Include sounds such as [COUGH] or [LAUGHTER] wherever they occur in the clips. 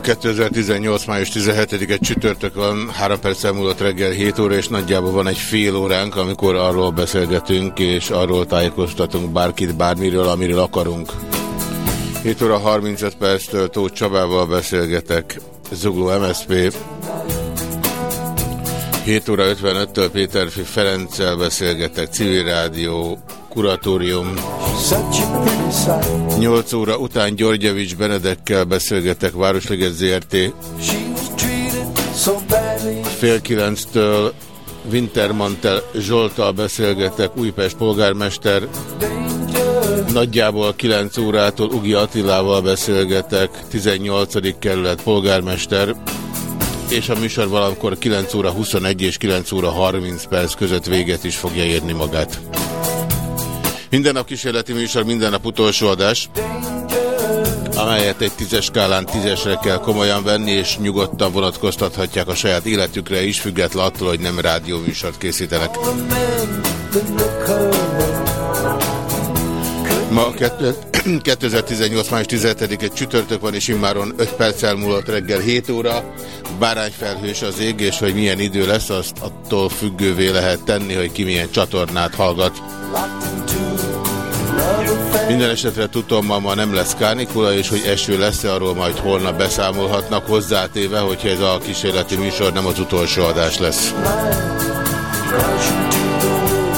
Ma 2018. május 17-e csütörtök van, 3 perc múlott reggel 7 óra, és nagyjából van egy fél óránk, amikor arról beszélgetünk, és arról tájékoztatunk bárkit, bármiről, amiről akarunk. 7 óra 35 perctől Tóth Csabával beszélgetek, Zugló MSZP. 7 óra 55-től Péterfi Ferenccel beszélgetek, Civil Rádió, Kuratórium. 8 óra után Györgyevics Benedekkel beszélgetek, Városliget ZRT. Fél kilenctől Wintermantel Zsoltal beszélgetek, Újpest polgármester. Nagyjából 9 órától Ugi Attilával beszélgetek, 18. kerület polgármester és a műsor valamikor 9 óra 21 és 9 óra 30 perc között véget is fogja érni magát. Minden nap kísérleti műsor, minden nap utolsó adás, amelyet egy tízes skálán tízesre kell komolyan venni, és nyugodtan vonatkoztathatják a saját életükre is, független attól, hogy nem rádióműsort készítenek. Ma 2018. [CLEARS THROAT] május 17-egy csütörtök van, és immáron 5 perc elmúlott reggel 7 óra. Bárányfelhős az ég, és hogy milyen idő lesz, azt attól függővé lehet tenni, hogy ki milyen csatornát hallgat. Minden esetre tudom, ma, ma nem lesz kánikula, és hogy eső lesz-e, arról majd holnap beszámolhatnak, hozzátéve, hogyha ez a kísérleti műsor nem az utolsó adás lesz.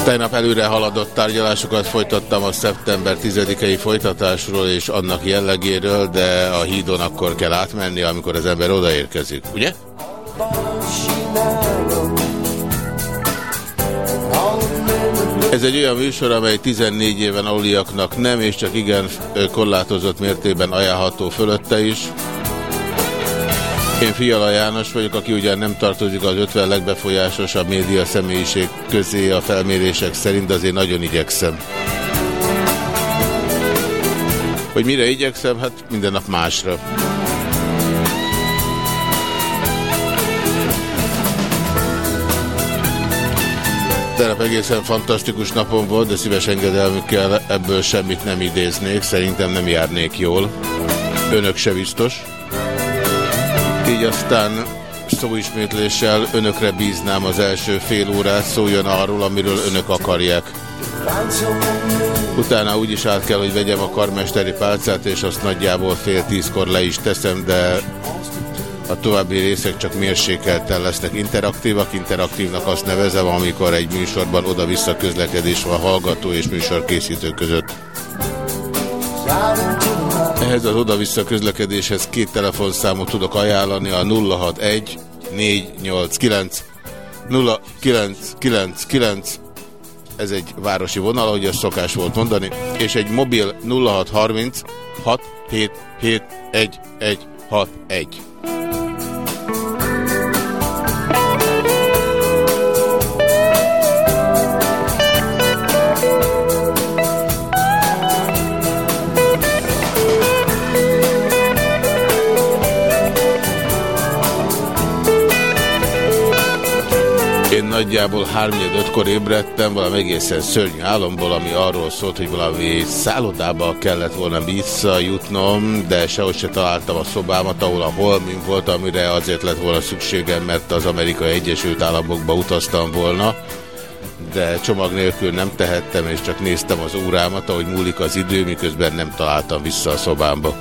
Tegnap előre haladott tárgyalásokat folytattam a szeptember 10-i folytatásról és annak jellegéről, de a hídon akkor kell átmenni, amikor az ember odaérkezik, ugye? Ez egy olyan műsor, amely 14 éven aluliaknak nem, és csak igen korlátozott mértékben ajánlható fölötte is. Én Fiala János vagyok, aki ugyan nem tartozik az 50 legbefolyásosabb média személyiség közé a felmérések szerint, de azért nagyon igyekszem. Hogy mire igyekszem? Hát minden nap másra. Tegnap egészen fantasztikus napom volt, de szíves engedelmükkel ebből semmit nem idéznék, szerintem nem járnék jól. Önök se biztos. Így aztán szóismétléssel önökre bíznám az első fél órát, szóljon arról, amiről önök akarják. Utána úgy is át kell, hogy vegyem a karmesteri pálcát, és azt nagyjából fél tízkor le is teszem, de a további részek csak mérsékelten lesznek interaktívak. Interaktívnak azt nevezem, amikor egy műsorban oda-vissza közlekedés van hallgató és műsorkészítő között. Ehhez az oda-vissza közlekedéshez két telefonszámot tudok ajánlani, a 061 489 0999 ez egy városi vonal, ahogy ezt szokás volt mondani, és egy mobil 0630 677 1161. nagyjából 3-5-kor ébredtem valami egészen szörnyű álomból, ami arról szólt, hogy valami szállodába kellett volna visszajutnom, de sehogy se találtam a szobámat, ahol a holmim volt, amire azért lett volna szükségem, mert az Amerikai Egyesült Államokba utaztam volna, de csomag nélkül nem tehettem, és csak néztem az órámat, ahogy múlik az idő, miközben nem találtam vissza a szobámba.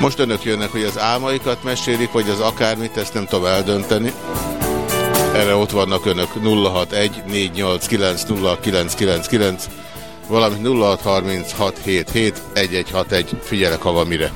Most önök jönnek, hogy az álmaikat mesélik, vagy az akármit, ezt nem tudom eldönteni. Erre ott vannak önök 061 489 0999, valamint 063677 1161. Figyelek, ha van mire.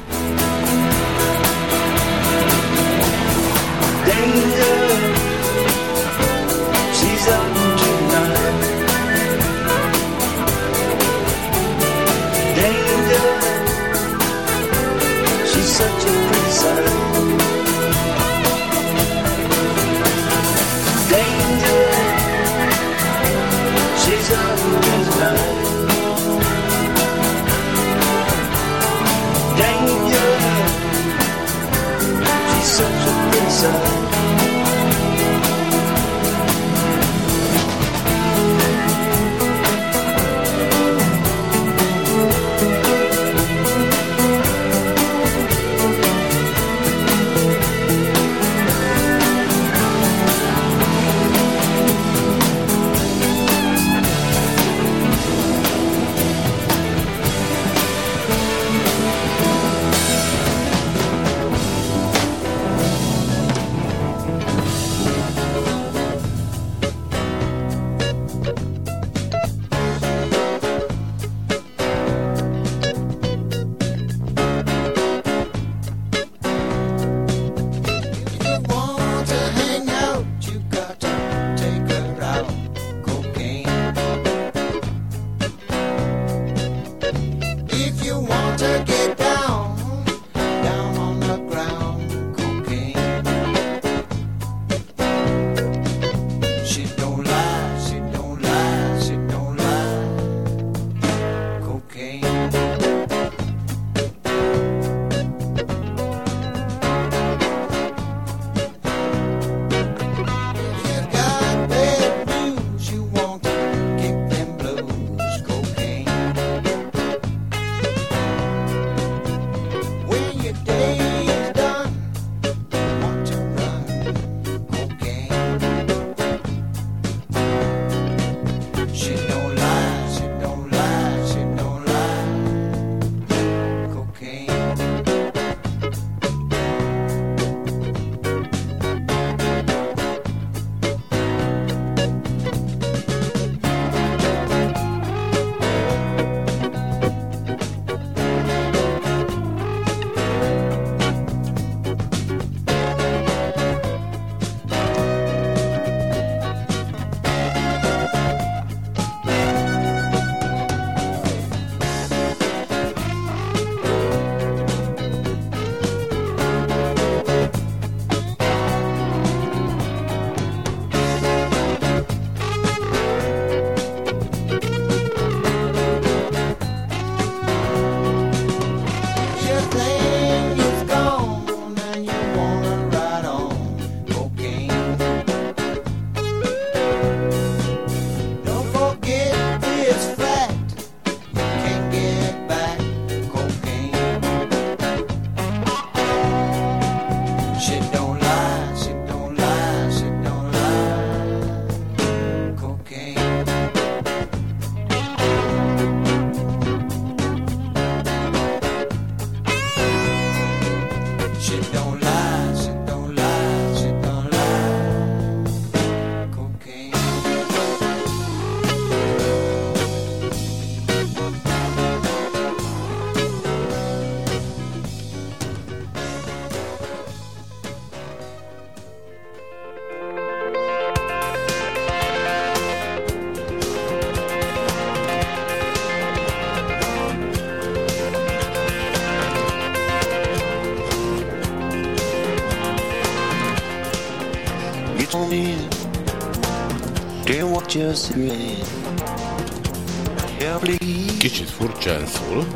Kicsit furcsán szól.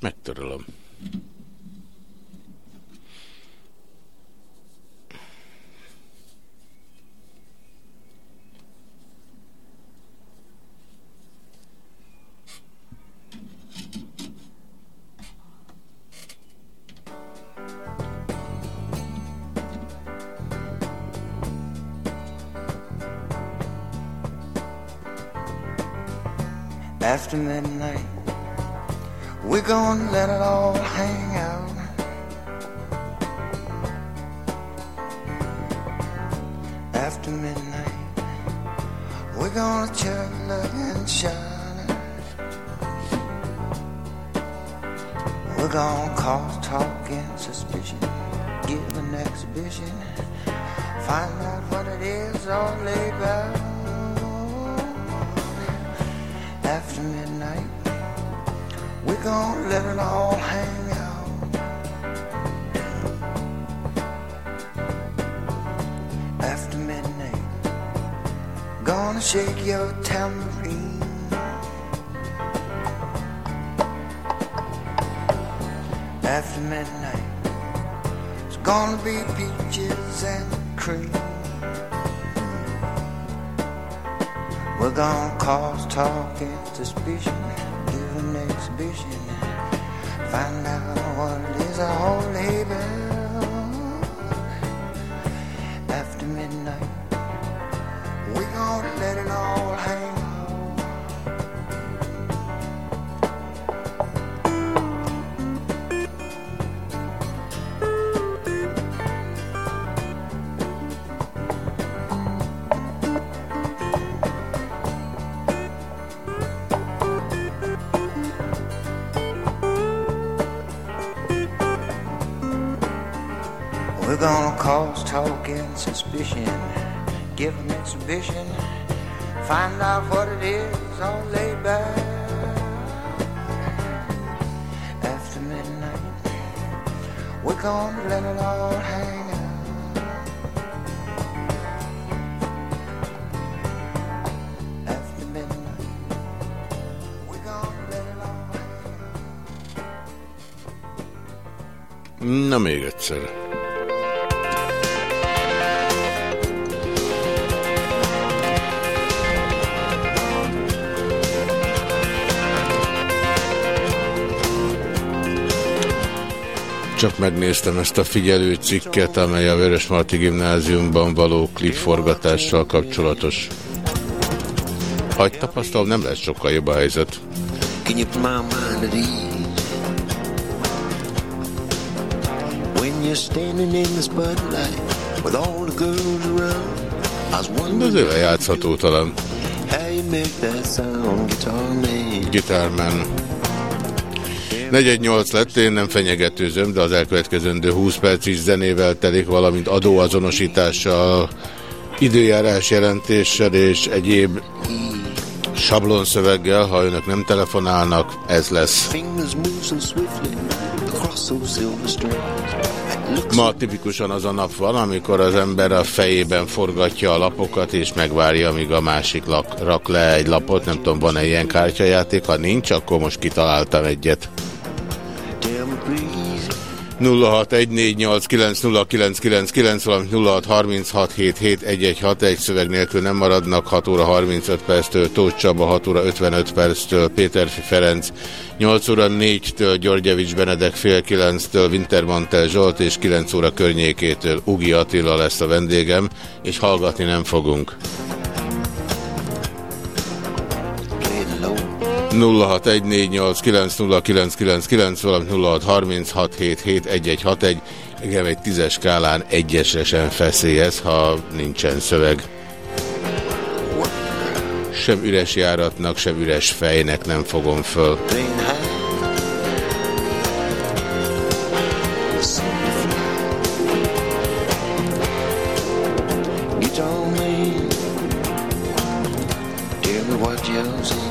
Megtörölöm. Suspicion, give an exhibition, find out what it is megnéztem ezt a figyelő cikket, amely a Vörösmarty Gimnáziumban való klipforgatással kapcsolatos. Hagy tapasztalom, nem lesz sokkal jobb a helyzet. De azért lejátszható talán. Gitármen. 418 lett, én nem fenyegetőzöm, de az elkövetkezendő 20 perc is zenével telik, valamint adóazonosítással, időjárás jelentéssel és egyéb sablonszöveggel, ha önök nem telefonálnak, ez lesz. Ma tipikusan az a nap van, amikor az ember a fejében forgatja a lapokat, és megvárja, amíg a másik lak, rak le egy lapot. Nem tudom, van-e ilyen kártyajáték, ha nincs, akkor most kitaláltam egyet. Tell me please. 0614890999, valamint 0636771161 szöveg nélkül nem maradnak, 6 óra 35 perctől Tóth Csaba, 6 óra 55 perctől Péterfi Ferenc, 8 óra 4-től Györgyevics Benedek, fél 9-től Wintermantel Zsolt és 9 óra környékétől Ugi Attila lesz a vendégem, és hallgatni nem fogunk. 0614890999, valamint 0636771161. Engem egy tízes skálán egyesre sem feszélyez, ha nincsen szöveg. Sem üres járatnak, sem üres fejnek nem fogom föl. Tell me what you're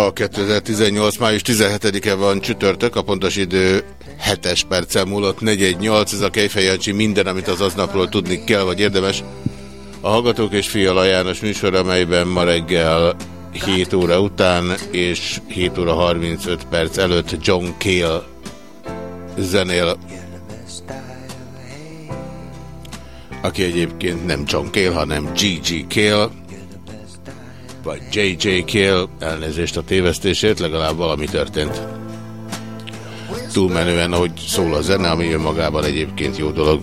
Ma 2018. május 17-e van csütörtök, a pontos idő 7-es perccel múlott 418, ez a Kejfej Jancsi minden, amit az aznapról tudni kell, vagy érdemes. A Hallgatók és Fiala János műsor, amelyben ma reggel 7 óra után és 7 óra 35 perc előtt John Cale zenél, aki egyébként nem John Cale, hanem G.G. Cale, vagy J.J. Cale, elnézést a tévesztésért, legalább valami történt. Túlmenően, ahogy szól a zene, ami önmagában egyébként jó dolog.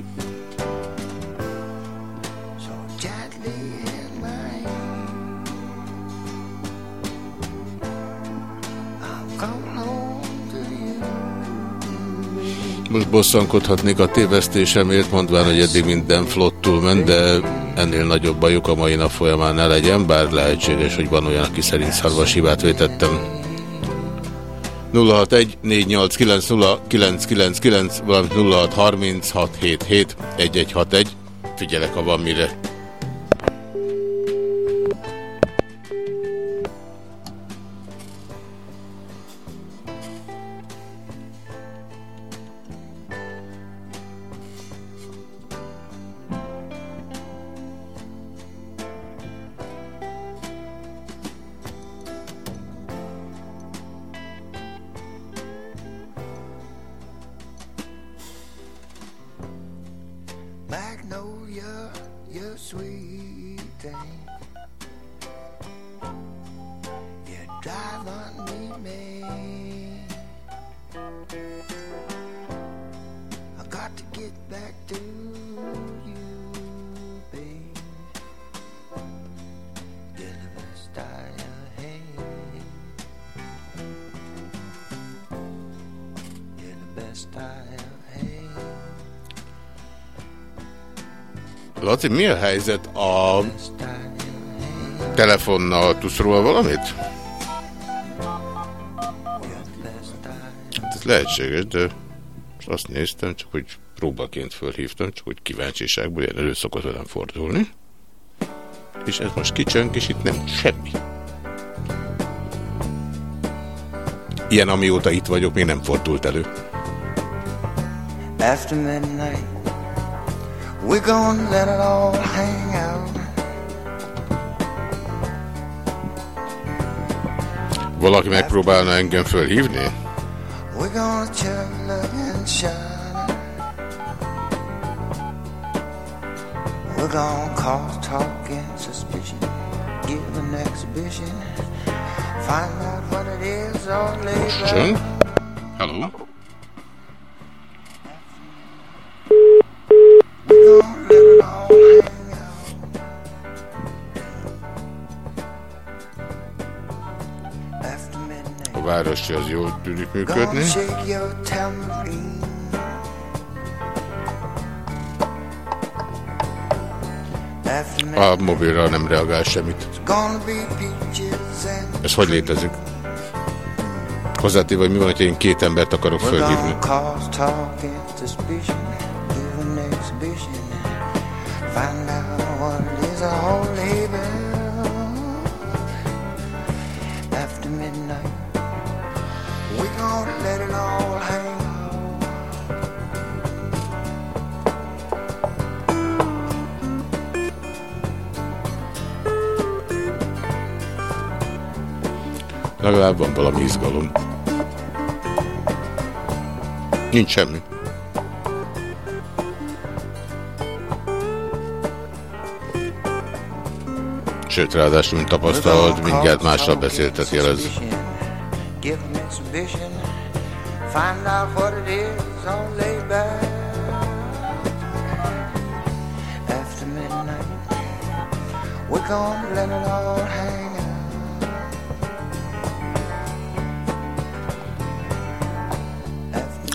Most bosszankodhatnék a tévesztésemért, mondván, hogy eddig minden flottul ment, de ennél nagyobb bajuk a mai nap folyamán ne legyen, bár lehetséges, hogy van olyan, aki szerint szarvas hibát vétettem. 061 489 valamint 06 Figyelek, ha van mire. A helyzet a telefonnal? Tudsz róla valamit? Hát ez lehetséges, de most azt néztem, csak hogy próbaként fölhívtam, csak hogy kíváncsiságból ilyen elő szokott velem fordulni. És ez most kicsönk, és itt nem semmi. Ilyen, amióta itt vagyok, még nem fordult elő. After midnight, we're gonna let it all hang out. Valaki megpróbálna engem fölhívni? We're gonna love, and shine. We're gonna cause talk and suspicion, give an exhibition, find out what it is all back. Hello? Városi az jól tűnik működni. A mobilra nem reagál semmit. Ez hogy létezik? Hozzátéve, hogy mi van, hogyha én két embert akarok fölhívni. Legalább van valami izgalom. Nincs semmi. Sőt, ráadásul, mint tapasztalod, mindjárt mással beszélteti el ez. Find out we're gonna let it all hang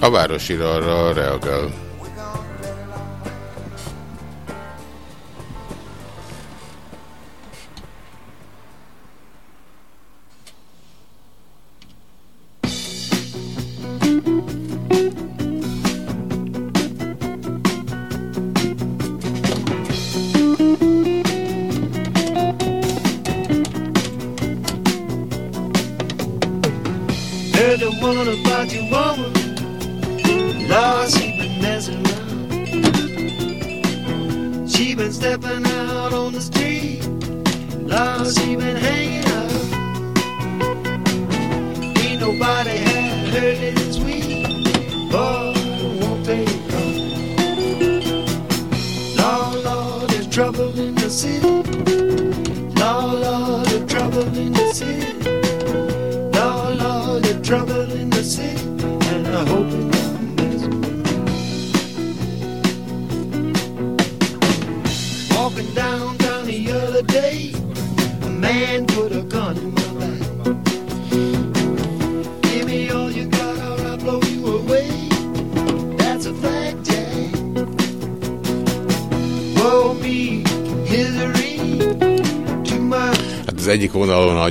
A városira arra reagál.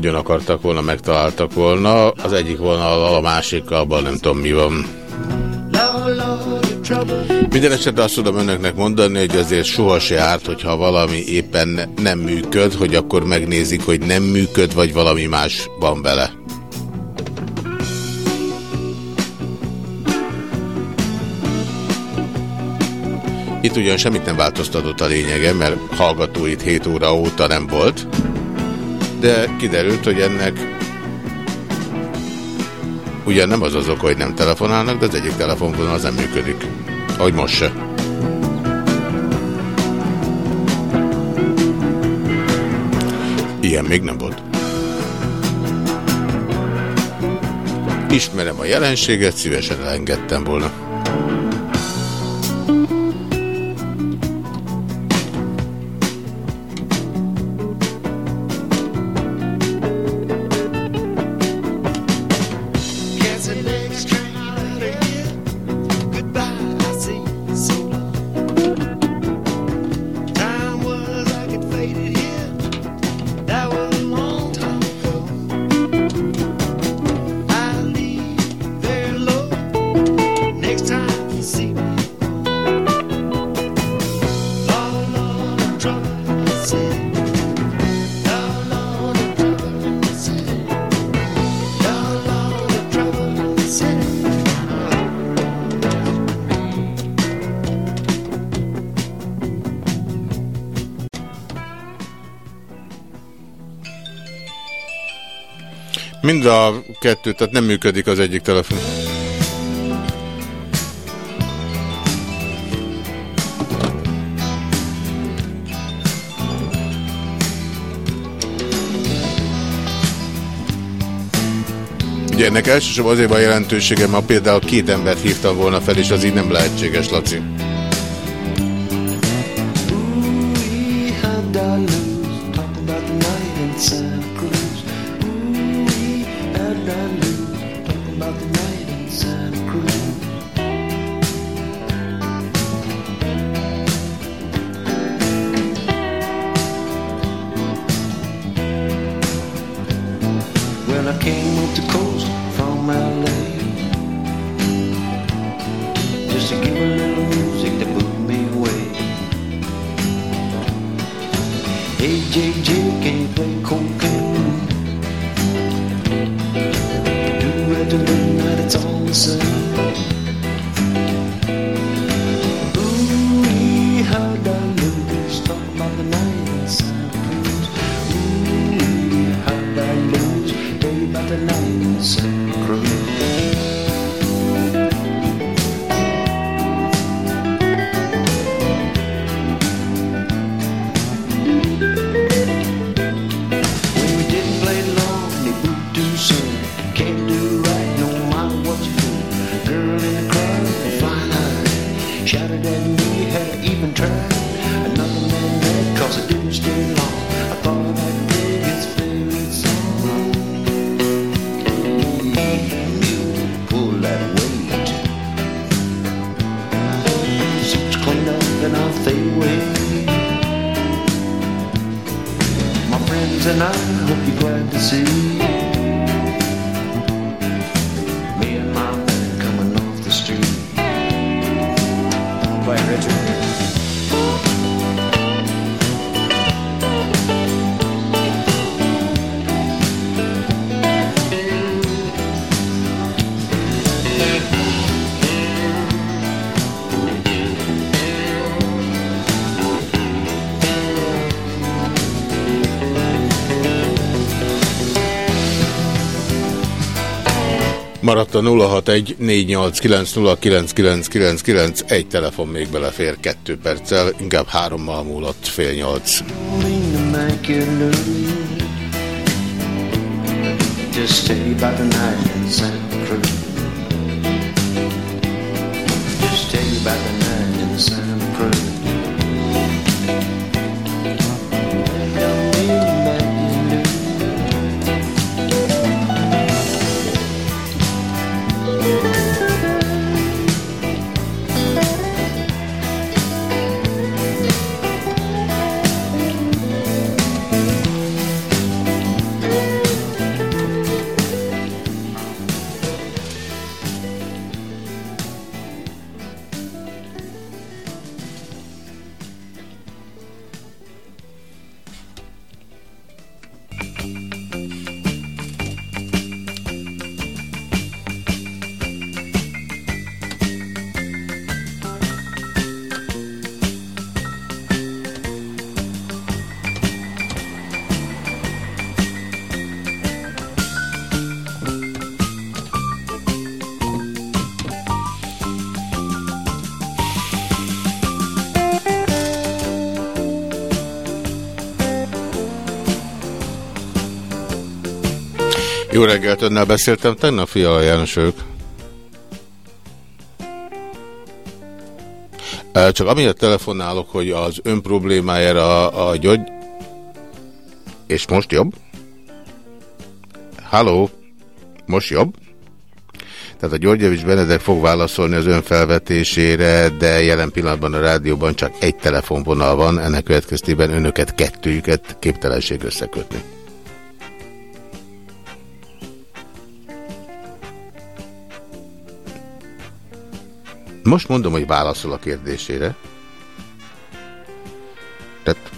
Nagyon akartak volna, megtaláltak volna, az egyik vonalon a másikkal, abban nem tudom mi van. Minden esetre azt tudom önöknek mondani, hogy azért soha se árt, hogyha valami éppen nem működ, hogy akkor megnézik, hogy nem működ, vagy valami más van vele. Itt ugyan semmit nem változtatott a lényege, mert hallgató itt 7 óra óta nem volt, de kiderült, hogy ennek ugyan nem az az oka, hogy nem telefonálnak, de az egyik telefonvonal az nem működik. Ahogy most se. Ilyen még nem volt. Ismerem a jelenséget, szívesen elengedtem volna. Kettő, tehát nem működik az egyik telefon. Ugye ennek elsősorban azért van jelentősége, ma például két embert hívtam volna fel, és az így nem lehetséges, Laci. Maradt a 061-489-0999 egy telefon még belefér kettő perccel, inkább hárommal múlott fél nyolc. Just you about the night in Santa Jó reggelt, önnel beszéltem tegnap, Fia János. Ö, Csak amiatt telefonálok, hogy az ön problémájára a, a gyógy... És most jobb? Halló? Most jobb? Tehát a Györgyevics Benedek fog válaszolni az ön felvetésére, de jelen pillanatban a rádióban csak egy telefonvonal van, ennek következtében önöket kettőjüket képtelenség összekötni. Most mondom, hogy válaszol a kérdésére. Tehát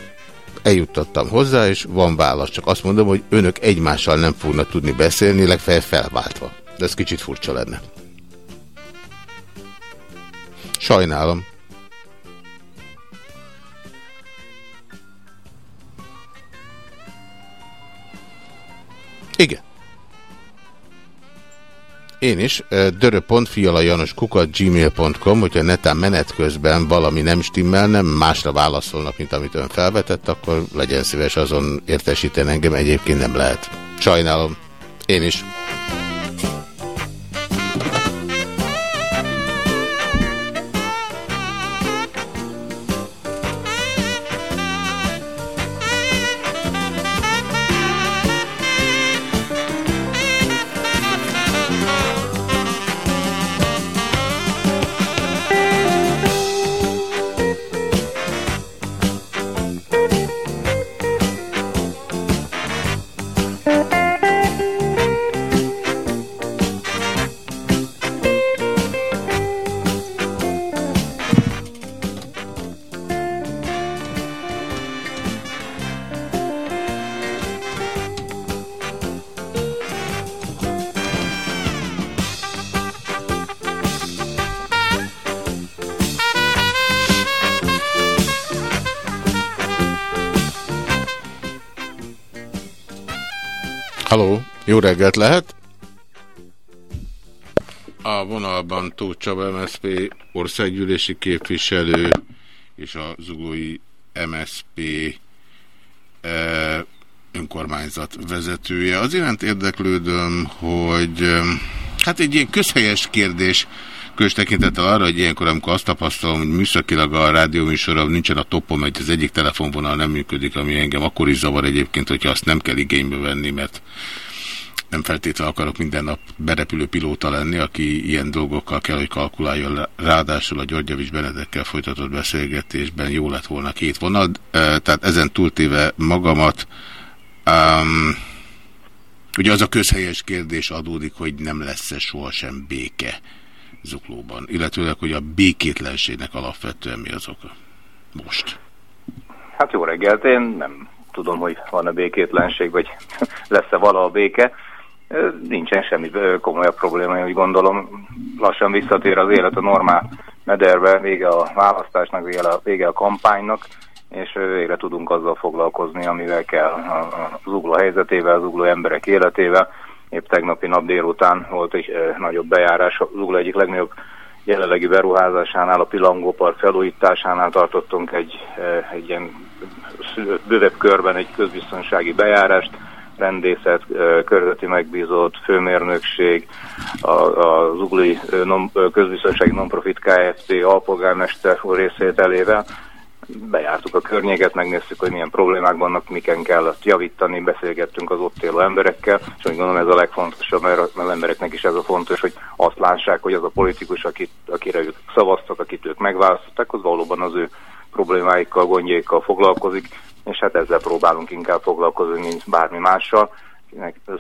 eljuttattam hozzá, és van válasz. Csak azt mondom, hogy önök egymással nem fognak tudni beszélni, legfeljebb felváltva. De ez kicsit furcsa lenne. Sajnálom. Igen. Én is. dörö.fialajanoskukat gmail.com, hogyha netán menet közben valami nem stimmel, nem másra válaszolnak, mint amit ön felvetett, akkor legyen szíves azon értesíteni engem, egyébként nem lehet. Sajnálom. Én is. Reggelt lehet? A vonalban Tóth Csaba MSZP országgyűlési képviselő és a Zugói MSZP eh, önkormányzat vezetője. Az iránt érdeklődöm, hogy eh, hát egy ilyen közhelyes kérdés, Különös tekintettel arra, hogy ilyenkor, amikor azt tapasztalom, hogy műszakilag a rádióműsorom nincsen a topom, hogy az egyik telefonvonal nem működik, ami engem akkor is zavar egyébként, hogyha azt nem kell igénybe venni, mert nem feltétlenül akarok minden nap berepülő pilóta lenni, aki ilyen dolgokkal kell, hogy kalkuláljon. Ráadásul a Györgyevics Benedekkel folytatott beszélgetésben jó lett volna két vonal, tehát ezen túltéve magamat, um, ugye az a közhelyes kérdés adódik, hogy nem lesz-e sohasem béke zuklóban, illetőleg, hogy a békétlenségnek alapvetően mi az oka most. Hát jó reggelt, én nem tudom, hogy van-e békétlenség, vagy [LAUGHS] lesz-e vala a béke. Nincsen semmi komolyabb probléma, én úgy gondolom. Lassan visszatér az élet a normál mederbe, vége a választásnak, vége a, vége a kampánynak, és végre tudunk azzal foglalkozni, amivel kell az ugló helyzetével, az ugló emberek életével. Épp tegnapi nap délután volt egy nagyobb bejárás, az ugló egyik legnagyobb jelenlegi beruházásánál, a Pilangópark felújításánál tartottunk egy, egy ilyen bővebb körben egy közbiztonsági bejárást, rendészet, körzeti megbízott, főmérnökség, az Ugli közbiztonsági nonprofit Kft. alpolgármester részételével. Bejártuk a környéket, megnéztük, hogy milyen problémák vannak, miken kell azt javítani, beszélgettünk az ott élő emberekkel, és úgy gondolom ez a legfontosabb, mert az embereknek is ez a fontos, hogy azt lássák, hogy az a politikus, akit, akire ők szavaztak, akit ők megválasztották, az valóban az ő problémáikkal, gondjaikkal foglalkozik, és hát ezzel próbálunk inkább foglalkozni, mint bármi mással.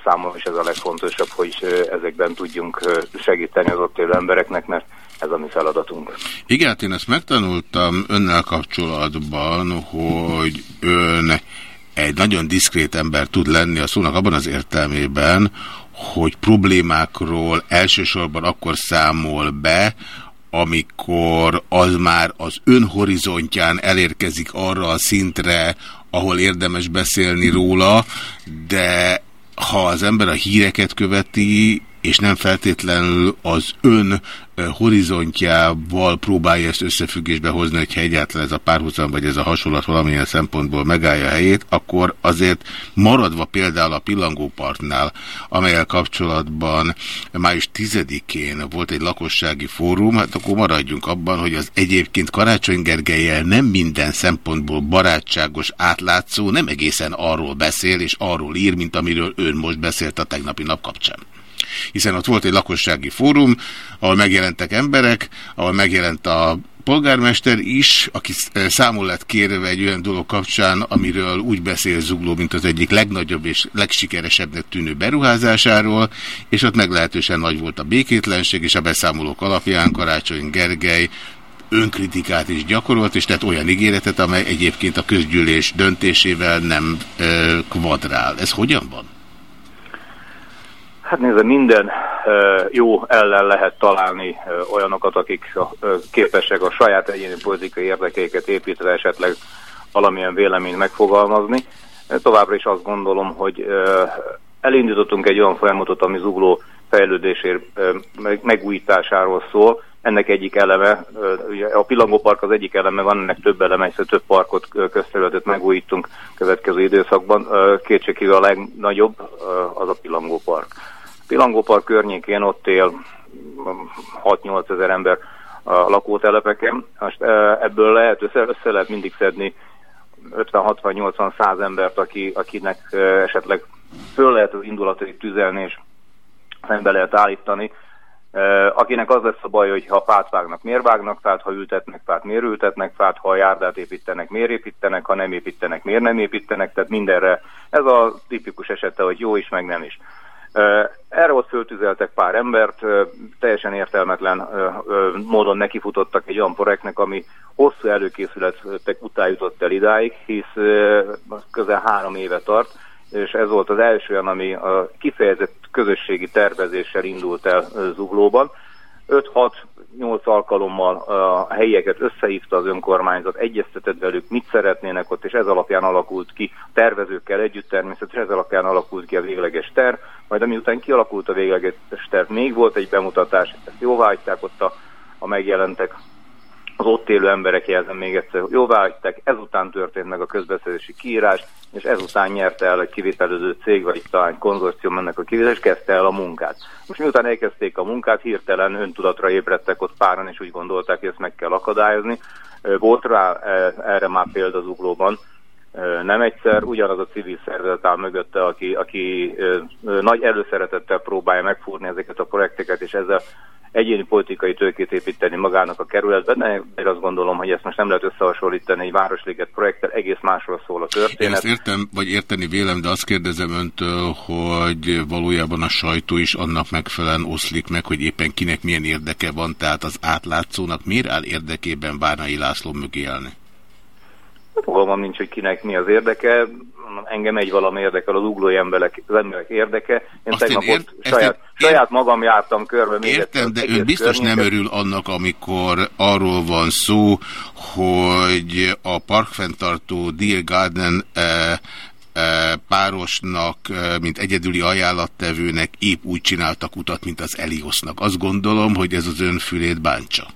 Számomra is ez a legfontosabb, hogy ezekben tudjunk segíteni az ott élő embereknek, mert ez a mi feladatunk. Igen, hát én ezt megtanultam önnel kapcsolatban, hogy ön egy nagyon diszkrét ember tud lenni a szónak abban az értelmében, hogy problémákról elsősorban akkor számol be, amikor az már az ön horizontján elérkezik arra a szintre, ahol érdemes beszélni róla, de ha az ember a híreket követi, és nem feltétlenül az ön horizontjával próbálja ezt összefüggésbe hozni, hogyha egyáltalán ez a párhuzam vagy ez a hasonlat valamilyen szempontból megállja a helyét, akkor azért maradva például a pillangópartnál, amelyel kapcsolatban május 10-én volt egy lakossági fórum, hát akkor maradjunk abban, hogy az egyébként Karácsony Gergelyel nem minden szempontból barátságos, átlátszó, nem egészen arról beszél és arról ír, mint amiről ön most beszélt a tegnapi nap kapcsán hiszen ott volt egy lakossági fórum, ahol megjelentek emberek, ahol megjelent a polgármester is, aki számol lett kérve egy olyan dolog kapcsán, amiről úgy beszél Zugló, mint az egyik legnagyobb és legsikeresebbnek tűnő beruházásáról, és ott meglehetősen nagy volt a békétlenség, és a beszámolók alapján Karácsony Gergely önkritikát is gyakorolt, és tett olyan ígéretet, amely egyébként a közgyűlés döntésével nem ö, kvadrál. Ez hogyan van? Hát nézze, minden jó ellen lehet találni olyanokat, akik képesek a saját egyéni politikai érdekeiket építve esetleg valamilyen véleményt megfogalmazni. Továbbra is azt gondolom, hogy elindítottunk egy olyan folyamatot, ami zugló fejlődésért, meg, megújításáról szól. Ennek egyik eleme, ugye a Pillangó Park az egyik eleme, van ennek több eleme, hiszen több parkot, közterületet megújítunk következő időszakban. Kétségkívül a legnagyobb az a Pillangó Park. A Pillangó Park környékén ott él 6-8 ezer ember a lakótelepeken. Most ebből lehet, össze lehet mindig szedni 50-60-80-100 embert, aki, akinek esetleg föl lehet az indulatait tüzelni, és szembe lehet állítani. Akinek az lesz a baj, hogy ha fát vágnak, miért vágnak fát, ha ültetnek fát, miért ültetnek fát, ha járdát építenek, miért építenek, ha nem építenek, miért nem építenek, tehát mindenre. Ez a tipikus esete, hogy jó is, meg nem is. Erre ott föltüzeltek pár embert, teljesen értelmetlen módon nekifutottak egy olyan projektnek, ami hosszú előkészületek után jutott el idáig, hisz közel három éve tart, és ez volt az első olyan, ami a kifejezett közösségi tervezéssel indult el Zuglóban. 5-6-8 alkalommal a helyieket összehívta az önkormányzat, egyeztetett velük, mit szeretnének ott, és ez alapján alakult ki, tervezőkkel együtt természetesen ez alapján alakult ki a végleges terv, majd amiután kialakult a végleges terv, még volt egy bemutatás, ezt jóváhagyták ott a, a megjelentek az ott élő emberek jelzem még egyszer, jóvá hagyták, ezután történt meg a közbeszerzési kiírás, és ezután nyerte el egy kivitelező cég, vagy talán konzorcium ennek a kivitelezés, és kezdte el a munkát. Most miután elkezdték a munkát, hirtelen öntudatra ébredtek ott páran, és úgy gondolták, hogy ezt meg kell akadályozni. Volt rá erre már példa az uglóban, nem egyszer ugyanaz a civil szervezet áll mögötte, aki, aki nagy előszeretettel próbálja megfúrni ezeket a projekteket, és ezzel egyéni politikai tőkét építeni magának a kerületben, de azt gondolom, hogy ezt most nem lehet összehasonlítani egy Városliget projekttel, egész másról szól a történet. Én ezt értem, vagy érteni vélem, de azt kérdezem öntől, hogy valójában a sajtó is annak megfelelően oszlik meg, hogy éppen kinek milyen érdeke van, tehát az átlátszónak miért áll érdekében Bárnai László mögé állni? Fogalmam nincs, hogy kinek mi az érdeke. Engem egy valami érdekel, az uglói emberek, az emberek érdeke. Én Azt tegnap én ér, saját, én, saját magam jártam körbe. Értem, de ön biztos környéket. nem örül annak, amikor arról van szó, hogy a parkfenntartó Deal Garden e, e, párosnak, e, mint egyedüli ajánlattevőnek épp úgy csináltak utat, mint az Eliosnak. Azt gondolom, hogy ez az ön fülét bántsa.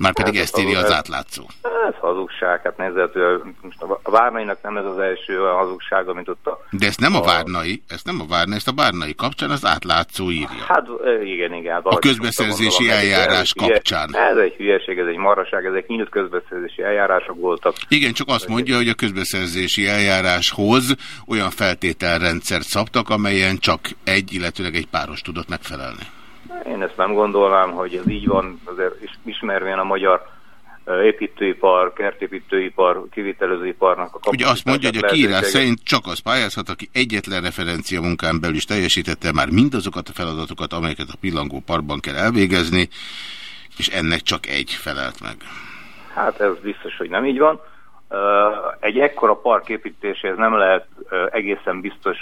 Már pedig ez ezt írja az átlátszó. Ez hazugság, hát nézett, most a Várnainak nem ez az első olyan hazugság, amit ott a... De ezt nem a, a Várnai, ezt nem a Várnai, ezt a Várnai kapcsán az átlátszó írja. Hát igen, igen. A közbeszerzési eljárás ez kapcsán. Ez egy hülyeség, ez egy maraság, ezek nyílt közbeszerzési eljárások voltak. Igen, csak azt mondja, hogy a közbeszerzési eljáráshoz olyan feltételrendszert szabtak, amelyen csak egy, illetőleg egy páros tudott megfelelni. Én ezt nem gondolnám, hogy ez így van, azért ismervén a magyar építőipar, kertépítőipar, kivitelezőiparnak a Ugye azt mondja, hogy a kiírás szerint csak az pályázhat, aki egyetlen referencia munkán belül is teljesítette már mindazokat a feladatokat, amelyeket a pillangó parkban kell elvégezni, és ennek csak egy felelt meg. Hát ez biztos, hogy nem így van. Egy ekkora park építéséhez nem lehet egészen biztos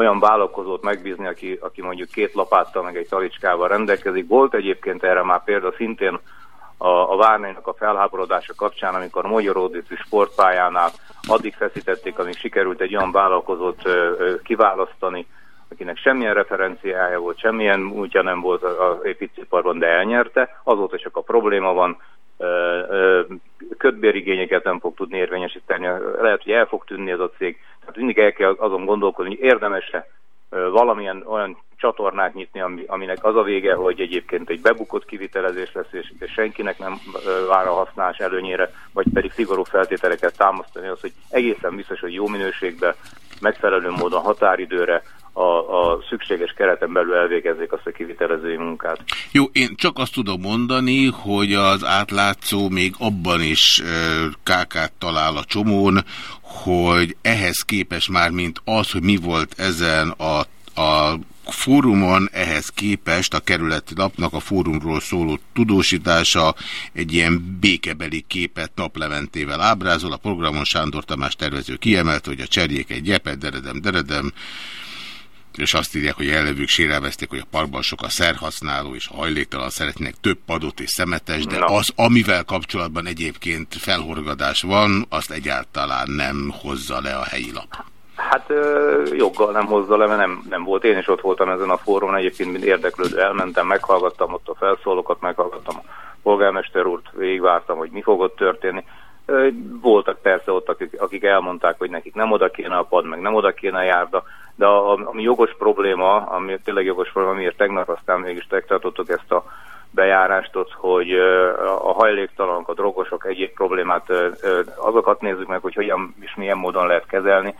olyan vállalkozót megbízni, aki, aki mondjuk két lapáttal meg egy talicskával rendelkezik. Volt egyébként erre már példa szintén a, a Várnainak a felháborodása kapcsán, amikor Magyaródíti sportpályánál addig feszítették, amíg sikerült egy olyan vállalkozót ö, ö, kiválasztani, akinek semmilyen referenciája volt, semmilyen útja nem volt az építőiparban, de elnyerte. Azóta csak a probléma van, kötbérigényeket nem fog tudni érvényesíteni, lehet, hogy el fog tűnni ez a cég. Tehát mindig el kell azon gondolkodni, hogy érdemes-e valamilyen olyan csatornát nyitni, aminek az a vége, hogy egyébként egy bebukott kivitelezés lesz, és, és senkinek nem vár a használás előnyére, vagy pedig szigorú feltételeket támasztani, az, hogy egészen biztos, hogy jó minőségben, megfelelő módon határidőre, a, a szükséges kereten belül elvégezzék azt a kivitelezői munkát. Jó, én csak azt tudom mondani, hogy az átlátszó még abban is kákát talál a csomón, hogy ehhez képes már, mint az, hogy mi volt ezen a, a fórumon ehhez képest a kerületi lapnak a fórumról szóló tudósítása egy ilyen békebeli képet naplementével ábrázol. A programon Sándor Tamás tervező kiemelt, hogy a cserjék egy gyepet, deredem, deredem, és azt írják, hogy ellevők sérelmezték, hogy a parkban sok a szerhasználó, és hajléktalan szeretnének több padot és szemetes, de no. az, amivel kapcsolatban egyébként felhorgadás van, azt egyáltalán nem hozza le a helyi lap. Hát ö, joggal nem hozza le, mert nem, nem volt. Én is ott voltam ezen a fórumon, egyébként mint érdeklődő elmentem, meghallgattam ott a felszólókat, meghallgattam a polgármester úrt, végigvártam, hogy mi fog ott történni. Voltak persze ott, akik, akik elmondták, hogy nekik nem oda kéne a pad, meg nem oda kéne a járda, de a, ami jogos probléma, ami tényleg jogos probléma, amiért tegnap aztán mégis megtartottuk ezt a bejárást hogy a hajléktalanok, a drogosok egyéb problémát, azokat nézzük meg, hogy hogyan és milyen módon lehet kezelni.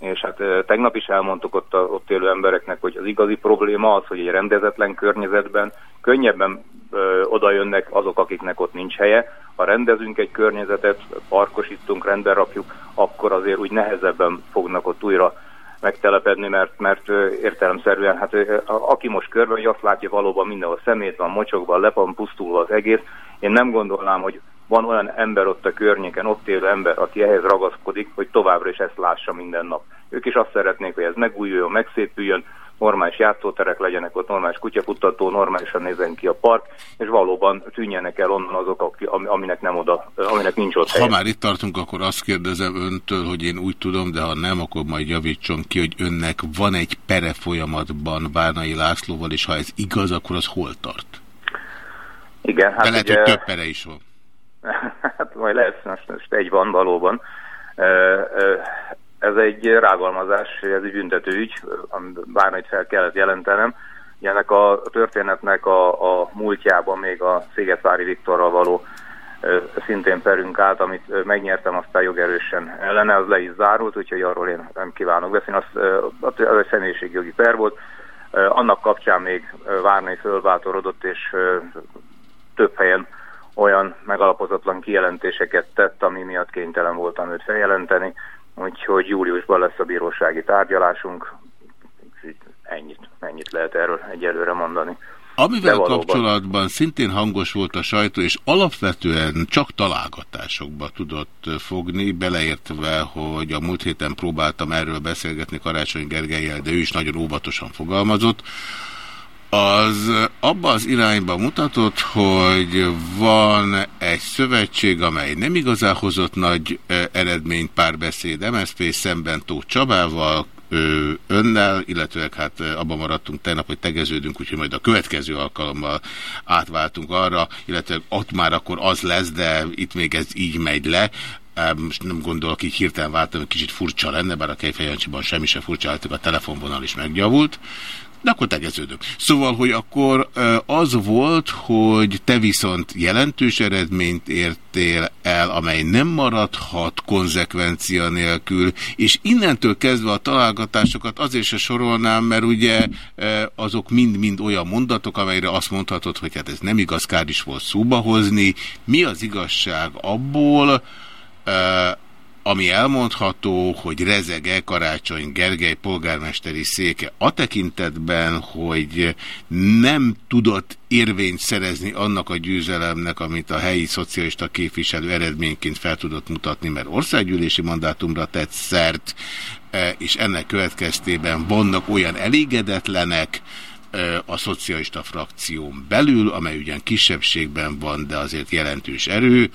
És hát tegnap is elmondtuk ott, a, ott élő embereknek, hogy az igazi probléma az, hogy egy rendezetlen környezetben könnyebben ö, oda jönnek azok, akiknek ott nincs helye. Ha rendezünk egy környezetet, parkosítunk, rendben rakjuk, akkor azért úgy nehezebben fognak ott újra megtelepedni, mert, mert értelemszerűen, hát aki most körbe, hogy azt látja valóban mindenhol szemét van, mocsokban, le van pusztulva az egész. Én nem gondolnám, hogy van olyan ember ott a környéken, ott élő ember, aki ehhez ragaszkodik, hogy továbbra is ezt lássa minden nap. Ők is azt szeretnék, hogy ez megújuljon, megszépüljön, normális játszóterek legyenek ott, normális kutyafutató, normálisan nézzen ki a park, és valóban tűnjenek el onnan azok, aminek, nem oda, aminek nincs ott Ha helye. már itt tartunk, akkor azt kérdezem öntől, hogy én úgy tudom, de ha nem, akkor majd javítson ki, hogy önnek van egy pere folyamatban Várnai Lászlóval, és ha ez igaz, akkor az hol tart? Igen, Hát de lehet, ugye- hogy több pere is van. [LAUGHS] Hát majd lesz, most, most egy van valóban. Ez egy rágalmazás, ez egy büntetőügy, bármit fel kellett jelentenem. Ennek a történetnek a, a múltjában még a Szigetvári Viktorral való szintén perünk állt, amit megnyertem aztán jogerősen ellene, az le is zárult, úgyhogy arról én nem kívánok beszélni, az, az egy személyiségjogi per volt. Annak kapcsán még Várnai fölváltorodott, és több helyen olyan megalapozatlan kijelentéseket tett, ami miatt kénytelen voltam őt feljelenteni, úgyhogy júliusban lesz a bírósági tárgyalásunk. Ennyit, ennyit lehet erről egyelőre mondani. Amivel valóban. kapcsolatban szintén hangos volt a sajtó, és alapvetően csak találgatásokba tudott fogni, beleértve, hogy a múlt héten próbáltam erről beszélgetni Karácsony Gergelyel, de ő is nagyon óvatosan fogalmazott, az abba az irányba mutatott, hogy van egy szövetség, amely nem igazán hozott nagy eredményt párbeszéd MSZP szemben Tóth Csabával, önnel, illetve hát abban maradtunk tegnap, hogy tegeződünk, úgyhogy majd a következő alkalommal átváltunk arra, illetve ott már akkor az lesz, de itt még ez így megy le. Most nem gondolok, így hirtelen váltam, hogy kicsit furcsa lenne, bár a Kejfejancsiban semmi se furcsa, hát a telefonvonal is megjavult. De akkor tegeződök. Szóval, hogy akkor az volt, hogy te viszont jelentős eredményt értél el, amely nem maradhat konzekvencia nélkül, és innentől kezdve a találgatásokat azért se sorolnám, mert ugye azok mind-mind olyan mondatok, amelyre azt mondhatod, hogy hát ez nem igaz, kár is volt szóba hozni. Mi az igazság abból, ami elmondható, hogy rezege Karácsony Gergely polgármesteri széke a tekintetben, hogy nem tudott érvényt szerezni annak a győzelemnek, amit a helyi szocialista képviselő eredményként fel tudott mutatni, mert országgyűlési mandátumra tett szert, eh, és ennek következtében vannak olyan elégedetlenek, eh, a szocialista frakción belül, amely ugyan kisebbségben van, de azért jelentős erő,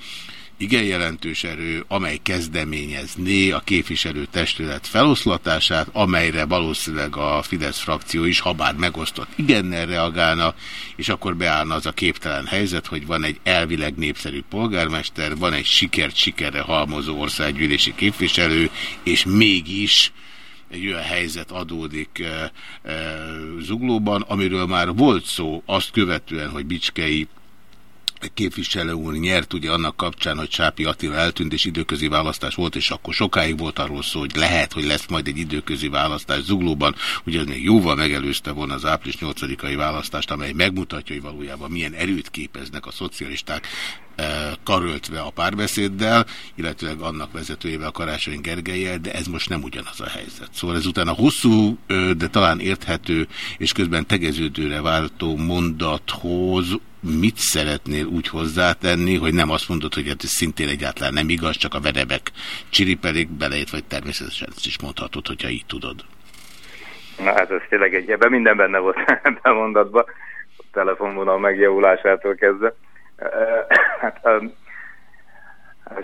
igen jelentős erő, amely kezdeményezné a képviselőtestület feloszlatását, amelyre valószínűleg a Fidesz frakció is, ha bár megosztott, igennel reagálna, és akkor beállna az a képtelen helyzet, hogy van egy elvileg népszerű polgármester, van egy sikert sikerre halmozó országgyűlési képviselő, és mégis egy olyan helyzet adódik e, e, Zuglóban, amiről már volt szó azt követően, hogy Bicskei képviselő úr nyert ugye annak kapcsán, hogy Csápi Attila eltűnt, és időközi választás volt, és akkor sokáig volt arról szó, hogy lehet, hogy lesz majd egy időközi választás Zuglóban, ugye ez még jóval megelőzte volna az április 8-ai választást, amely megmutatja, hogy valójában milyen erőt képeznek a szocialisták karöltve a párbeszéddel, illetőleg annak vezetőjével, Karácsony Gergelyel, de ez most nem ugyanaz a helyzet. Szóval ezután a hosszú, de talán érthető és közben tegeződőre váltó mondathoz mit szeretnél úgy hozzátenni, hogy nem azt mondod, hogy ez szintén egyáltalán nem igaz, csak a verebek csiripelik belejét, vagy természetesen ezt is mondhatod, hogyha így tudod. Na hát ez tényleg egy, ebben minden benne volt [LAUGHS] ebben a mondatban, a telefonvonal megjavulásától kezdve. Hát, um,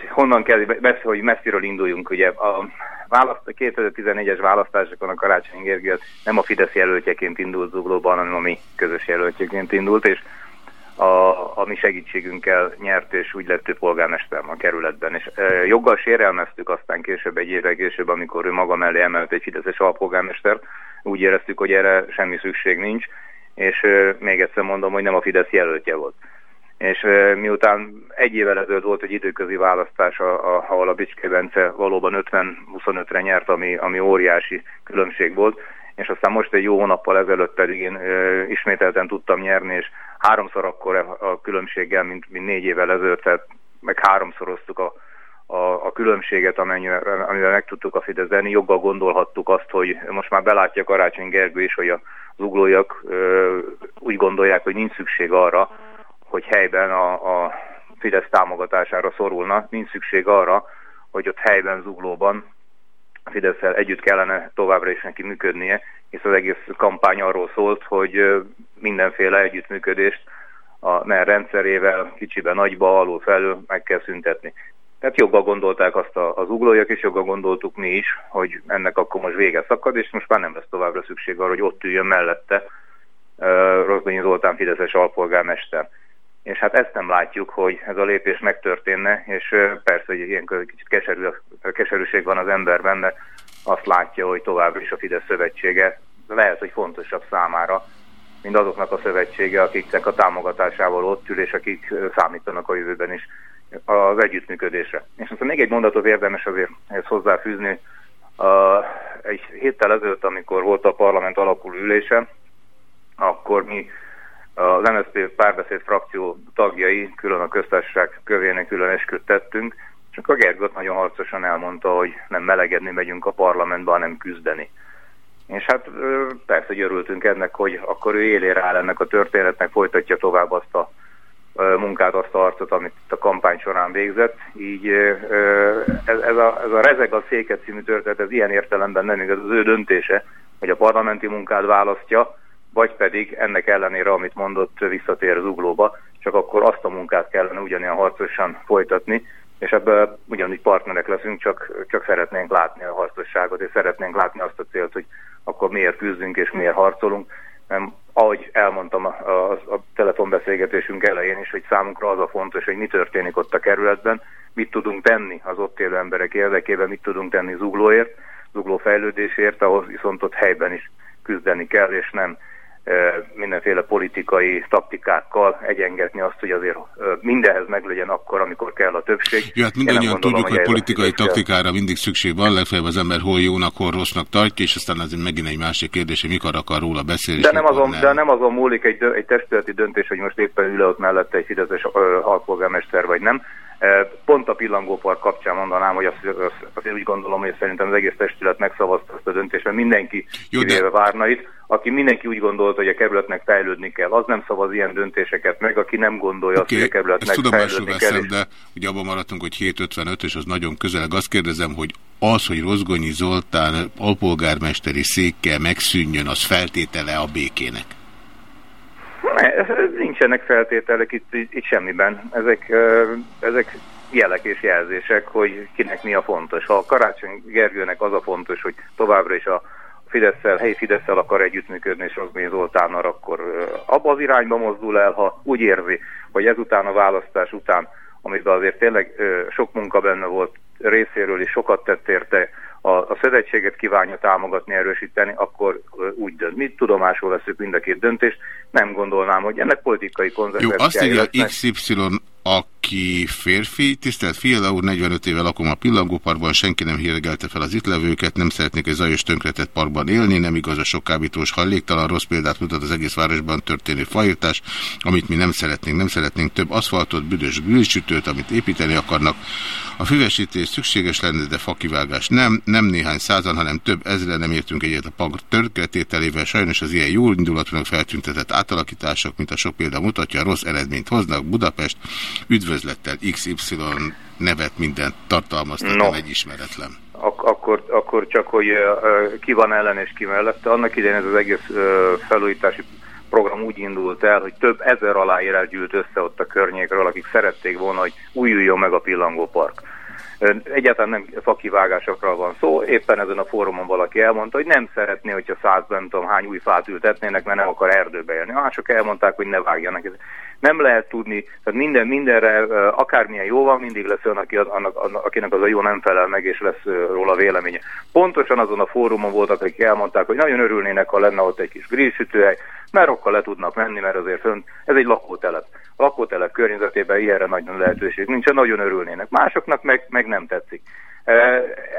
honnan kell, hogy messziről induljunk, ugye a, választ, 2014-es választásokon a Karácsony Gergely nem a Fidesz jelöltjeként indult Zuglóban, hanem a mi közös jelöltjeként indult, és a, a mi segítségünkkel nyert, és úgy lett ő polgármester a kerületben. És e, joggal sérelmeztük aztán később, egy évvel később, amikor ő maga mellé emelt egy fideszes alpolgármester, úgy éreztük, hogy erre semmi szükség nincs, és e, még egyszer mondom, hogy nem a Fidesz jelöltje volt. És e, miután egy évvel ezelőtt volt egy időközi választás, a, a, ahol a Bicske Bence valóban 50-25-re nyert, ami, ami óriási különbség volt, és aztán most egy jó hónappal ezelőtt pedig én ö, ismételten tudtam nyerni, és háromszor akkor a különbséggel, mint, mint négy évvel ezelőtt, tehát meg háromszoroztuk a, a, a különbséget, amivel, amivel meg tudtuk a Fideszelni, joggal gondolhattuk azt, hogy most már belátja Karácsony Gergő is, hogy a zuglóiak ö, úgy gondolják, hogy nincs szükség arra, hogy helyben a, a Fidesz támogatására szorulna, nincs szükség arra, hogy ott helyben zuglóban fidesz együtt kellene továbbra is neki működnie, hisz az egész kampány arról szólt, hogy mindenféle együttműködést a NER rendszerével, kicsiben, nagyba, alul, felül meg kell szüntetni. Tehát joggal gondolták azt az uglójak, és joggal gondoltuk mi is, hogy ennek akkor most vége szakad, és most már nem lesz továbbra szükség arra, hogy ott üljön mellette uh, Rozgonyi Zoltán Fideszes alpolgármester. És hát ezt nem látjuk, hogy ez a lépés megtörténne, és persze, hogy ilyenkor kicsit keserű, keserűség van az emberben, mert azt látja, hogy továbbra is a Fidesz szövetsége lehet, hogy fontosabb számára, mint azoknak a szövetsége, akiknek a támogatásával ott ül, és akik számítanak a jövőben is az együttműködésre. És aztán még egy mondatot érdemes azért ezt hozzáfűzni. Egy héttel ezelőtt, amikor volt a parlament alakuló ülése, akkor mi az MSZP párbeszéd frakció tagjai külön a köztársaság kövének külön tettünk, csak a Gergőt nagyon harcosan elmondta, hogy nem melegedni megyünk a parlamentbe, hanem küzdeni. És hát persze, hogy örültünk ennek, hogy akkor ő élére áll ennek a történetnek, folytatja tovább azt a munkát, azt a harcot, amit a kampány során végzett. Így ez, ez, a, ez a Rezeg a Széket című történet, ez ilyen értelemben nem igaz az ő döntése, hogy a parlamenti munkát választja, vagy pedig ennek ellenére, amit mondott, visszatér az uglóba, csak akkor azt a munkát kellene ugyanilyen harcosan folytatni, és ebben ugyanúgy partnerek leszünk, csak, csak szeretnénk látni a harcosságot, és szeretnénk látni azt a célt, hogy akkor miért küzdünk és miért harcolunk. Mert ahogy elmondtam a, a, a telefonbeszélgetésünk elején is, hogy számunkra az a fontos, hogy mi történik ott a kerületben, mit tudunk tenni az ott élő emberek érdekében, mit tudunk tenni Zuglóért, Zugló fejlődésért, ahhoz viszont ott helyben is küzdeni kell, és nem mindenféle politikai taktikákkal egyengetni azt, hogy azért mindenhez meglegyen akkor, amikor kell a többség. Jó, hát mindannyian tudjuk, hogy politikai taktikára mindig szükség van, legfeljebb az ember hol jónak, hol rossznak tartja, és aztán azért megint egy másik kérdés, hogy mikor akar róla beszélni. De nem, azon, nem. de nem azon múlik egy, egy testületi döntés, hogy most éppen ül ott mellette egy fideszes alpolgármester vagy nem. Pont a pillangópark kapcsán mondanám, hogy azt, azt, azt úgy gondolom, hogy szerintem az egész testület megszavazta azt a döntést, mert mindenki Jó, de... várna itt aki mindenki úgy gondolt, hogy a kerületnek fejlődni kell, az nem szavaz ilyen döntéseket meg, aki nem gondolja okay, azt, hogy a kerületnek ezt fejlődni veszem, kell. de ugye abban maradtunk, hogy 7.55, és az nagyon közel. Azt kérdezem, hogy az, hogy Rozgonyi Zoltán alpolgármesteri székkel megszűnjön, az feltétele a békének? Ne, nincsenek feltételek itt, itt semmiben. Ezek, ezek jelek és jelzések, hogy kinek mi a fontos. Ha a Karácsony Gergőnek az a fontos, hogy továbbra is a Fidesz-szel, helyi fidesz akar együttműködni, és Rozmény Zoltánnal, akkor abba az irányba mozdul el, ha úgy érzi, hogy ezután a választás után, amiben azért tényleg sok munka benne volt részéről, és sokat tett érte, a, a szövetséget kívánja támogatni, erősíteni, akkor úgy dönt. Mi tudomásul veszük mind a két döntést, nem gondolnám, hogy ennek politikai konzekvenciái Jó, azt írja XY aki férfi, tisztelt Fiala úr, 45 éve lakom a pillangóparkban, senki nem hírgelte fel az itt levőket, nem szeretnék egy zajos tönkretett parkban élni, nem igaz a sok kábítós hajléktalan, rossz példát mutat az egész városban történő fajírtás, amit mi nem szeretnénk, nem szeretnénk több aszfaltot, büdös grillsütőt, amit építeni akarnak. A füvesítés szükséges lenne, de fakivágás nem, nem néhány százan, hanem több ezre nem értünk egyet a park törketételével, sajnos az ilyen jó indulatúnak feltüntetett átalakítások, mint a sok példa mutatja, rossz eredményt hoznak, Budapest Üdvözlettel XY nevet mindent tartalmaztat, no. egy ismeretlen. Ak akkor, akkor csak, hogy uh, ki van ellen és ki mellette. Annak idején ez az egész uh, felújítási program úgy indult el, hogy több ezer aláírás gyűlt össze ott a környékről, akik szerették volna, hogy újuljon meg a pillangópark. Egyáltalán nem fakivágásokról van szó, éppen ezen a fórumon valaki elmondta, hogy nem szeretné, hogyha száz nem tudom hány új fát ültetnének, mert nem akar erdőbe élni. Mások elmondták, hogy ne vágjanak. Nem lehet tudni, tehát minden, mindenre, akármilyen jó van, mindig lesz olyan, aki, annak, akinek az a jó nem felel meg, és lesz róla véleménye. Pontosan azon a fórumon voltak, akik elmondták, hogy nagyon örülnének, ha lenne ott egy kis grillsütőhely, mert okkal le tudnak menni, mert azért fönn, ez egy lakótelep. Lakótelep környezetében ilyenre nagyon lehetőség nincs, nagyon örülnének. Másoknak meg, meg nem tetszik.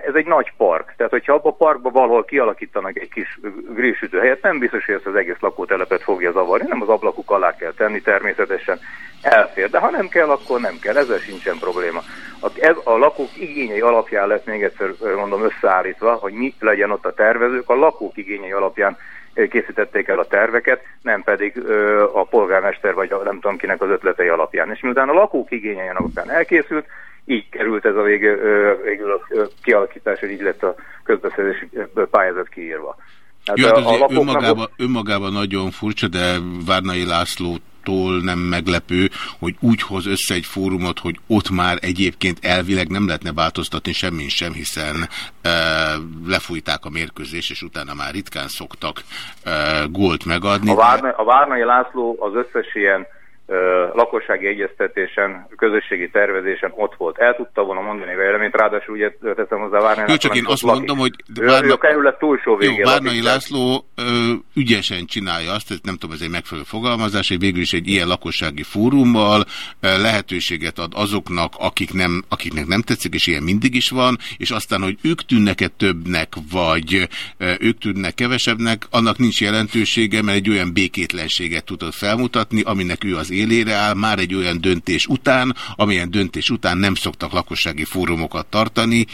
Ez egy nagy park, tehát hogyha abba a parkba valahol kialakítanak egy kis grillsütőhelyet, nem biztos, hogy ezt az egész lakótelepet fogja zavarni, nem az ablakuk alá kell tenni természetesen, elfér, de ha nem kell, akkor nem kell, ezzel sincsen probléma. A, ez a lakók igényei alapján lett még egyszer mondom összeállítva, hogy mi legyen ott a tervezők, a lakók igényei alapján készítették el a terveket, nem pedig a polgármester vagy a, nem tudom kinek az ötletei alapján. És miután a lakók igényei alapján elkészült, így került ez a végül, ö, végül a kialakítás, hogy így lett a közbeszerzési pályázat kiírva. Hát Jó, hát a- a önmagában, önmagában nagyon furcsa, de Várnai Lászlótól nem meglepő, hogy úgy hoz össze egy fórumot, hogy ott már egyébként elvileg nem lehetne változtatni semmin sem, hiszen e, lefújták a mérkőzést, és utána már ritkán szoktak e, gólt megadni. A, Várna, a Várnai László az összes ilyen lakossági egyeztetésen, közösségi tervezésen ott volt. El tudta volna mondani véleményt, ráadásul ugye teszem hozzá Várnai Jó, csak én azt lakik. mondom, hogy Várna- ő a kerület túlsó végén Jó, Várnai lakik, László ö, ügyesen csinálja azt, nem tudom, ez egy megfelelő fogalmazás, hogy végül is egy ilyen lakossági fórummal lehetőséget ad azoknak, akik nem, akiknek nem tetszik, és ilyen mindig is van, és aztán, hogy ők tűnnek-e többnek, vagy ők tűnnek kevesebbnek, annak nincs jelentősége, mert egy olyan békétlenséget tudod felmutatni, aminek ő az élére áll, már egy olyan döntés után, amilyen döntés után nem szoktak lakossági fórumokat tartani,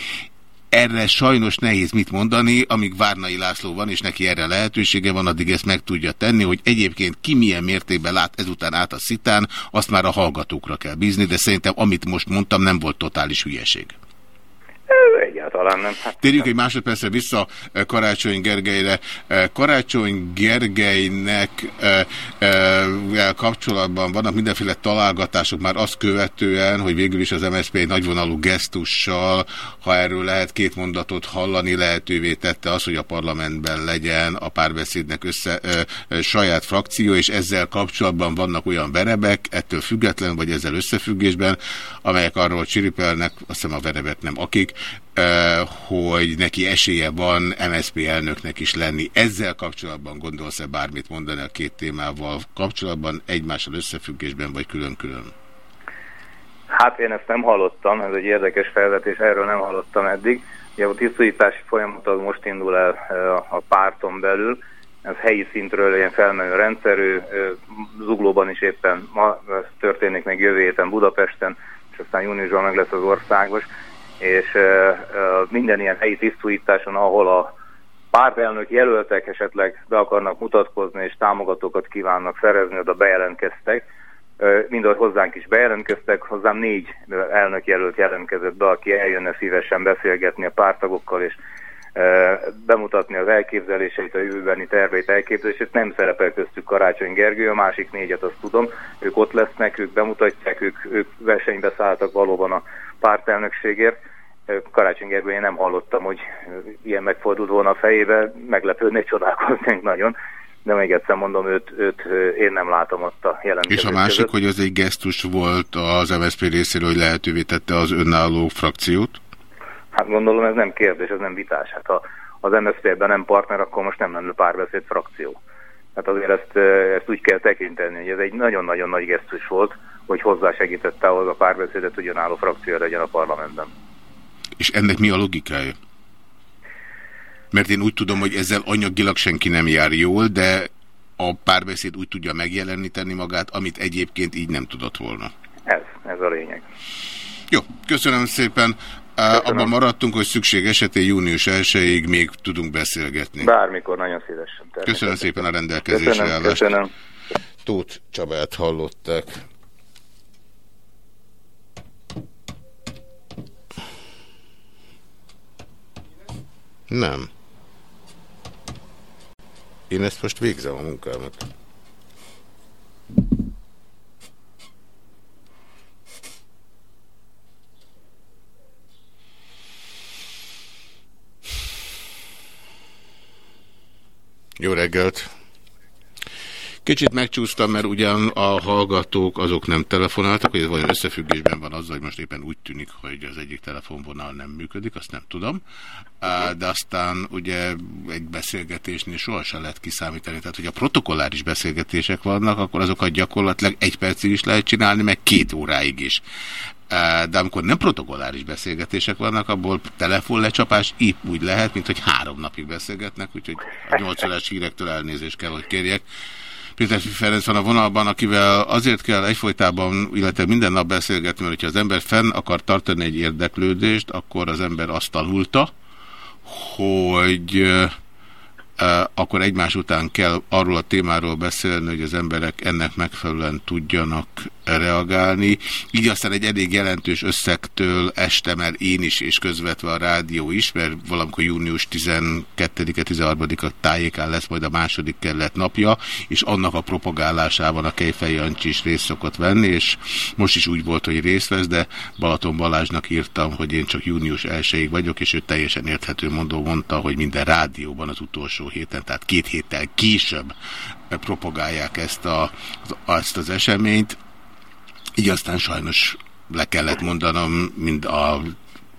erre sajnos nehéz mit mondani, amíg Várnai László van, és neki erre lehetősége van, addig ezt meg tudja tenni, hogy egyébként ki milyen mértékben lát ezután át a szitán, azt már a hallgatókra kell bízni, de szerintem amit most mondtam, nem volt totális hülyeség. Ö, Egyáltalán nem. Hát, Térjünk egy másodpercre vissza eh, Karácsony Gergelyre. Eh, Karácsony Gergelynek eh, kapcsolatban vannak mindenféle találgatások már azt követően, hogy végül is az MSZP egy nagyvonalú gesztussal, ha erről lehet két mondatot hallani, lehetővé tette az, hogy a parlamentben legyen a párbeszédnek össze, saját frakció, és ezzel kapcsolatban vannak olyan verebek, ettől független, vagy ezzel összefüggésben, amelyek arról csiripelnek, azt hiszem a verebek nem akik, eh, hogy neki esélye van MSZP elnöknek is lenni. Ezzel kapcsolatban gondolsz-e bármit mondani a két témával kapcsolatban, egymással összefüggésben, vagy külön-külön? Hát én ezt nem hallottam, ez egy érdekes felvetés, erről nem hallottam eddig. Ugye a tisztújítási folyamat az most indul el a párton belül, ez helyi szintről ilyen felmenő rendszerű, Zuglóban is éppen ma történik még jövő héten Budapesten, és aztán júniusban meg lesz az országos, és minden ilyen helyi tisztújításon, ahol a pártelnök jelöltek esetleg be akarnak mutatkozni, és támogatókat kívánnak szerezni, oda bejelentkeztek, Ö, Mindahogy hozzánk is bejelentkeztek, hozzám négy elnök jelölt jelentkezett be, aki eljönne szívesen beszélgetni a pártagokkal, és bemutatni az elképzeléseit, a jövőbeni terveit, elképzelését. Nem szerepel köztük Karácsony Gergő, a másik négyet azt tudom, ők ott lesznek, ők bemutatják, ők, ők versenybe szálltak valóban a pártelnökségért. Karácsony Gergő, én nem hallottam, hogy ilyen megfordult volna a fejébe, meglepődnék, [LAUGHS] csodálkoznék nagyon, de még egyszer mondom, őt, őt én nem látom ott a És jelentkezők a másik, között. hogy az egy gesztus volt az MSZP részéről, hogy lehetővé tette az önálló frakciót? Hát gondolom ez nem kérdés, ez nem vitás. Hát ha az MSZP-ben nem partner, akkor most nem lenne párbeszéd frakció. Hát azért ezt, ezt úgy kell tekinteni, hogy ez egy nagyon-nagyon nagy gesztus volt, hogy hozzásegítette ahhoz a párbeszédet, hogy önálló frakció legyen a parlamentben. És ennek mi a logikája? Mert én úgy tudom, hogy ezzel anyagilag senki nem jár jól, de a párbeszéd úgy tudja megjeleníteni magát, amit egyébként így nem tudott volna. Ez, ez a lényeg. Jó, köszönöm szépen. Köszönöm. Abban maradtunk, hogy szükség esetén június 1-ig még tudunk beszélgetni. Bármikor nagyon szívesen. Köszönöm szépen a rendelkezésre Köszönöm, állást. köszönöm. Tóth Csabát hallották. Nem. Én ezt most végzem a munkámat. Jó reggelt! Kicsit megcsúsztam, mert ugyan a hallgatók azok nem telefonáltak, hogy ez vajon összefüggésben van azzal, hogy most éppen úgy tűnik, hogy az egyik telefonvonal nem működik, azt nem tudom. De aztán ugye egy beszélgetésnél sohasem lehet kiszámítani. Tehát, hogy a protokolláris beszélgetések vannak, akkor azokat gyakorlatilag egy percig is lehet csinálni, meg két óráig is de amikor nem protokolláris beszélgetések vannak, abból telefonlecsapás épp úgy lehet, mint hogy három napig beszélgetnek, úgyhogy a nyolc órás hírektől elnézést kell, hogy kérjek. Péter Ferenc van a vonalban, akivel azért kell egyfolytában, illetve minden nap beszélgetni, mert hogyha az ember fenn akar tartani egy érdeklődést, akkor az ember azt tanulta, hogy akkor egymás után kell arról a témáról beszélni, hogy az emberek ennek megfelelően tudjanak reagálni. Így aztán egy elég jelentős összegtől estem el én is, és közvetve a rádió is, mert valamikor június 12-e, 13-a tájékán lesz majd a második kerület napja, és annak a propagálásában a Kejfej Jancsi is részt szokott venni, és most is úgy volt, hogy részt vesz, de Balaton Balázsnak írtam, hogy én csak június 1 vagyok, és ő teljesen érthető mondó mondta, hogy minden rádióban az utolsó héten, tehát két héttel később propagálják ezt, a, ezt az eseményt. Így aztán sajnos le kellett mondanom mind, a,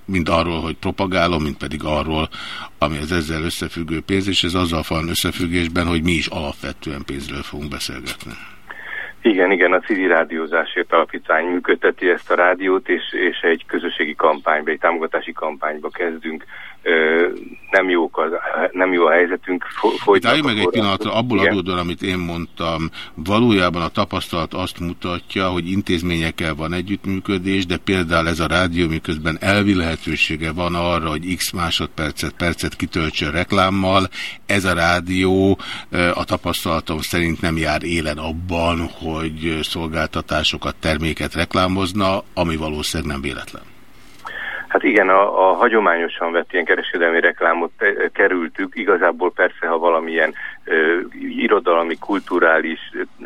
mind arról, hogy propagálom, mind pedig arról, ami az ezzel összefüggő pénz, és ez azzal van összefüggésben, hogy mi is alapvetően pénzről fogunk beszélgetni. Igen, igen, a civil rádiózásért alapítvány működteti ezt a rádiót, és, és egy közösségi kampányba, egy támogatási kampányba kezdünk nem, jók az, nem jó a helyzetünk. Folytatjuk meg egy pillanatra, abból Igen. adódóan, amit én mondtam, valójában a tapasztalat azt mutatja, hogy intézményekkel van együttműködés, de például ez a rádió, miközben elvi lehetősége van arra, hogy x másodpercet, percet kitöltsön reklámmal, ez a rádió a tapasztalatom szerint nem jár élen abban, hogy szolgáltatásokat, terméket reklámozna, ami valószínűleg nem véletlen. Hát igen, a, a hagyományosan vett ilyen kereskedelmi reklámot te, kerültük. Igazából persze, ha valamilyen ö, irodalmi, kulturális,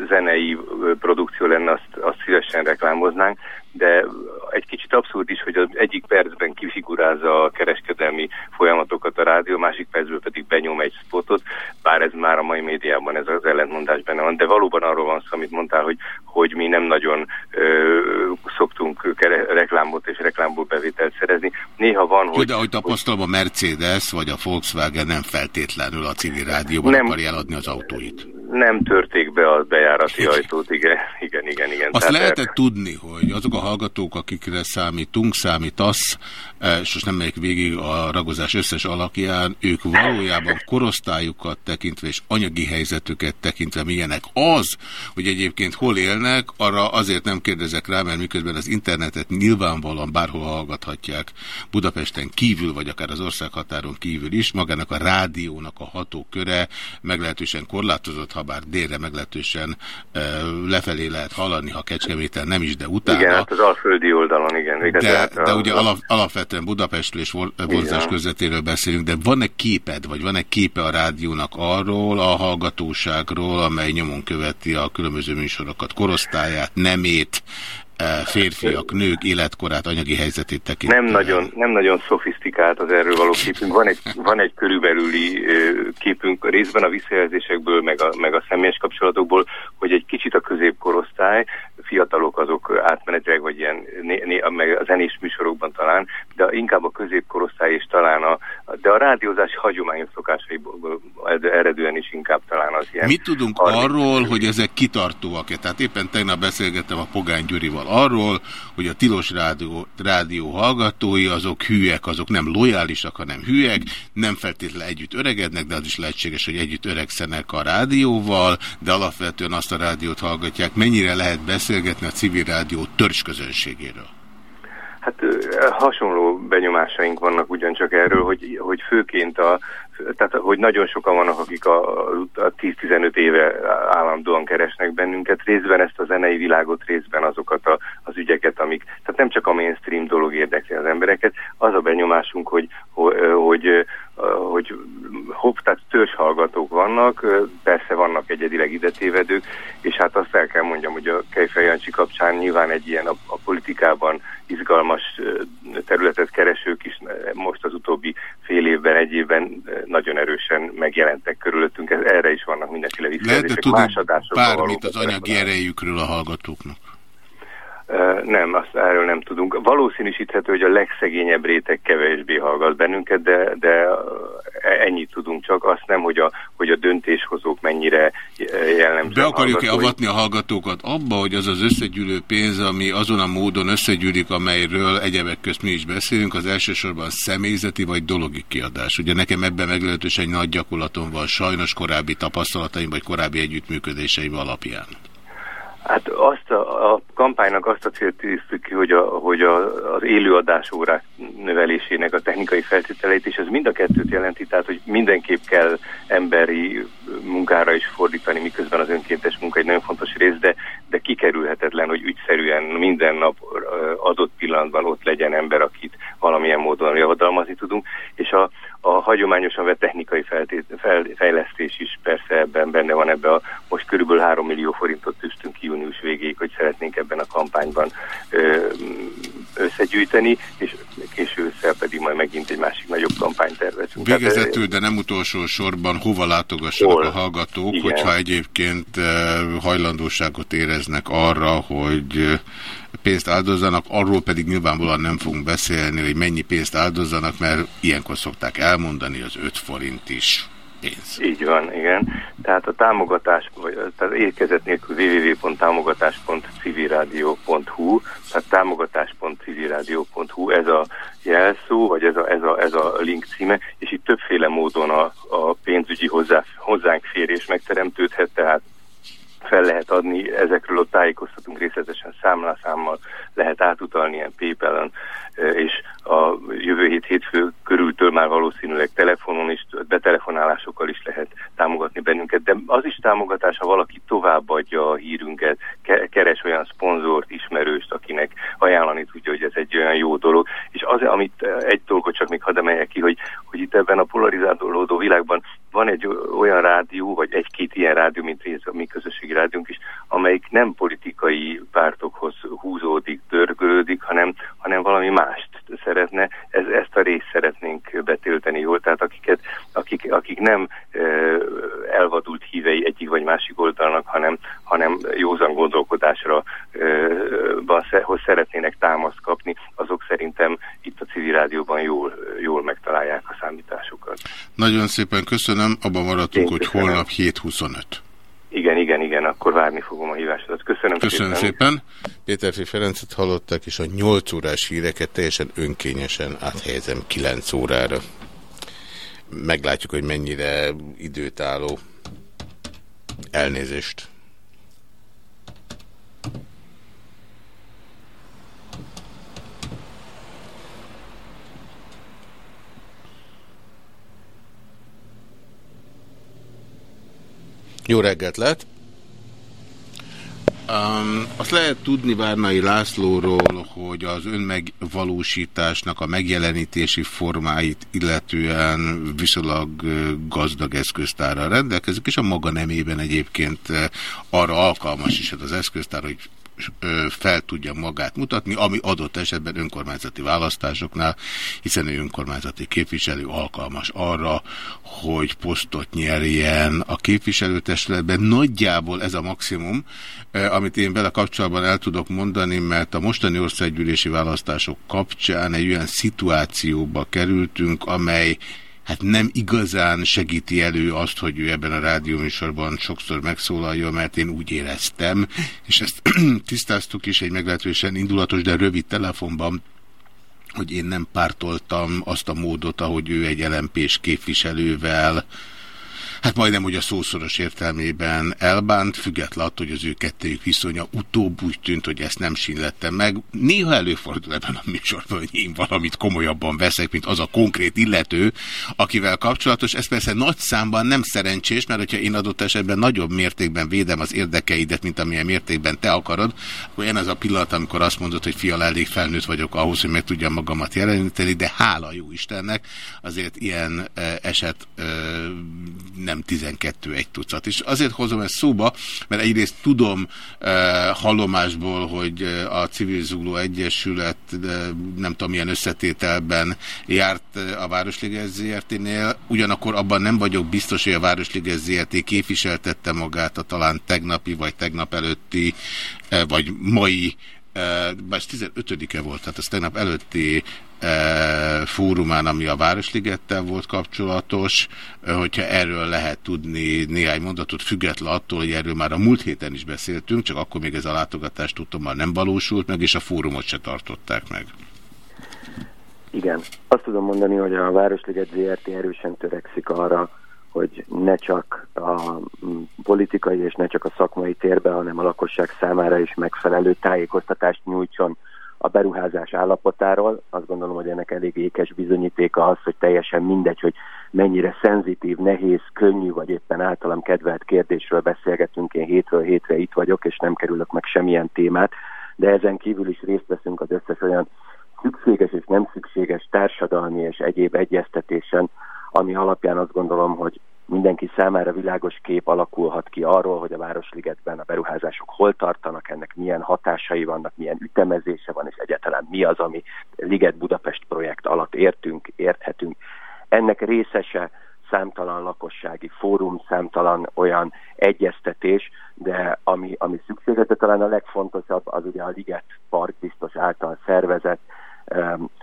zenei ö, produkció lenne, azt, azt szívesen reklámoznánk, de egy kicsit abszurd is, hogy az egyik percben kifigurázza a kereskedelmi folyamatokat a rádió, másik percben pedig benyom egy spotot, bár ez már a mai médiában ez az ellentmondás benne van, de valóban arról van szó, amit mondtál, hogy, hogy mi nem nagyon ö, szoktunk reklámot és reklámból bevételt szerezni. Néha van, hogy... De ahogy tapasztalom, a Mercedes vagy a Volkswagen nem feltétlenül a civil rádióban nem, akarja eladni az autóit. Nem törték be a bejárati ajtót, igen, igen, igen. igen. Azt Tehát lehetett er... tudni, hogy azok a hallgatók, akikre számítunk, számítasz, és most nem megyek végig a ragozás összes alakján, ők valójában korosztályukat tekintve és anyagi helyzetüket tekintve milyenek. Az, hogy egyébként hol élnek, arra azért nem kérdezek rá, mert miközben az internetet nyilvánvalóan bárhol hallgathatják Budapesten kívül, vagy akár az országhatáron kívül is, magának a rádiónak a hatóköre meglehetősen korlátozott, ha bár délre meglehetősen e, lefelé lehet hallani, ha Kecskeméten nem is, de utána. Igen, hát az alföldi oldalon, igen. de, hát de ugye alap, alapvetően Budapestről és Borzás közvetéről beszélünk, de van-e képed, vagy van-e képe a rádiónak arról, a hallgatóságról, amely nyomon követi a különböző műsorokat, korosztályát, nemét, E, férfiak, nők életkorát, anyagi helyzetét tekintve? Nem nagyon, nem nagyon szofisztikált az erről való képünk. Van egy, van egy körülbelüli képünk részben a visszajelzésekből, meg a, meg a személyes kapcsolatokból, hogy egy kicsit a középkorosztály, fiatalok azok átmenetileg, vagy ilyen né, né, meg a zenés műsorokban talán, de inkább a középkorosztály és talán a, de a rádiózás hagyományos szokásaiból eredően is inkább talán az ilyen. Mit tudunk 30 arról, hogy ezek kitartóak-e? Tehát éppen tegnap beszélgettem a Pogány Gyurival arról, hogy a tilos rádió, rádió hallgatói azok hülyek, azok nem lojálisak, hanem hülyek, nem feltétlenül együtt öregednek, de az is lehetséges, hogy együtt öregszenek a rádióval, de alapvetően azt a rádiót hallgatják. Mennyire lehet beszélgetni a civil rádió törzsközönségéről? Hát hasonló benyomásaink vannak ugyancsak erről, hogy, hogy főként a, tehát hogy nagyon sokan vannak, akik a, a 10-15 éve állandóan keresnek bennünket, részben ezt a zenei világot, részben azokat a, az ügyeket, amik, tehát nem csak a mainstream dolog érdekli az embereket, az a benyomásunk, hogy, hogy, hogy hopp, tehát törzs okos hallgatók vannak, persze vannak egyedileg idetévedők, és hát azt el kell mondjam, hogy a Kejfej Jancsi kapcsán nyilván egy ilyen a, a politikában izgalmas területet keresők is most az utóbbi fél évben, egy évben nagyon erősen megjelentek körülöttünk, erre is vannak mindenféle visszajelzések. Lehet, hogy bármit az anyagi erejükről a hallgatóknak? Nem, azt erről nem tudunk. Valószínűsíthető, hogy a legszegényebb réteg kevésbé hallgat bennünket, de, de ennyit tudunk csak. Azt nem, hogy a, hogy a döntéshozók mennyire jellemző. Be akarjuk-e avatni a hallgatókat abba, hogy az az összegyűlő pénz, ami azon a módon összegyűlik, amelyről egyebek közt mi is beszélünk, az elsősorban személyzeti vagy dologi kiadás. Ugye nekem ebben meglehetősen nagy gyakorlatom van sajnos korábbi tapasztalataim vagy korábbi együttműködéseim alapján. Hát azt a, a kampánynak azt a célt tűztük ki, hogy, a, hogy a, az élőadás órák növelésének a technikai feltételeit, és ez mind a kettőt jelenti, tehát hogy mindenképp kell emberi munkára is fordítani, miközben az önkéntes munka egy nagyon fontos rész, de, de kikerülhetetlen, hogy ügyszerűen minden nap adott pillanatban ott legyen ember, akit valamilyen módon javadalmazni tudunk, és a, a hagyományosan vett technikai feltét, fel, fejlesztés is persze ebben benne van ebbe a most körülbelül 3 millió forintot tűztünk ki június végéig, hogy szeretnénk ebben a kampányban ö, összegyűjteni, és késő ősszel pedig majd megint egy másik nagyobb kampányt tervezünk. Végezetül, de nem utolsó sorban hova látogassanak? A hallgatók, Igen. hogyha egyébként hajlandóságot éreznek arra, hogy pénzt áldozzanak, arról pedig nyilvánvalóan nem fogunk beszélni, hogy mennyi pénzt áldozzanak, mert ilyenkor szokták elmondani az 5 forint is pénz. Így van, igen. Tehát a támogatás, vagy tehát érkezet nélkül www.támogatás.civilradio.hu, tehát támogatás.civilradio.hu, ez a jelszó, vagy ez a, ez a, ez a link címe, és itt többféle módon a, a pénzügyi hozzá, hozzánk férés megteremtődhet, tehát fel lehet adni, ezekről ott tájékoztatunk részletesen számlaszámmal, lehet átutalni ilyen PayPal-en, és a jövő hét hétfő körültől már valószínűleg telefonon is, betelefonálásokkal is lehet támogatni bennünket, de az is támogatás, ha valaki továbbadja a hírünket, keres olyan szponzort, ismerőst, akinek ajánlani tudja, hogy ez egy olyan jó dolog, és az, amit egy dolgot csak még hadd emeljek ki, hogy, hogy itt ebben a polarizálódó világban van egy olyan rádió, vagy egy-két ilyen rádió, mint a mi közösségi rádiónk is, amelyik nem politikai pártokhoz húzódik, dörgölődik, hanem, hanem valami mást szeretne. Ez, ezt a részt szeretnénk betölteni jól, tehát akiket, akik, akik nem e, elvadult hívei egyik vagy másik oldalnak, hanem, hanem józan gondolkodásra e, hoz szeretnének támaszt kapni, azok szerintem itt a civil rádióban jól, jól megtalálják a számításokat. Nagyon szépen köszönöm, abban maradtunk, hogy holnap 7.25. Igen, igen, igen, akkor várni fogom a hívásodat. Köszönöm, Köszönöm szépen. szépen. Péter F. Ferencet hallották, és a 8 órás híreket teljesen önkényesen áthelyezem 9 órára. Meglátjuk, hogy mennyire időtálló. Elnézést. Jó reggelt lehet! Um, azt lehet tudni Várnai Lászlóról, hogy az önmegvalósításnak a megjelenítési formáit illetően viszonylag gazdag eszköztárral rendelkezik, és a maga nemében egyébként arra alkalmas is az eszköztár, hogy fel tudja magát mutatni, ami adott esetben önkormányzati választásoknál, hiszen ő önkormányzati képviselő alkalmas arra, hogy posztot nyerjen képviselőtestületben. Nagyjából ez a maximum, amit én vele kapcsolatban el tudok mondani, mert a mostani országgyűlési választások kapcsán egy olyan szituációba kerültünk, amely hát nem igazán segíti elő azt, hogy ő ebben a rádióműsorban sokszor megszólaljon, mert én úgy éreztem, és ezt [CLEARS THROAT] tisztáztuk is egy meglehetősen indulatos, de rövid telefonban, hogy én nem pártoltam azt a módot, ahogy ő egy lmp képviselővel hát majdnem, hogy a szószoros értelmében elbánt, független attól, hogy az ő kettőjük viszonya utóbb úgy tűnt, hogy ezt nem sínlettem meg. Néha előfordul ebben a műsorban, hogy én valamit komolyabban veszek, mint az a konkrét illető, akivel kapcsolatos. Ez persze nagy számban nem szerencsés, mert hogyha én adott esetben nagyobb mértékben védem az érdekeidet, mint amilyen mértékben te akarod, akkor én a pillanat, amikor azt mondod, hogy fiala elég felnőtt vagyok ahhoz, hogy meg tudjam magamat jeleníteni, de hála jó Istennek, azért ilyen eset nem 12 egy tucat. És azért hozom ezt szóba, mert egyrészt tudom hallomásból, hogy a Civil Zugló Egyesület nem tudom milyen összetételben járt a Városliges ZRT-nél, ugyanakkor abban nem vagyok biztos, hogy a Városliges ZRT képviseltette magát a talán tegnapi vagy tegnap előtti vagy mai bár 15-e volt, tehát ez tegnap előtti fórumán, ami a Városligettel volt kapcsolatos, hogyha erről lehet tudni néhány mondatot, független attól, hogy erről már a múlt héten is beszéltünk, csak akkor még ez a látogatás tudtommal nem valósult meg, és a fórumot se tartották meg. Igen. Azt tudom mondani, hogy a Városliget ZRT erősen törekszik arra, hogy ne csak a politikai és ne csak a szakmai térbe, hanem a lakosság számára is megfelelő tájékoztatást nyújtson a beruházás állapotáról. Azt gondolom, hogy ennek elég ékes bizonyítéka az, hogy teljesen mindegy, hogy mennyire szenzitív, nehéz, könnyű, vagy éppen általam kedvelt kérdésről beszélgetünk. Én hétről hétre itt vagyok, és nem kerülök meg semmilyen témát, de ezen kívül is részt veszünk az összes olyan szükséges és nem szükséges társadalmi és egyéb egyeztetésen, ami alapján azt gondolom, hogy mindenki számára világos kép alakulhat ki arról, hogy a Városligetben a beruházások hol tartanak, ennek milyen hatásai vannak, milyen ütemezése van, és egyáltalán mi az, ami Liget Budapest projekt alatt értünk, érthetünk. Ennek részese számtalan lakossági fórum, számtalan olyan egyeztetés, de ami, ami szükséges, de talán a legfontosabb az ugye a Liget Park biztos által szervezett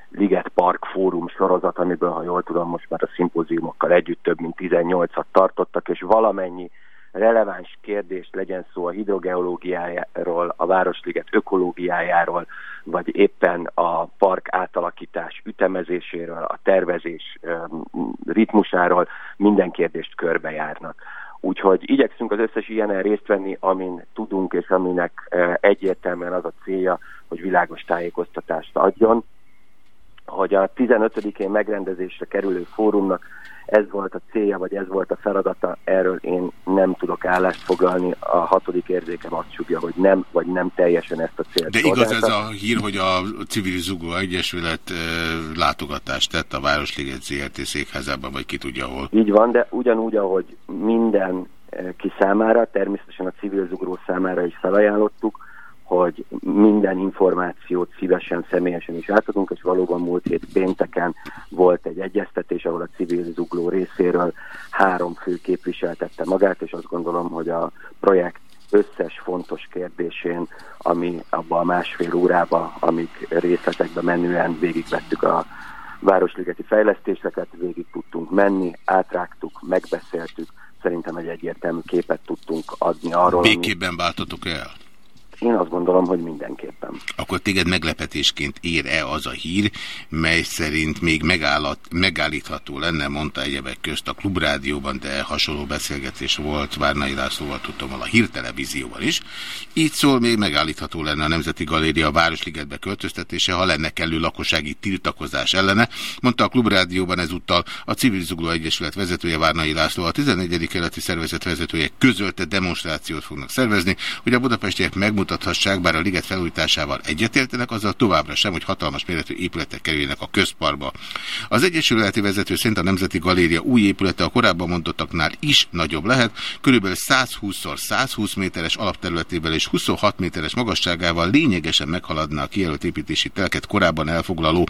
Liget Park Fórum sorozat, amiből, ha jól tudom, most már a szimpóziumokkal együtt több mint 18-at tartottak, és valamennyi releváns kérdést legyen szó a hidrogeológiájáról, a Városliget ökológiájáról, vagy éppen a park átalakítás ütemezéséről, a tervezés ritmusáról, minden kérdést körbejárnak. Úgyhogy igyekszünk az összes ilyenen részt venni, amin tudunk, és aminek egyértelműen az a célja, hogy világos tájékoztatást adjon. Hogy a 15-én megrendezésre kerülő fórumnak ez volt a célja, vagy ez volt a feladata, erről én nem tudok állást foglalni. A hatodik érzékem azt csukja, hogy nem, vagy nem teljesen ezt a célt. De igaz ez a hír, hogy a Civil Zugó Egyesület látogatást tett a Városliget ZRT székházában, vagy ki tudja hol. Így van, de ugyanúgy, ahogy minden ki számára, természetesen a Civil Zugró számára is felajánlottuk, hogy minden információt szívesen, személyesen is átadunk, és valóban múlt hét pénteken volt egy egyeztetés, ahol a civil zugló részéről három fő képviseltette magát, és azt gondolom, hogy a projekt összes fontos kérdésén, ami abban a másfél órába, amíg részletekbe menően végigvettük a városligeti fejlesztéseket, végig tudtunk menni, átrágtuk, megbeszéltük, szerintem egy egyértelmű képet tudtunk adni arról. Békében váltatok el? Én azt gondolom, hogy mindenképpen. Akkor téged meglepetésként ér-e az a hír, mely szerint még megállat, megállítható lenne, mondta egyebek közt a klubrádióban, de hasonló beszélgetés volt Várnai Lászlóval, tudtam, a hírtelevízióban is. Így szól, még megállítható lenne a Nemzeti Galéria Városligetbe költöztetése, ha lenne kellő lakossági tiltakozás ellene, mondta a klubrádióban ezúttal a Civil Zugló Egyesület vezetője Várnai László, a 14. keleti szervezet vezetője közölte demonstrációt fognak szervezni, hogy a budapestiek megmutatják, bemutathassák, bár a liget felújításával egyetértenek, azzal továbbra sem, hogy hatalmas méretű épületek kerüljenek a közparkba. Az Egyesületi vezető szerint a Nemzeti Galéria új épülete a korábban mondottaknál is nagyobb lehet, körülbelül 120x120 méteres alapterületével és 26 méteres magasságával lényegesen meghaladna a kijelölt építési telket korábban elfoglaló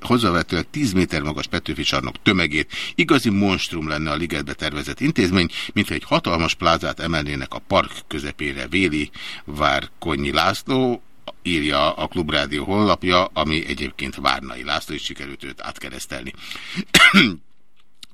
hozzávetőleg 10 méter magas Petőfi csarnok tömegét. Igazi monstrum lenne a ligetbe tervezett intézmény, mintha egy hatalmas plázát emelnének a park közepére véli Várkonyi László, írja a Klubrádió honlapja, ami egyébként Várnai László, és sikerült őt átkeresztelni.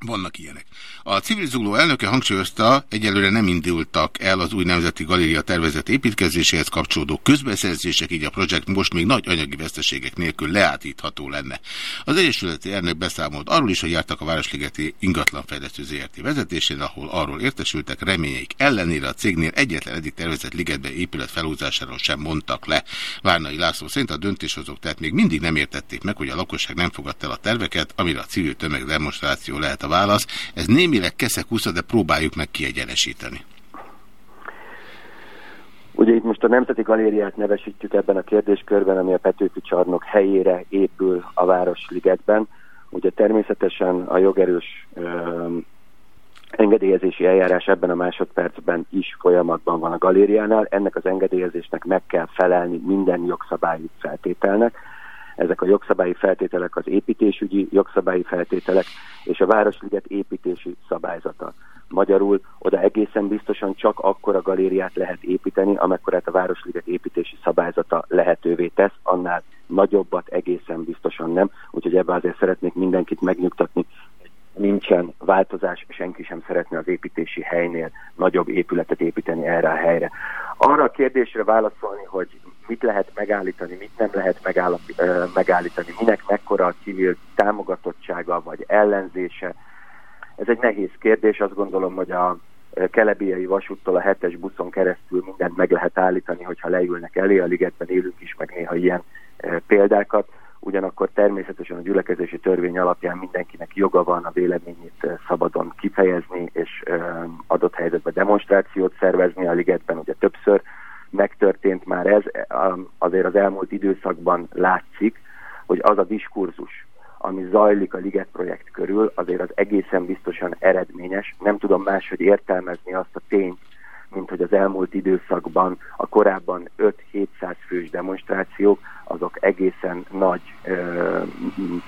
Vannak ilyenek. A civil zugló elnöke hangsúlyozta, egyelőre nem indultak el az új nemzeti galéria tervezett építkezéséhez kapcsolódó közbeszerzések, így a projekt most még nagy anyagi veszteségek nélkül leátítható lenne. Az Egyesületi elnök beszámolt arról is, hogy jártak a Városligeti ingatlanfejlesztő ZRT vezetésén, ahol arról értesültek, reményeik ellenére a cégnél egyetlen eddig tervezett ligetbe épület felhúzásáról sem mondtak le. Várnai László szerint a döntéshozók tehát még mindig nem értették meg, hogy a lakosság nem fogadta el a terveket, amire a civil tömeg demonstráció lehet a válasz. Ez némileg keszek de próbáljuk meg kiegyenesíteni. Ugye itt most a Nemzeti Galériát nevesítjük ebben a kérdéskörben, ami a Petőfi csarnok helyére épül a Városligetben. Ugye természetesen a jogerős ö, engedélyezési eljárás ebben a másodpercben is folyamatban van a galériánál. Ennek az engedélyezésnek meg kell felelni minden jogszabályi feltételnek ezek a jogszabályi feltételek az építésügyi jogszabályi feltételek és a Városliget építési szabályzata. Magyarul oda egészen biztosan csak akkor a galériát lehet építeni, amekkorát a Városliget építési szabályzata lehetővé tesz, annál nagyobbat egészen biztosan nem. Úgyhogy ebben azért szeretnék mindenkit megnyugtatni, nincsen változás, senki sem szeretne az építési helynél nagyobb épületet építeni erre a helyre. Arra a kérdésre válaszolni, hogy mit lehet megállítani, mit nem lehet megállítani, minek mekkora a civil támogatottsága vagy ellenzése. Ez egy nehéz kérdés, azt gondolom, hogy a kelebiai vasúttól a hetes buszon keresztül mindent meg lehet állítani, hogyha leülnek elé, a ligetben élünk is, meg néha ilyen példákat. Ugyanakkor természetesen a gyülekezési törvény alapján mindenkinek joga van a véleményét szabadon kifejezni, és adott helyzetben demonstrációt szervezni a ligetben, ugye többször megtörtént már ez, azért az elmúlt időszakban látszik, hogy az a diskurzus, ami zajlik a Liget projekt körül, azért az egészen biztosan eredményes. Nem tudom máshogy értelmezni azt a tényt, mint hogy az elmúlt időszakban a korábban 5-700 fős demonstrációk, azok egészen nagy,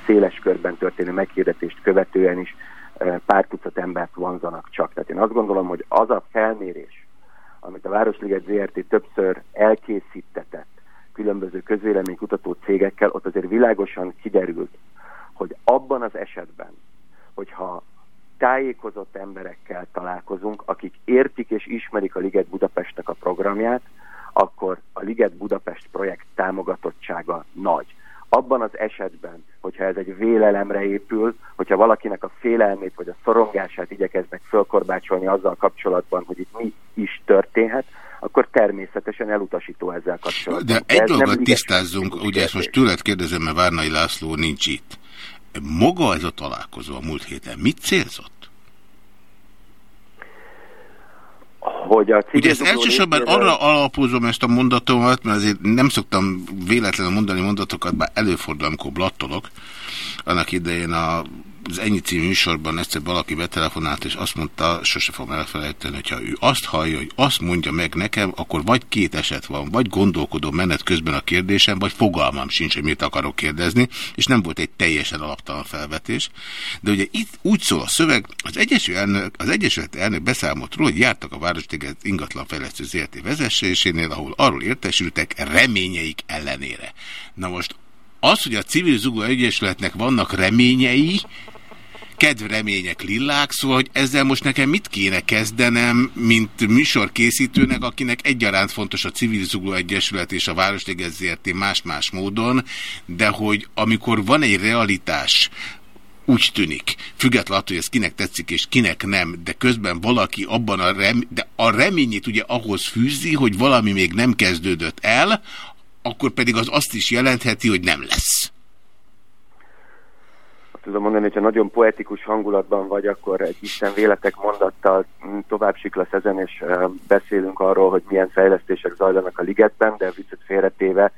széles körben történő meghirdetést követően is pár tucat embert vonzanak csak. Tehát én azt gondolom, hogy az a felmérés, amit a Városliget ZRT többször elkészítetett különböző közvéleménykutató cégekkel, ott azért világosan kiderült, hogy abban az esetben, hogyha tájékozott emberekkel találkozunk, akik értik és ismerik a Liget Budapestnek a programját, akkor a Liget Budapest projekt támogatottsága nagy abban az esetben, hogyha ez egy vélelemre épül, hogyha valakinek a félelmét vagy a szorongását igyekeznek fölkorbácsolni azzal kapcsolatban, hogy itt mi is történhet, akkor természetesen elutasító ezzel kapcsolatban. De egy dolgot tisztázzunk, ugye ezt most tőled kérdezem, mert Várnai László nincs itt. Maga ez a találkozó a múlt héten mit célzott? hogy a Ugye ezt elsősorban részéről... arra alapozom ezt a mondatomat, mert azért nem szoktam véletlenül mondani mondatokat, bár előfordul, amikor blattolok. Annak idején a az ennyi című műsorban egyszer valaki betelefonált, és azt mondta, sose fogom elfelejteni, hogyha ő azt hallja, hogy azt mondja meg nekem, akkor vagy két eset van, vagy gondolkodom menet közben a kérdésem, vagy fogalmam sincs, hogy mit akarok kérdezni, és nem volt egy teljesen alaptalan felvetés. De ugye itt úgy szól a szöveg, az Egyesült Elnök, az Egyesült Elnök beszámolt róla, hogy jártak a Városliget ingatlanfejlesztő ZRT vezetésénél, ahol arról értesültek reményeik ellenére. Na most az, hogy a civil zugó egyesületnek vannak reményei, kedvremények lillák, szóval, hogy ezzel most nekem mit kéne kezdenem, mint műsorkészítőnek, akinek egyaránt fontos a Civil Zugló Egyesület és a Városliget ZRT más-más módon, de hogy amikor van egy realitás, úgy tűnik, függetlenül attól, hogy ez kinek tetszik és kinek nem, de közben valaki abban a, rem, de a reményét ugye ahhoz fűzi, hogy valami még nem kezdődött el, akkor pedig az azt is jelentheti, hogy nem lesz. Tudom mondani, hogyha nagyon poetikus hangulatban vagy, akkor egy Isten véletek mondattal tovább siklasz ezen, és beszélünk arról, hogy milyen fejlesztések zajlanak a ligetben, de viccet félretéve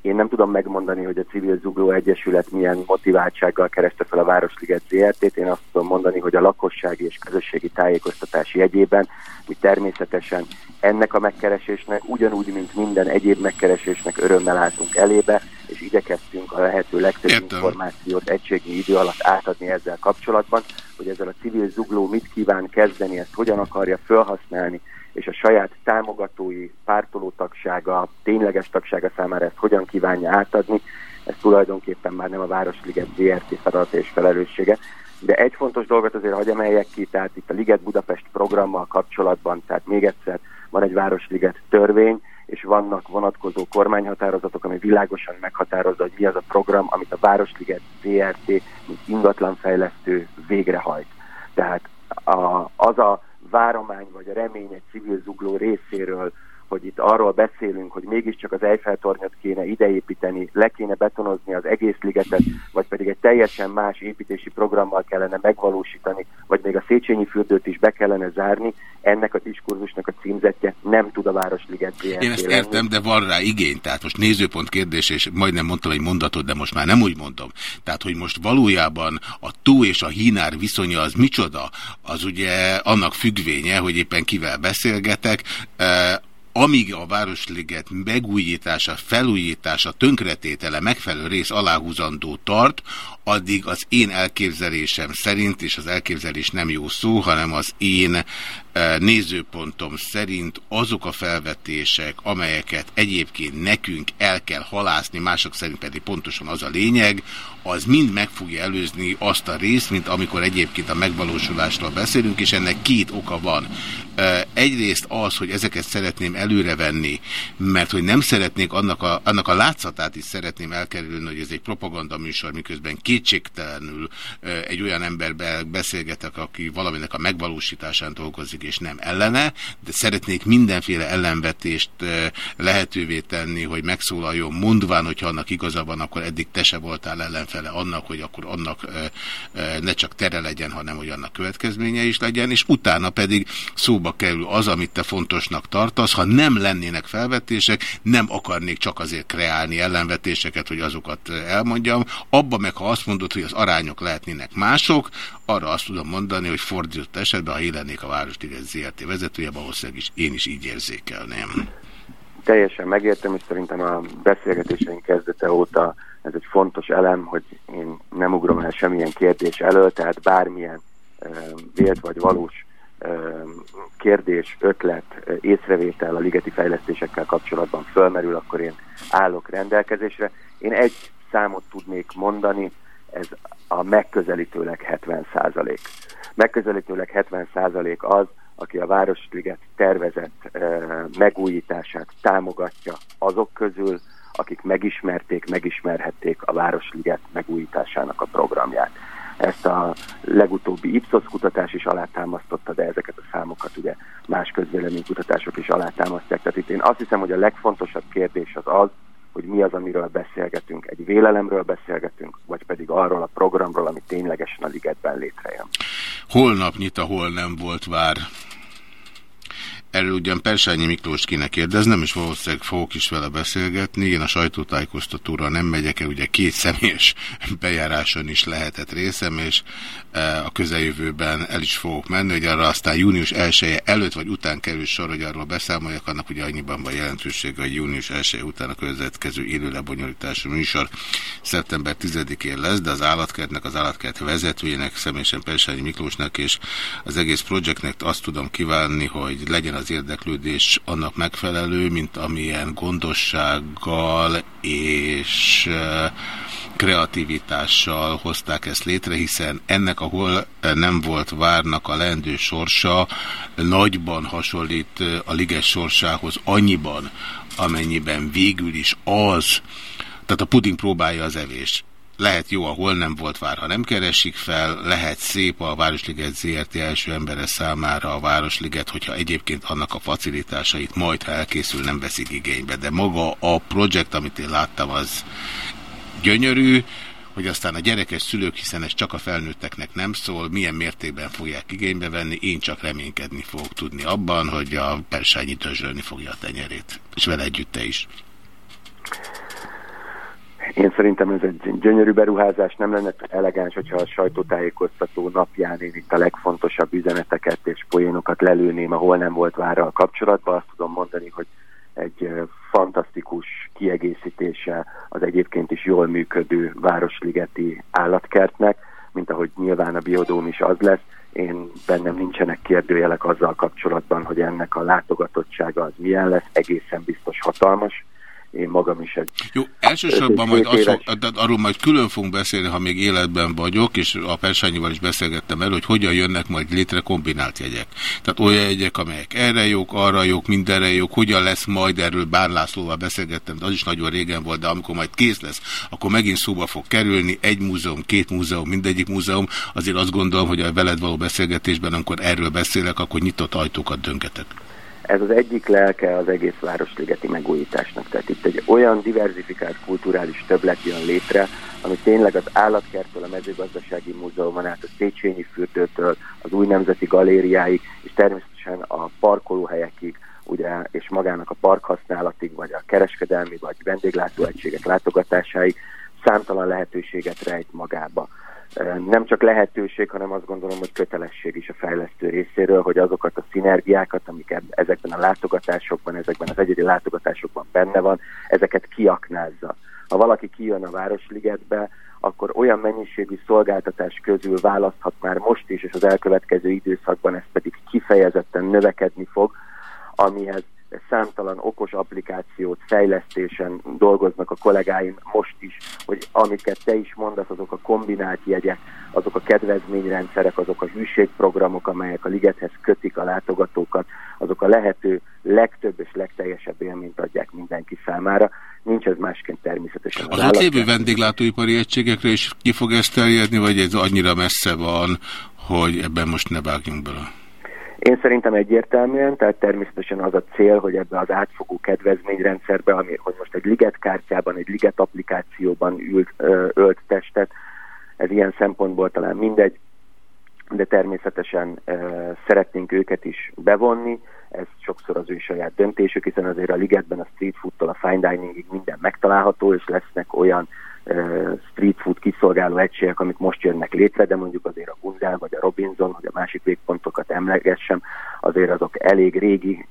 én nem tudom megmondani, hogy a Civil Zugló Egyesület milyen motiváltsággal kereste fel a Városliget ZRT-t. Én azt tudom mondani, hogy a lakossági és közösségi tájékoztatás jegyében mi természetesen ennek a megkeresésnek, ugyanúgy, mint minden egyéb megkeresésnek örömmel álltunk elébe, és igyekeztünk a lehető legtöbb Értem. információt egységi idő alatt átadni ezzel kapcsolatban, hogy ezzel a Civil Zugló mit kíván kezdeni, ezt hogyan akarja felhasználni, és a saját támogatói, pártoló tagsága, tényleges tagsága számára ezt hogyan kívánja átadni, ez tulajdonképpen már nem a Városliget ZRT feladata és felelőssége. De egy fontos dolgot azért hagy emeljek ki, tehát itt a Liget Budapest programmal kapcsolatban, tehát még egyszer van egy Városliget törvény, és vannak vonatkozó kormányhatározatok, ami világosan meghatározza, hogy mi az a program, amit a Városliget ZRT, mint ingatlanfejlesztő végrehajt. Tehát a, az a váromány vagy a remény egy civil zugló részéről, hogy itt arról beszélünk, hogy mégiscsak az Eiffel-tornyot kéne ideépíteni, le kéne betonozni az egész ligetet, vagy pedig egy teljesen más építési programmal kellene megvalósítani, vagy még a Széchenyi fürdőt is be kellene zárni, ennek a diskurzusnak a címzetje nem tud a Városliget ZRT Én ezt lenni. értem, de van rá igény. Tehát most nézőpont kérdés, és majdnem mondtam egy mondatot, de most már nem úgy mondom. Tehát, hogy most valójában a tó és a hínár viszonya az micsoda, az ugye annak függvénye, hogy éppen kivel beszélgetek. Amíg a Városliget megújítása, felújítása, tönkretétele megfelelő rész aláhúzandó tart, addig az én elképzelésem szerint, és az elképzelés nem jó szó, hanem az én eh, nézőpontom szerint azok a felvetések, amelyeket egyébként nekünk el kell halászni, mások szerint pedig pontosan az a lényeg, az mind meg fogja előzni azt a részt, mint amikor egyébként a megvalósulásról beszélünk, és ennek két oka van. Egyrészt az, hogy ezeket szeretném előrevenni, mert hogy nem szeretnék annak a, annak a látszatát is szeretném elkerülni, hogy ez egy propaganda műsor, miközben kétségtelenül egy olyan emberben beszélgetek, aki valaminek a megvalósításán dolgozik, és nem ellene, de szeretnék mindenféle ellenvetést eh, lehetővé tenni, hogy megszólaljon, mondván, hogyha annak igaza van, akkor eddig te se voltál ellenfele annak, hogy akkor annak ne csak tere legyen, hanem hogy annak következménye is legyen, és utána pedig szóba kerül az, amit te fontosnak tartasz. Ha nem lennének felvetések, nem akarnék csak azért kreálni ellenvetéseket, hogy azokat elmondjam. Abba meg, ha azt mondod, hogy az arányok lehetnének mások, arra azt tudom mondani, hogy fordított esetben, ha én lennék a Városliget ZRT vezetője, valószínűleg is én is így érzékelném. Teljesen megértem, és szerintem a beszélgetéseink kezdete óta ez egy fontos elem, hogy én nem ugrom el semmilyen kérdés elől, tehát bármilyen vélt vagy valós kérdés, ötlet, észrevétel a ligeti fejlesztésekkel kapcsolatban fölmerül, akkor én állok rendelkezésre. Én egy számot tudnék mondani, ez a megközelítőleg 70 százalék. Megközelítőleg 70 százalék az, aki a Városliget tervezett megújítását támogatja azok közül, akik megismerték, megismerhették a Városliget megújításának a programját. Ezt a legutóbbi Ipsos kutatás is alátámasztotta, de ezeket a számokat ugye más közvéleménykutatások is alátámasztják. Tehát itt én azt hiszem, hogy a legfontosabb kérdés az az, hogy mi az, amiről beszélgetünk. Egy vélelemről beszélgetünk, vagy pedig arról a programról, ami ténylegesen a ligetben létrejön. Holnap nyit, ahol nem volt vár. Erről ugyan Persányi Miklós kéne kérdeznem, és valószínűleg fogok is vele beszélgetni. Én a sajtótájékoztatóra nem megyek ugye két személyes [LAUGHS] bejáráson is lehetett részem, és e, a közeljövőben el is fogok menni, hogy arra aztán június 1 -e előtt vagy után kerül sor, hogy arról beszámoljak, annak ugye annyiban van jelentősége, hogy június 1 -e után a következő élő lebonyolítású műsor szeptember 10-én lesz, de az állatkertnek, az állatkert vezetőjének, személyesen Persányi Miklósnak és az egész projektnek azt tudom kívánni, hogy legyen az érdeklődés annak megfelelő, mint amilyen gondossággal és eh, kreativitással hozták ezt létre, hiszen ennek, ahol nem volt várnak a lendő sorsa, nagyban hasonlít eh, a liges sorsához annyiban, amennyiben végül is az, tehát a puding próbálja az evés lehet jó, ahol nem volt vár, ha nem keresik fel, lehet szép a Városliget ZRT első embere számára a Városliget, hogyha egyébként annak a facilitásait majd, ha elkészül, nem veszik igénybe. De maga a projekt, amit én láttam, az gyönyörű, hogy aztán a gyerekes szülők, hiszen ez csak a felnőtteknek nem szól, milyen mértékben fogják igénybe venni, én csak reménykedni fogok tudni abban, hogy a persányi dözsölni fogja a tenyerét. És vele együtt te is. Én szerintem ez egy gyönyörű beruházás, nem lenne elegáns, hogyha a sajtótájékoztató napján én itt a legfontosabb üzeneteket és poénokat lelőném, ahol nem volt várral kapcsolatban. Azt tudom mondani, hogy egy fantasztikus kiegészítése az egyébként is jól működő Városligeti állatkertnek, mint ahogy nyilván a biodóm is az lesz. Én bennem nincsenek kérdőjelek azzal kapcsolatban, hogy ennek a látogatottsága az milyen lesz, egészen biztos hatalmas, én magam is egy... Jó, elsősorban majd éves... az, fog, arról majd külön fogunk beszélni, ha még életben vagyok, és a Persányival is beszélgettem el, hogy hogyan jönnek majd létre kombinált jegyek. Tehát olyan jegyek, amelyek erre jók, arra jók, mindenre jók, hogyan lesz majd erről Bár Lászlóval beszélgettem, de az is nagyon régen volt, de amikor majd kész lesz, akkor megint szóba fog kerülni egy múzeum, két múzeum, mindegyik múzeum. Azért azt gondolom, hogy a veled való beszélgetésben, amikor erről beszélek, akkor nyitott ajtókat döngetek. Ez az egyik lelke az egész Városligeti megújításnak. Tehát itt egy olyan diversifikált kulturális többlet jön létre, ami tényleg az állatkertől, a mezőgazdasági múzeumon át, a Széchenyi fürdőtől, az új nemzeti galériáig, és természetesen a parkolóhelyekig, ugye, és magának a parkhasználatig, vagy a kereskedelmi, vagy vendéglátóegységek látogatásáig számtalan lehetőséget rejt magába nem csak lehetőség, hanem azt gondolom, hogy kötelesség is a fejlesztő részéről, hogy azokat a szinergiákat, amik ezekben a látogatásokban, ezekben az egyedi látogatásokban benne van, ezeket kiaknázza. Ha valaki kijön a Városligetbe, akkor olyan mennyiségű szolgáltatás közül választhat már most is, és az elkövetkező időszakban ez pedig kifejezetten növekedni fog, amihez számtalan okos applikációt fejlesztésen dolgoznak a kollégáim most is, hogy amiket te is mondasz, azok a kombinált jegyek, azok a kedvezményrendszerek, azok a hűségprogramok, amelyek a ligethez kötik a látogatókat, azok a lehető legtöbb és legteljesebb élményt adják mindenki számára. Nincs ez másként természetesen. Az, ott lévő vendéglátóipari egységekre is ki fog ezt terjedni, vagy ez annyira messze van, hogy ebben most ne vágjunk bele? Én szerintem egyértelműen, tehát természetesen az a cél, hogy ebbe az átfogó kedvezményrendszerbe, ami, hogy most egy liget kártyában, egy liget applikációban ült, ölt testet, ez ilyen szempontból talán mindegy, de természetesen e, szeretnénk őket is bevonni, ez sokszor az ő saját döntésük, hiszen azért a ligetben a street foodtól a fine diningig minden megtalálható, és lesznek olyan street food kiszolgáló egységek, amik most jönnek létre, de mondjuk azért a Gundel vagy a Robinson, hogy a másik végpontokat emlegessem, azért azok elég régi,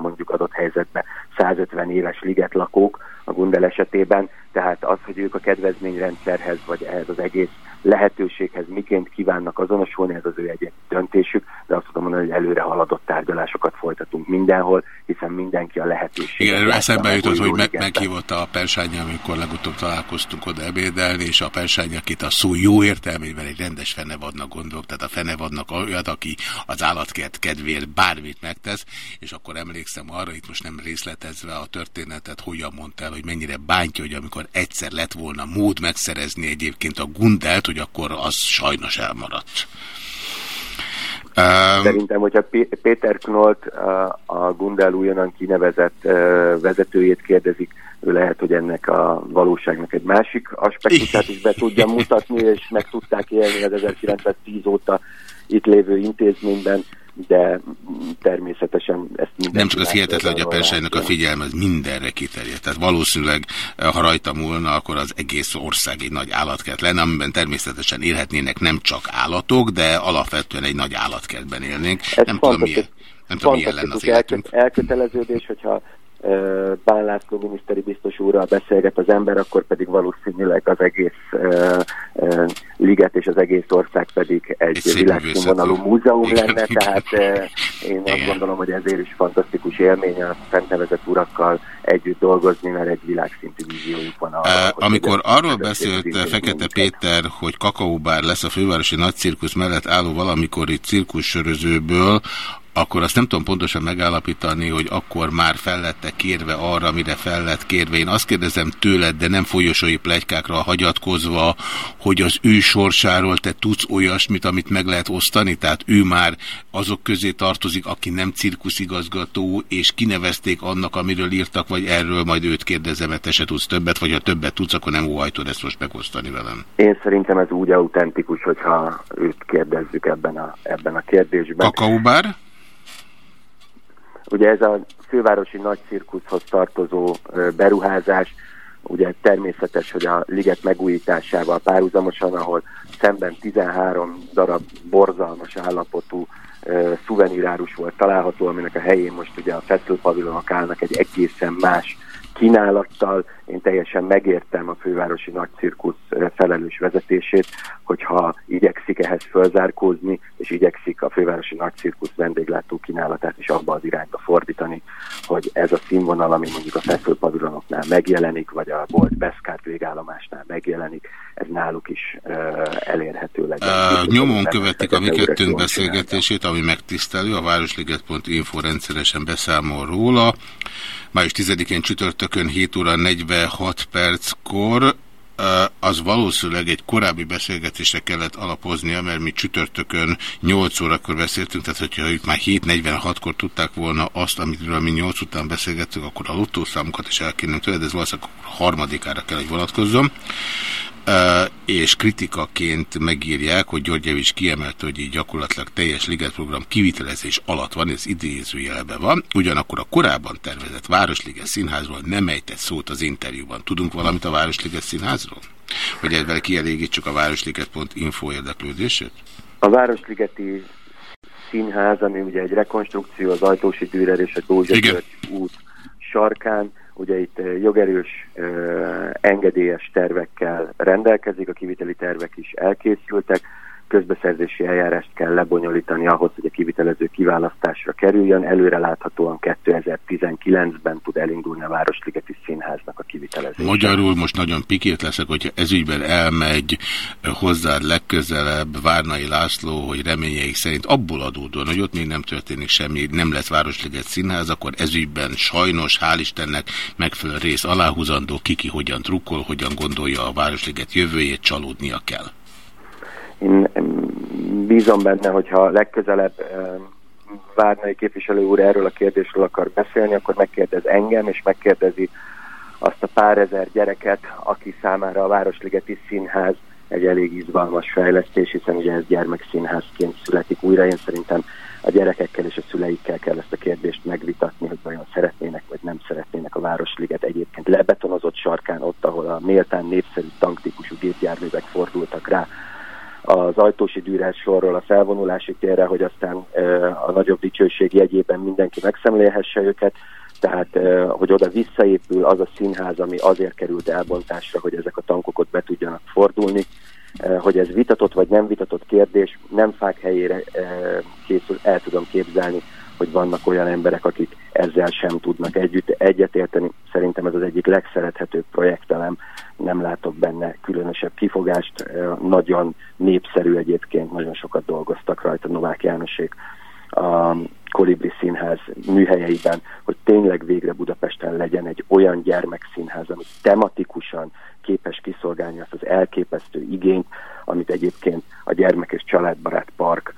mondjuk adott helyzetben 150 éves ligetlakók a Gundel esetében, tehát az, hogy ők a kedvezményrendszerhez vagy ehhez az egész lehetőséghez miként kívánnak azonosulni, ez az ő egy döntésük, de azt tudom mondani, hogy előre haladott tárgyalásokat folytatunk mindenhol, hiszen mindenki a lehetőség. Igen, eszembe jutott, hogy me meghívott a Persánya, amikor legutóbb találkoztunk oda ebédelni, és a Persánya, akit a szó jó értelmében egy rendes fenevadnak gondolok, tehát a fenevadnak olyat, aki az állatkert kedvéért bármit megtesz, és akkor emlékszem arra, itt most nem részletezve a történetet, hogyan mondtál, hogy mennyire bántja, hogy amikor egyszer lett volna mód megszerezni egyébként a gundelt, hogy akkor az sajnos elmaradt. Szerintem, hogyha Péter Knolt a Gundel újonnan kinevezett vezetőjét kérdezik, ő lehet, hogy ennek a valóságnak egy másik aspektusát is be tudja mutatni, és meg tudták élni az 1910 óta itt lévő intézményben de természetesen ezt minden... Nem csak az hihetetlen, hogy a persejnek a figyelme az mindenre kiterjed. Tehát valószínűleg, eh, ha rajta múlna, akkor az egész ország egy nagy állatkert lenne, amiben természetesen élhetnének nem csak állatok, de alapvetően egy nagy állatkertben élnénk. Ez nem tudom, milyen, nem tudom, milyen lenne az életünk. Elköteleződés, hogyha Bán László miniszteri biztos úrral beszélget az ember, akkor pedig valószínűleg az egész liget és az egész ország pedig egy, egy világszínvonalú múzeum igen, lenne, tehát én igen. azt gondolom, hogy ezért is fantasztikus élmény a fentnevezett urakkal együtt dolgozni, mert egy világszintű víziójuk van. Arra, amikor arról beszélt Fekete Péter, hogy kakaóbár lesz a fővárosi nagycirkusz mellett álló valamikori cirkussörözőből, akkor azt nem tudom pontosan megállapítani, hogy akkor már fellette kérve arra, mire fellett kérve. Én azt kérdezem tőled, de nem folyosói plegykákra hagyatkozva, hogy az ő sorsáról te tudsz olyasmit, amit meg lehet osztani, tehát ő már azok közé tartozik, aki nem cirkuszigazgató, és kinevezték annak, amiről írtak, vagy erről majd őt kérdezem, mert te se tudsz többet, vagy ha többet tudsz, akkor nem óhajtod ezt most megosztani velem. Én szerintem ez úgy autentikus, hogyha őt kérdezzük ebben a, ebben a kérdésben. Kakaóbár? Ugye ez a fővárosi nagy cirkuszhoz tartozó beruházás, ugye természetes, hogy a liget megújításával párhuzamosan, ahol szemben 13 darab borzalmas állapotú uh, szuvenírárus volt található, aminek a helyén most ugye a feszülpavilonok állnak egy egészen más kínálattal. Én teljesen megértem a fővárosi nagycirkusz felelős vezetését, hogyha igyekszik ehhez fölzárkózni, és igyekszik a fővárosi nagycirkusz vendéglátó kínálatát is abba az irányba fordítani, hogy ez a színvonal, ami mondjuk a feszülpavilonoknál megjelenik, vagy a Bolt Beszkárt végállomásnál megjelenik, ez náluk is uh, elérhető legyen. Uh, nyomon követik a mi kettőnk beszélgetését, ami megtisztelő, a városliget.info rendszeresen beszámol róla. Május 10-én csütörtökön 7 óra 46 perckor az valószínűleg egy korábbi beszélgetésre kellett alapoznia, mert mi csütörtökön 8 órakor beszéltünk, tehát hogyha ők már 7.46-kor tudták volna azt, amiről mi 8 után beszélgettünk, akkor a lottószámokat is el kéne tőle, de ez valószínűleg harmadikára kell, hogy vonatkozzon és kritikaként megírják, hogy Györgyevics kiemelte, hogy így gyakorlatilag teljes ligetprogram kivitelezés alatt van, ez idézőjelben van. Ugyanakkor a korábban tervezett Városliget Színházról nem ejtett szót az interjúban. Tudunk valamit a Városliget Színházról? Hogy ezzel kielégítsük a városliget.info érdeklődését? A Városligeti Színház, ami ugye egy rekonstrukció az Ajtósi Dürer és a Dózsa út sarkán, Ugye itt eh, jogerős uh, engedélyes tervekkel rendelkezik, a kiviteli tervek is elkészültek, közbeszerzési eljárást kell lebonyolítani ahhoz, hogy a kivitelező kiválasztásra kerüljön. Előre láthatóan 2019-ben tud elindulni a Városligeti Színháznak a kivitelezése. Magyarul most nagyon pikét leszek, hogyha ezügyben elmegy hozzád legközelebb Várnai László, hogy reményeik szerint abból adódóan, hogy ott még nem történik semmi, nem lesz Városliget Színház, akkor ezügyben sajnos, hál' Istennek megfelelő rész aláhúzandó, kiki hogyan trukkol, hogyan gondolja a Városliget jövőjét, csalódnia kell. Én bízom benne, hogyha legközelebb Várnai képviselő úr erről a kérdésről akar beszélni, akkor megkérdez engem, és megkérdezi azt a pár ezer gyereket, aki számára a Városligeti Színház egy elég izgalmas fejlesztés, hiszen ugye ez gyermekszínházként születik újra. Én szerintem a gyerekekkel és a szüleikkel kell ezt a kérdést megvitatni, hogy vajon szeretnének vagy nem szeretnének a Városliget egyébként lebetonozott sarkán, ott, ahol a méltán népszerű tanktípusú gépjárművek fordultak rá az ajtósi dűrás sorról a felvonulási térre, hogy aztán a nagyobb dicsőség jegyében mindenki megszemlélhesse őket, tehát hogy oda visszaépül az a színház, ami azért került elbontásra, hogy ezek a tankok ott be tudjanak fordulni, hogy ez vitatott vagy nem vitatott kérdés, nem fák helyére készül, el tudom képzelni, hogy vannak olyan emberek, akik ezzel sem tudnak együtt egyetérteni. Szerintem ez az egyik legszerethetőbb projektelem, nem látok benne különösebb kifogást. Nagyon népszerű egyébként, nagyon sokat dolgoztak rajta Novák Jánosék a Kolibri Színház műhelyeiben, hogy tényleg végre Budapesten legyen egy olyan gyermekszínház, ami tematikusan képes kiszolgálni azt az elképesztő igényt, amit egyébként a Gyermek és Családbarát Park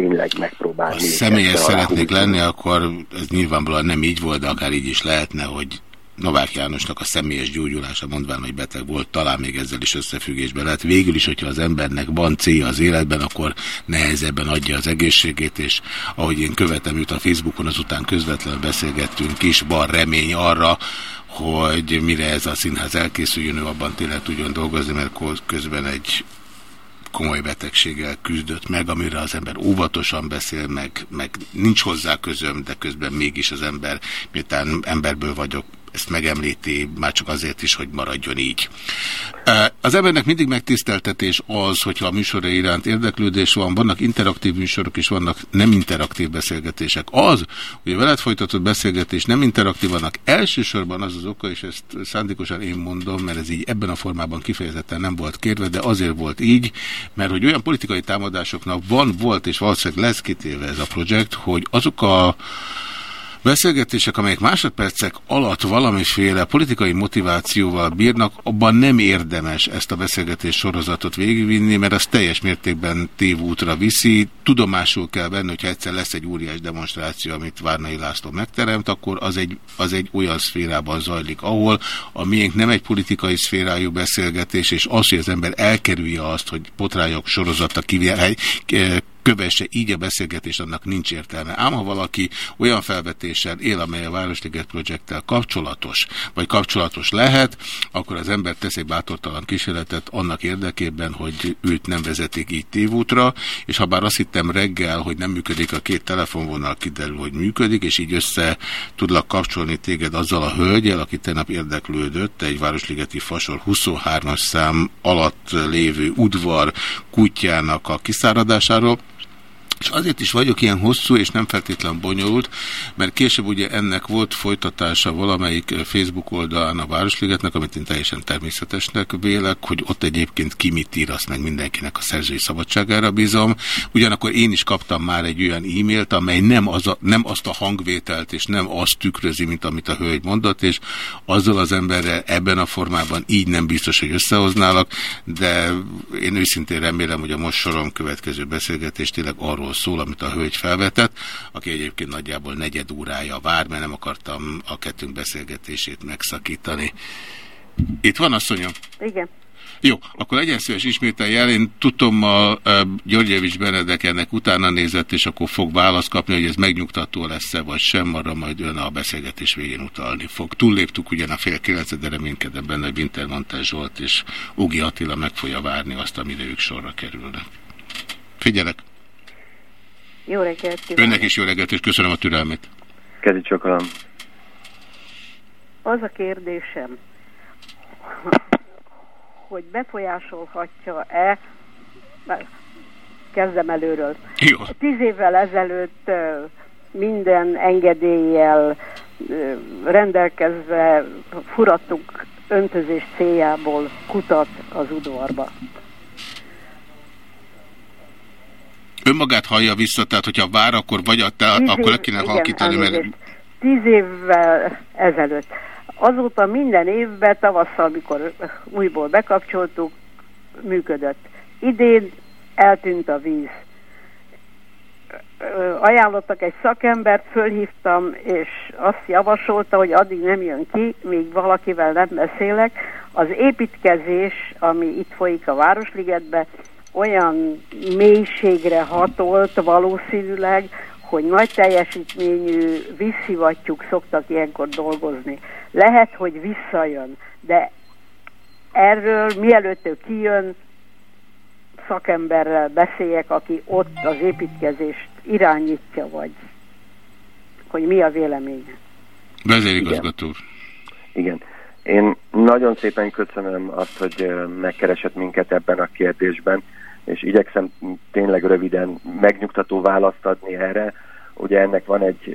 tényleg megpróbálni. Ha személyes szeretnék lenni, akkor ez nyilvánvalóan nem így volt, de akár így is lehetne, hogy Novák Jánosnak a személyes gyógyulása, mondván, hogy beteg volt, talán még ezzel is összefüggésben lehet. Végül is, hogyha az embernek van célja az életben, akkor nehezebben adja az egészségét, és ahogy én követem őt a Facebookon, azután közvetlenül beszélgettünk is, van remény arra, hogy mire ez a színház elkészüljön, ő abban tényleg tudjon dolgozni, mert közben egy komoly betegséggel küzdött meg, amire az ember óvatosan beszél, meg, meg nincs hozzá közöm, de közben mégis az ember, miután emberből vagyok, ezt megemlíti, már csak azért is, hogy maradjon így. Az embernek mindig megtiszteltetés az, hogyha a műsorra iránt érdeklődés van, vannak interaktív műsorok és vannak nem interaktív beszélgetések. Az, hogy a veled folytatott beszélgetés nem interaktív, vannak elsősorban az az oka, és ezt szándékosan én mondom, mert ez így ebben a formában kifejezetten nem volt kérve, de azért volt így, mert hogy olyan politikai támadásoknak van, volt és valószínűleg lesz kitéve ez a projekt, hogy azok a beszélgetések, amelyek másodpercek alatt valamiféle politikai motivációval bírnak, abban nem érdemes ezt a beszélgetés sorozatot végigvinni, mert az teljes mértékben tévútra viszi. Tudomásul kell venni, hogyha egyszer lesz egy óriás demonstráció, amit Várnai László megteremt, akkor az egy, az egy olyan szférában zajlik, ahol a miénk nem egy politikai szférájú beszélgetés, és az, hogy az ember elkerülje azt, hogy potrányok sorozata kövesse így a beszélgetést, annak nincs értelme. Ám ha valaki olyan felvetéssel él, amely a Városliget projekttel kapcsolatos, vagy kapcsolatos lehet, akkor az ember tesz egy bátortalan kísérletet annak érdekében, hogy őt nem vezetik így tévútra, és ha bár azt hittem reggel, hogy nem működik a két telefonvonal, kiderül, hogy működik, és így össze tudlak kapcsolni téged azzal a hölgyel, aki tegnap érdeklődött egy Városligeti Fasor 23-as szám alatt lévő udvar kutyának a kiszáradásáról. És azért is vagyok ilyen hosszú és nem feltétlen bonyolult, mert később ugye ennek volt folytatása valamelyik Facebook oldalán a Városligetnek, amit én teljesen természetesnek vélek, hogy ott egyébként ki mit ír, azt meg mindenkinek a szerzői szabadságára bízom. Ugyanakkor én is kaptam már egy olyan e-mailt, amely nem, az a, nem azt a hangvételt és nem azt tükrözi, mint amit a hölgy mondott, és azzal az emberrel ebben a formában így nem biztos, hogy összehoználak, de én őszintén remélem, hogy a most soron következő beszélgetés tényleg arról arról szól, amit a hölgy felvetett, aki egyébként nagyjából negyed órája vár, mert nem akartam a kettőnk beszélgetését megszakítani. Itt van, asszonyom? Igen. Jó, akkor legyen szíves ismételj el. Én tudom, a Györgyevics Benedek ennek utána nézett, és akkor fog választ kapni, hogy ez megnyugtató lesz-e, vagy sem, arra majd ön a beszélgetés végén utalni fog. Túlléptük ugyan a fél kilencet, de reménykedem benne, hogy Wintermantel Zsolt és Ugi Attila meg fogja várni azt, amire ők sorra kerülnek. Figyelek! Jó reggelt kívánok. Önnek is jó reggelt, és köszönöm a türelmét. Kezi csokolom. Az a kérdésem, hogy befolyásolhatja-e, kezdem előről. Jó. Tíz évvel ezelőtt minden engedéllyel rendelkezve furattuk öntözés céljából kutat az udvarba. Önmagát hallja vissza, tehát hogyha vár, akkor vagy a te, akkor le kéne igen, halkítani, mert... Tíz évvel ezelőtt. Azóta minden évben, tavasszal, amikor újból bekapcsoltuk, működött. Idén eltűnt a víz. Ajánlottak egy szakembert, fölhívtam, és azt javasolta, hogy addig nem jön ki, míg valakivel nem beszélek. Az építkezés, ami itt folyik a Városligetbe, olyan mélységre hatolt valószínűleg, hogy nagy teljesítményű vízszivattyúk szoktak ilyenkor dolgozni. Lehet, hogy visszajön, de erről mielőtt ő kijön, szakemberrel beszéljek, aki ott az építkezést irányítja, vagy hogy mi a véleménye. Vezérigazgató úr. Igen. Én nagyon szépen köszönöm azt, hogy ö, megkeresett minket ebben a kérdésben, és igyekszem tényleg röviden megnyugtató választ adni erre. Ugye ennek van egy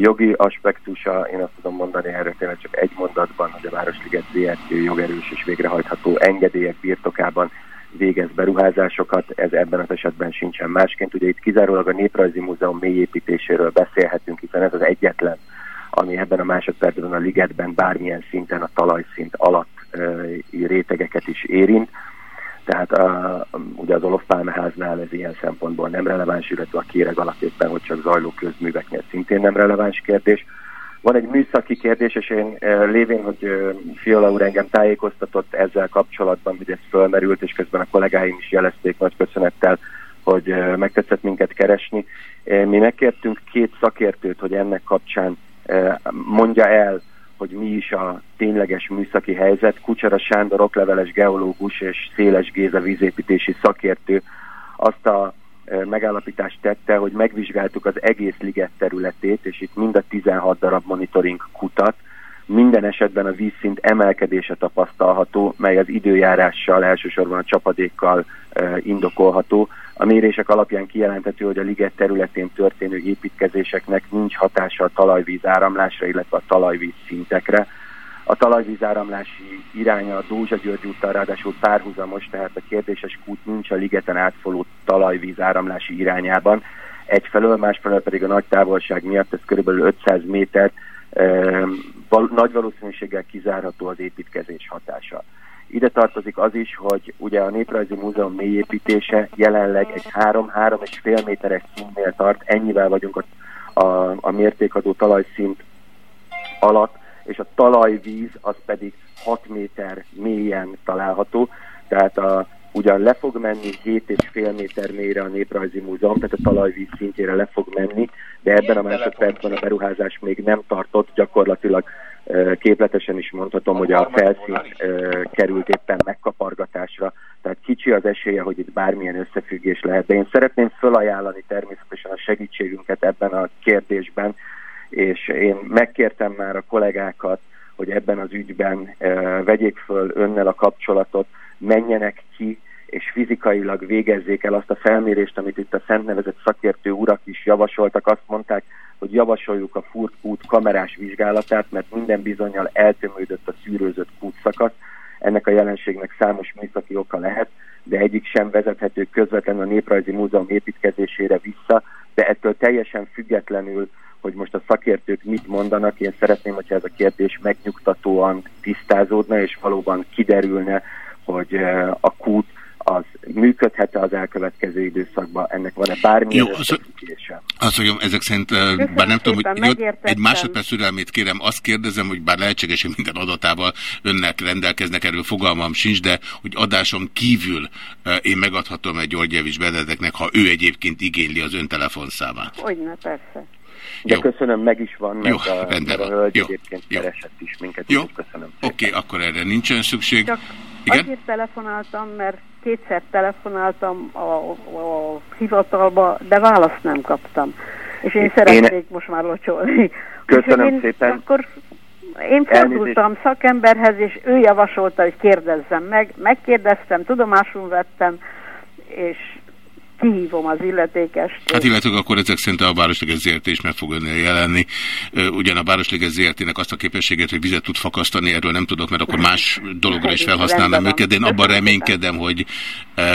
jogi aspektusa, én azt tudom mondani erre tényleg csak egy mondatban, hogy a Városliget ZRT jogerős és végrehajtható engedélyek birtokában végez beruházásokat, ez ebben az esetben sincsen másként. Ugye itt kizárólag a Néprajzi Múzeum mélyépítéséről beszélhetünk, hiszen ez az egyetlen, ami ebben a másodpercben a ligetben bármilyen szinten a talajszint alatt rétegeket is érint. Tehát a, ugye az Olofpálmeháznál ez ilyen szempontból nem releváns, illetve a kéreg alatt éppen, hogy csak zajló közműveknél szintén nem releváns kérdés. Van egy műszaki kérdés, és én eh, lévén, hogy eh, Fiola úr engem tájékoztatott ezzel kapcsolatban, hogy ez fölmerült, és közben a kollégáim is jelezték nagy köszönettel, hogy eh, megtetszett minket keresni. Mi megkértünk két szakértőt, hogy ennek kapcsán mondja el, hogy mi is a tényleges műszaki helyzet. Kucsara Sándor okleveles geológus és Széles Géza vízépítési szakértő azt a e, megállapítást tette, hogy megvizsgáltuk az egész liget területét, és itt mind a 16 darab monitoring kutat, minden esetben a vízszint emelkedése tapasztalható, mely az időjárással, elsősorban a csapadékkal indokolható. A mérések alapján kijelenthető, hogy a liget területén történő építkezéseknek nincs hatása a talajvíz áramlásra, illetve a talajvíz szintekre. A talajvízáramlási iránya a Dózsa György úttal ráadásul párhuzamos, tehát a kérdéses kút nincs a ligeten átfoló talajvízáramlási irányában. Egyfelől, másfelől pedig a nagy távolság miatt, ez körülbelül 500 méter, val nagy valószínűséggel kizárható az építkezés hatása. Ide tartozik az is, hogy ugye a Néprajzi Múzeum mélyépítése jelenleg egy 3-3,5 méteres szintnél tart, ennyivel vagyunk a, a, a mértékadó talajszint alatt, és a talajvíz az pedig 6 méter mélyen található, tehát a ugyan le fog menni 7,5 méter mélyre a Néprajzi Múzeum, tehát a talajvíz szintjére le fog menni, de ebben a másodpercben a beruházás még nem tartott, gyakorlatilag képletesen is mondhatom, hogy a felszín került éppen megkapargatásra, tehát kicsi az esélye, hogy itt bármilyen összefüggés lehet, de én szeretném felajánlani természetesen a segítségünket ebben a kérdésben, és én megkértem már a kollégákat, hogy ebben az ügyben vegyék föl önnel a kapcsolatot, menjenek ki, és fizikailag végezzék el azt a felmérést, amit itt a szent nevezett szakértő urak is javasoltak. Azt mondták, hogy javasoljuk a furt út kamerás vizsgálatát, mert minden bizonyal eltömődött a szűrőzött kútszakasz. Ennek a jelenségnek számos műszaki oka lehet, de egyik sem vezethető közvetlenül a Néprajzi Múzeum építkezésére vissza, de ettől teljesen függetlenül hogy most a szakértők mit mondanak. Én szeretném, hogyha ez a kérdés megnyugtatóan tisztázódna, és valóban kiderülne, hogy eh, a kút az működhet-e az elkövetkező időszakban, ennek van-e bármilyen Jó, az- összefüggése. Azt mondjam, ezek szerint, eh, Köszönöm bár nem tudom, hogy jó, egy másodperc türelmét kérem, azt kérdezem, hogy bár lehetséges, hogy minden adatával önnek rendelkeznek, erről fogalmam sincs, de hogy adáson kívül eh, én megadhatom egy Györgyevics Benedeknek, ha ő egyébként igényli az ön telefonszámát. Hogyne, persze. De Jó. köszönöm, meg is van, mert, Jó, a, mert a hölgy Jó, egyébként jó. keresett is minket. Jó. Oké, okay, akkor erre nincsen szükség. Csak Igen? azért telefonáltam, mert kétszer telefonáltam a, a hivatalba, de választ nem kaptam. És én, Én- szeretnék most már locsolni. [LAUGHS] Köszönöm én szépen. Akkor én fordultam szakemberhez, és ő javasolta, hogy kérdezzem meg. Megkérdeztem, tudomásul vettem, és kihívom az illetékest. Hát illetve akkor ezek szerint a Városliget ZRT is meg fog önnél jelenni. Ugyan a Városliget ZRT-nek azt a képességet, hogy vizet tud fakasztani, erről nem tudok, mert akkor más dologra is felhasználnám őket, de én abban reménykedem, hogy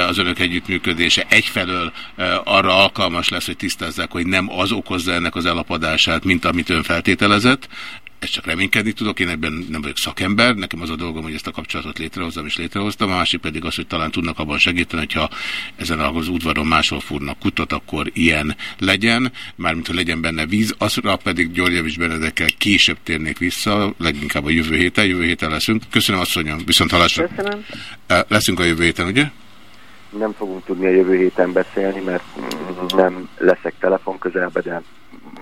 az önök együttműködése egyfelől arra alkalmas lesz, hogy tisztázzák, hogy nem az okozza ennek az elapadását, mint amit ön feltételezett, ezt csak reménykedni tudok, én ebben nem vagyok szakember, nekem az a dolgom, hogy ezt a kapcsolatot létrehozzam és létrehoztam, a másik pedig az, hogy talán tudnak abban segíteni, hogyha ezen az udvaron máshol fúrnak kutat, akkor ilyen legyen, mármint, hogy legyen benne víz, azra pedig Györgyevics Benedekkel később térnék vissza, leginkább a jövő héten, jövő héten leszünk. Köszönöm asszonyom, viszont halásra. Köszönöm. Leszünk a jövő héten, ugye? Nem fogunk tudni a jövő héten beszélni, mert nem leszek telefon közelbe, de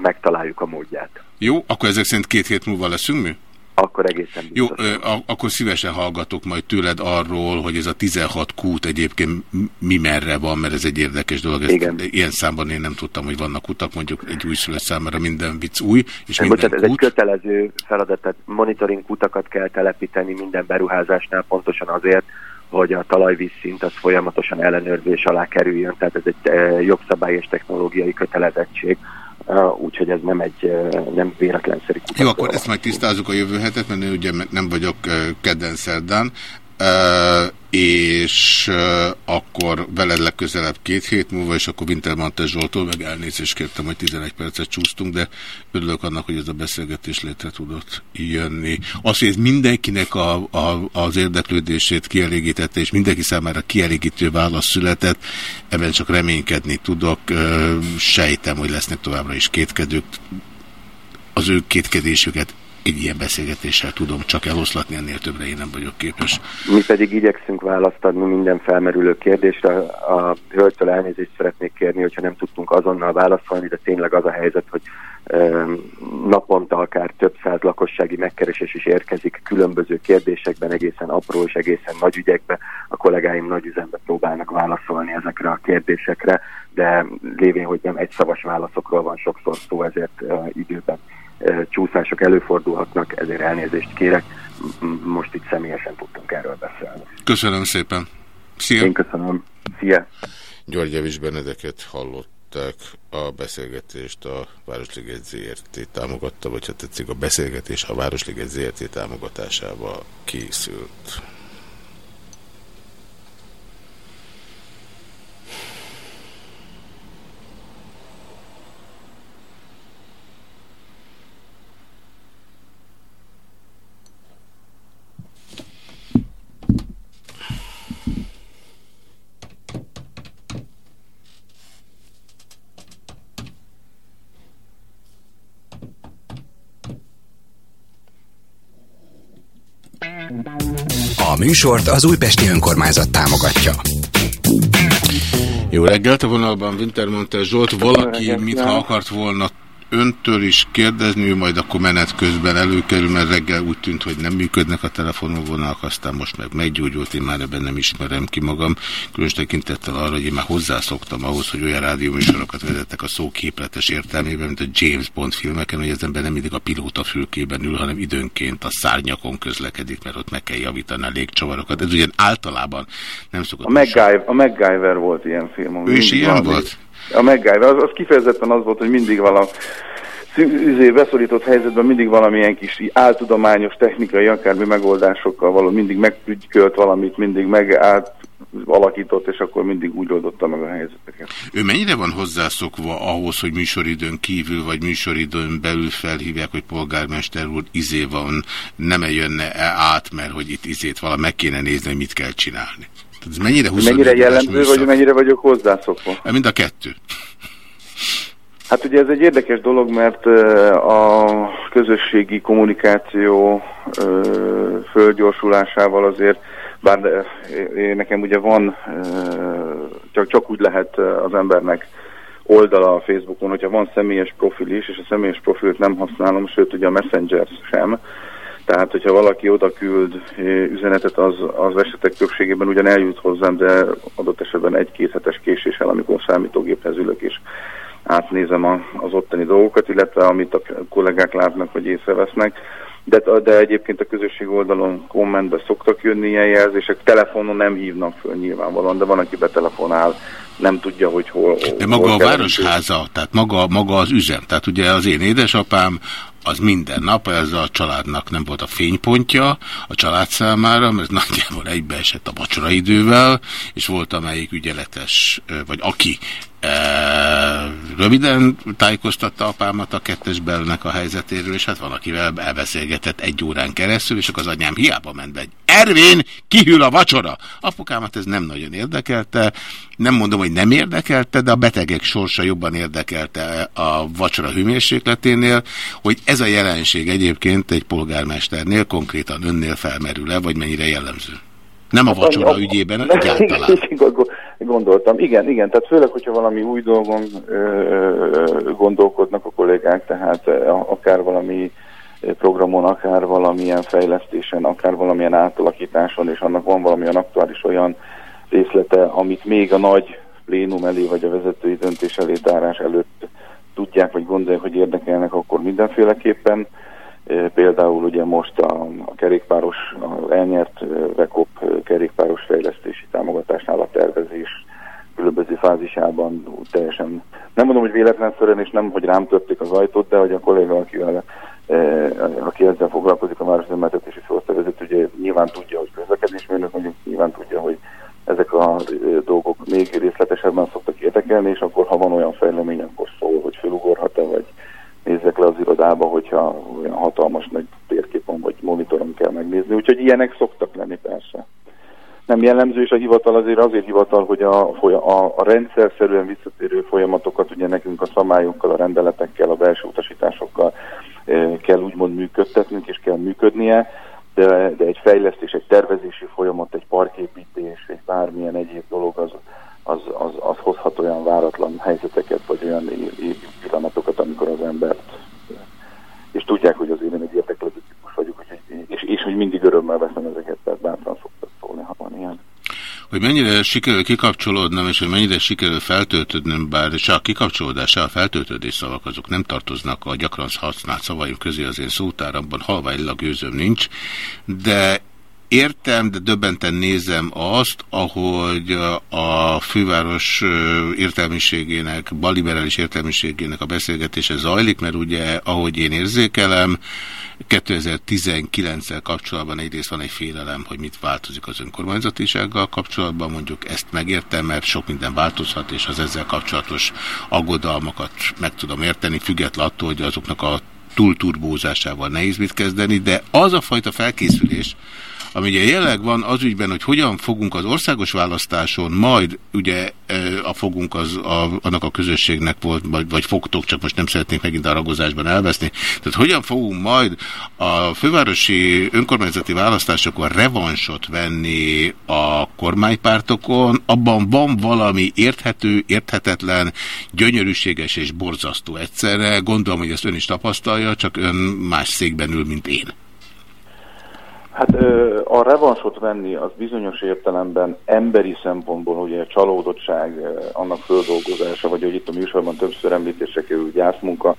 megtaláljuk a módját. Jó, akkor ezek szerint két hét múlva leszünk mi? Akkor egészen Jó, biztos. ö, a, akkor szívesen hallgatok majd tőled arról, hogy ez a 16 kút egyébként mi merre van, mert ez egy érdekes dolog. Ezt Igen. Ilyen számban én nem tudtam, hogy vannak utak, mondjuk egy újszülött számára minden vicc új, és minden bocsánat, ez egy kút. kötelező feladat, tehát monitoring kutakat kell telepíteni minden beruházásnál pontosan azért, hogy a talajvízszint az folyamatosan ellenőrzés alá kerüljön, tehát ez egy e, jogszabály és technológiai kötelezettség, úgyhogy ez nem egy e, nem véletlenszerű kutató. Jó, akkor ezt majd tisztázzuk a jövő hetet, mert én ugye nem vagyok ö, kedden szerdán, és akkor veled legközelebb két hét múlva, és akkor Wintermantel Zsoltól meg elnézést kértem, hogy 11 percet csúsztunk, de örülök annak, hogy ez a beszélgetés létre tudott jönni. Az, hogy ez mindenkinek a, a, az érdeklődését kielégítette, és mindenki számára kielégítő válasz született, ebben csak reménykedni tudok, sejtem, hogy lesznek továbbra is kétkedők, az ő kétkedésüket egy ilyen beszélgetéssel tudom csak eloszlatni, ennél többre én nem vagyok képes. Mi pedig igyekszünk választ adni minden felmerülő kérdésre. A hölgytől elnézést szeretnék kérni, hogyha nem tudtunk azonnal válaszolni, de tényleg az a helyzet, hogy naponta akár több száz lakossági megkeresés is érkezik különböző kérdésekben, egészen apró és egészen nagy ügyekbe. A kollégáim nagy üzembe próbálnak válaszolni ezekre a kérdésekre, de lévén, hogy nem egyszavas válaszokról van sokszor szó, ezért időben csúszások előfordulhatnak, ezért elnézést kérek. Most itt személyesen tudtunk erről beszélni. Köszönöm szépen. Szia! Én köszönöm. Szia! Györgyevics Benedeket hallották a beszélgetést a Városliget ZRT támogatta, vagy ha tetszik a beszélgetés a Városliget ZRT támogatásával készült. A műsort az Újpesti Önkormányzat támogatja. Jó reggelt a vonalban, Wintermantel Zsolt. Valaki, mintha akart volna öntől is kérdezni, ő majd akkor menet közben előkerül, mert reggel úgy tűnt, hogy nem működnek a telefonvonalak, aztán most meg meggyógyult, én már ebben nem ismerem ki magam, különös tekintettel arra, hogy én már hozzászoktam ahhoz, hogy olyan rádióműsorokat vezettek a szóképletes értelmében, mint a James Bond filmeken, hogy az ember nem mindig a pilóta fülkében ül, hanem időnként a szárnyakon közlekedik, mert ott meg kell javítani a légcsavarokat. Ez ugyan általában nem szokott... A MacGyver, a MacGyver volt ilyen film. Ő is ilyen volt? A MacGyver, az, az kifejezetten az volt, hogy mindig valami üzé beszorított helyzetben mindig valamilyen kis áltudományos, technikai, akármi megoldásokkal való, mindig megtügykölt valamit, mindig megállt, alakított, és akkor mindig úgy oldotta meg a helyzeteket. Ő mennyire van hozzászokva ahhoz, hogy műsoridőn kívül vagy műsoridőn belül felhívják, hogy polgármester úr izé van, nem -e jönne -e át, mert hogy itt izét vala meg kéne nézni, mit kell csinálni. Ez mennyire 24 Mennyire jellemző, műszak? vagy mennyire vagyok hozzászokva? Mind a kettő. Hát ugye ez egy érdekes dolog, mert a közösségi kommunikáció fölgyorsulásával azért, bár nekem ugye van, csak, csak úgy lehet az embernek oldala a Facebookon, hogyha van személyes profil is, és a személyes profilt nem használom, sőt ugye a Messenger sem, tehát, hogyha valaki oda küld ö, üzenetet, az, az esetek többségében ugyan eljut hozzám, de adott esetben egy-két hetes késéssel, amikor számítógéphez ülök, és átnézem a, az ottani dolgokat, illetve amit a kollégák látnak, vagy észrevesznek. De, de egyébként a közösség oldalon kommentbe szoktak jönni ilyen jelzések, telefonon nem hívnak föl nyilvánvalóan, de van, aki betelefonál, nem tudja, hogy hol. De maga hol a városháza, tehát maga, maga az üzem, tehát ugye az én édesapám az minden nap, ez a családnak nem volt a fénypontja a család számára, mert nagyjából egybeesett a vacsoraidővel, és volt amelyik ügyeletes, vagy aki e, röviden tájékoztatta apámat a kettes belnek a helyzetéről, és hát van, akivel elbeszélgetett egy órán keresztül, és akkor az anyám hiába ment be, egy Ervin, kihűl a vacsora! Apukámat ez nem nagyon érdekelte, nem mondom, hogy nem érdekelte, de a betegek sorsa jobban érdekelte a vacsora hőmérsékleténél, hogy ez a jelenség egyébként egy polgármesternél konkrétan önnél felmerül-e, vagy mennyire jellemző? Nem a vacsora ügyében, egyáltalán. [LAUGHS] Igen, Gondoltam, igen, igen, tehát főleg, hogyha valami új dolgon ö, gondolkodnak a kollégák, tehát akár valami programon, akár valamilyen fejlesztésen, akár valamilyen átalakításon, és annak van valamilyen aktuális olyan részlete, amit még a nagy plénum elé, vagy a vezetői döntés elé tárás előtt tudják, vagy gondolják, hogy érdekelnek, akkor mindenféleképpen. E, Például ugye most a, a kerékpáros, a elnyert e, VECOP e, kerékpáros fejlesztési támogatásnál a tervezés különböző fázisában teljesen, nem mondom, hogy véletlenszerűen, és nem, hogy rám törték az ajtót, de hogy a kolléga, akivel, aki ezzel foglalkozik, a városüzemeltetési főosztályvezető, ugye nyilván tudja, hogy közlekedésmérnök mondjuk, nyilván tudja, hogy ezek a dolgok még részletesebben szoktak érdekelni, és akkor, ha van olyan fejlemény, akkor szól, hogy felugorhat-e, vagy nézzek le az irodába, hogyha olyan hatalmas nagy térképon vagy monitoron kell megnézni. Úgyhogy ilyenek szoktak lenni persze nem jellemző, és a hivatal azért azért hivatal, hogy a, a, a rendszerszerűen visszatérő folyamatokat ugye nekünk a szabályokkal, a rendeletekkel, a belső utasításokkal kell úgymond működtetnünk, és kell működnie, de, de egy fejlesztés, egy tervezési folyamat, egy parképítés, egy bármilyen egyéb dolog az, az, az, az hozhat olyan váratlan helyzeteket, vagy olyan pillanatokat, amikor az embert és tudják, hogy azért én egy érdeklődő típus vagyok, úgyhogy, és, és hogy mindig örömmel veszem ezeket, tehát bátran szoktak szólni, ha van ilyen. Hogy mennyire sikerül kikapcsolódnom, és hogy mennyire sikerül feltöltődnöm, bár se a kikapcsolódás, se a feltöltődés szavak azok nem tartoznak a gyakran használt szavaim közé az én szótáramban, halványilag őzöm nincs, de Értem, de döbbenten nézem azt, ahogy a főváros értelmiségének, baliberális értelmiségének a beszélgetése zajlik, mert ugye, ahogy én érzékelem, 2019-el kapcsolatban egyrészt van egy félelem, hogy mit változik az önkormányzatisággal kapcsolatban, mondjuk ezt megértem, mert sok minden változhat, és az ezzel kapcsolatos aggodalmakat meg tudom érteni, független attól, hogy azoknak a túlturbózásával nehéz mit kezdeni, de az a fajta felkészülés, Ami ugye jelenleg van az ügyben, hogy hogyan fogunk az országos választáson, majd ugye a fogunk az, a, annak a közösségnek volt, vagy, vagy fogtok, csak most nem szeretnék megint a ragozásban elveszni. Tehát hogyan fogunk majd a fővárosi önkormányzati választásokon revansot venni a kormánypártokon, abban van valami érthető, érthetetlen, gyönyörűséges és borzasztó egyszerre. Gondolom, hogy ezt ön is tapasztalja, csak ön más székben ül, mint én. Hát a revansot venni az bizonyos értelemben emberi szempontból, ugye a csalódottság, annak földolgozása, vagy hogy itt a műsorban többször említésre kerül gyászmunka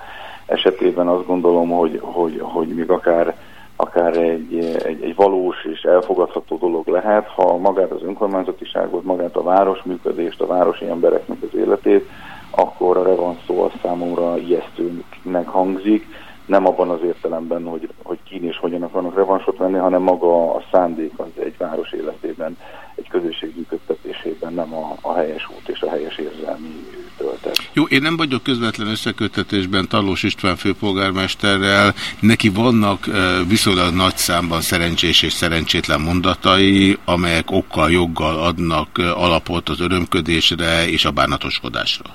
esetében azt gondolom, hogy, hogy, hogy még akár, akár egy, egy, egy valós és elfogadható dolog lehet, ha magát az önkormányzatiságot, magát a város működést, a városi embereknek az életét, akkor a revansz szó az számomra ijesztőnek hangzik nem abban az értelemben, hogy, hogy kín és hogyan akarnak revansot venni, hanem maga a szándék az egy város életében, egy közösség működtetésében nem a, a helyes út és a helyes érzelmi töltet. Jó, én nem vagyok közvetlen összekötetésben Talós István főpolgármesterrel, neki vannak viszonylag nagy számban szerencsés és szerencsétlen mondatai, amelyek okkal, joggal adnak alapot az örömködésre és a bánatoskodásra.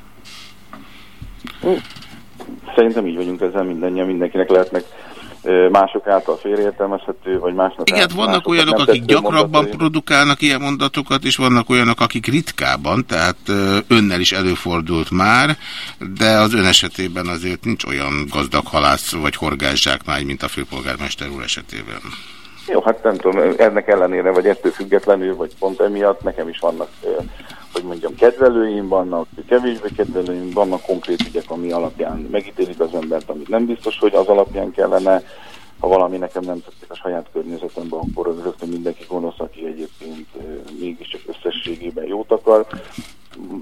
Szerintem így vagyunk ezzel mindannyian, mindenkinek lehetnek mások által félreértelmezhető, vagy másnak Igen, által, vannak olyanok, akik gyakrabban mondatai. produkálnak ilyen mondatokat, és vannak olyanok, akik ritkában, tehát önnel is előfordult már, de az ön esetében azért nincs olyan gazdag halász vagy horgászsákmány, mint a főpolgármester úr esetében. Jó, hát nem tudom, ennek ellenére, vagy ettől függetlenül, vagy pont emiatt nekem is vannak hogy mondjam, kedvelőim vannak, kevésbé kedvelőim, vannak konkrét ügyek, ami alapján megítélik az embert, amit nem biztos, hogy az alapján kellene. Ha valami nekem nem tetszik a saját környezetemben, akkor az rögtön mindenki gonosz, aki egyébként mégiscsak összességében jót akar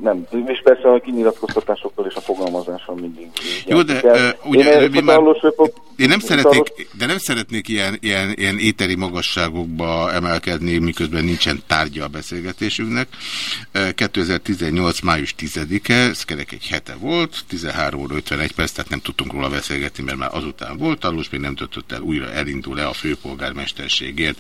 nem, és persze a kinyilatkoztatásokkal és a fogalmazással mindig. Jó, de uh, ugye, én, már, én nem szeretnék, de nem szeretnék ilyen, ilyen, ilyen éteri magasságokba emelkedni, miközben nincsen tárgya a beszélgetésünknek. 2018. május 10-e, ez kerek egy hete volt, 13 óra 51 perc, tehát nem tudtunk róla beszélgetni, mert már azután volt, Talós még nem töltött el, újra elindul-e a főpolgármesterségért.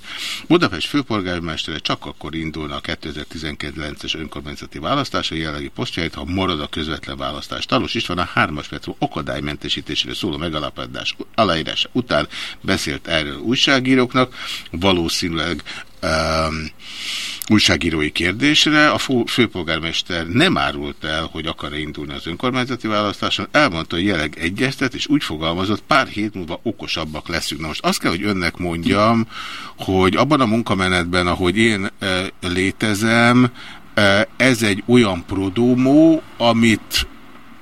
Budapest főpolgármestere csak akkor indulna a 2019-es önkormányzati választás, választása jelenlegi posztjait, ha marad a közvetlen választás. Talos István a hármas metró akadálymentesítésére szóló megalapodás aláírása után beszélt erről újságíróknak, valószínűleg um, újságírói kérdésre. A főpolgármester nem árult el, hogy akar-e indulni az önkormányzati választáson. Elmondta, hogy jelenleg egyeztet, és úgy fogalmazott, pár hét múlva okosabbak leszünk. Na most azt kell, hogy önnek mondjam, hogy abban a munkamenetben, ahogy én e, létezem, ez egy olyan prodómó, amit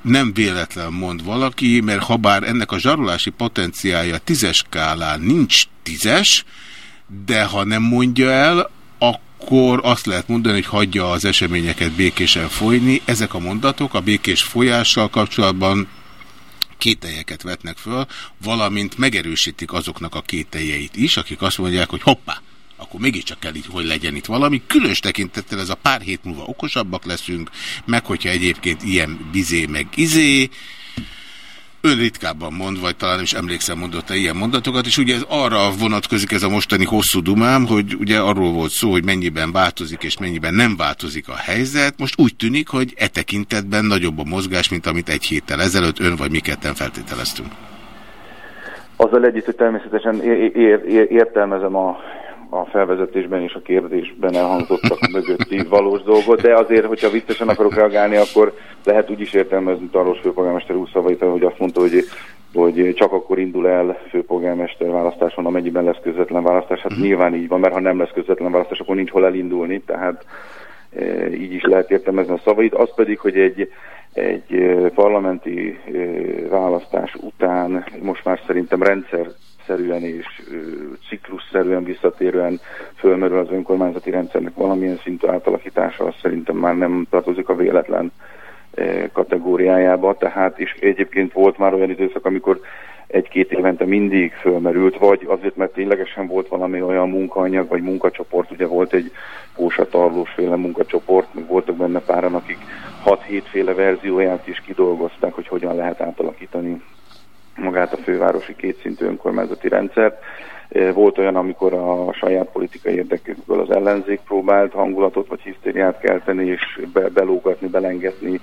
nem véletlen mond valaki, mert ha bár ennek a zsarolási potenciája tízes skálán nincs tízes, de ha nem mondja el, akkor azt lehet mondani, hogy hagyja az eseményeket békésen folyni. Ezek a mondatok a békés folyással kapcsolatban kételjeket vetnek föl, valamint megerősítik azoknak a kételjeit is, akik azt mondják, hogy hoppá, akkor mégiscsak kell így, hogy legyen itt valami. Különös tekintettel ez a pár hét múlva okosabbak leszünk, meg hogyha egyébként ilyen bizé meg izé, ön ritkábban mond, vagy talán is emlékszem mondotta ilyen mondatokat, és ugye ez arra vonatkozik ez a mostani hosszú dumám, hogy ugye arról volt szó, hogy mennyiben változik és mennyiben nem változik a helyzet. Most úgy tűnik, hogy e tekintetben nagyobb a mozgás, mint amit egy héttel ezelőtt ön vagy mi ketten feltételeztünk. Azzal együtt, hogy természetesen ér ér értelmezem a a felvezetésben és a kérdésben elhangzottak mögötti valós dolgot, de azért, hogyha viccesen akarok reagálni, akkor lehet úgy is értelmezni Tarlós főpolgármester úr szavait, hogy azt mondta, hogy hogy csak akkor indul el főpolgármester választáson, amennyiben lesz közvetlen választás. Hát uh-huh. nyilván így van, mert ha nem lesz közvetlen választás, akkor nincs hol elindulni, tehát e, így is lehet értelmezni a szavait. Az pedig, hogy egy, egy e, parlamenti e, választás után most már szerintem rendszer szerűen és ciklusszerűen visszatérően fölmerül az önkormányzati rendszernek valamilyen szintű átalakítása, az szerintem már nem tartozik a véletlen kategóriájába, tehát és egyébként volt már olyan időszak, amikor egy-két évente mindig fölmerült, vagy azért, mert ténylegesen volt valami olyan munkaanyag, vagy munkacsoport, ugye volt egy pósatarlós féle munkacsoport, meg voltak benne páran, akik 6-7 féle verzióját is kidolgozták, hogy hogyan lehet átalakítani magát a fővárosi kétszintű önkormányzati rendszert. Volt olyan, amikor a saját politikai érdekükből az ellenzék próbált hangulatot vagy hisztériát kelteni, és be, belógatni, belengetni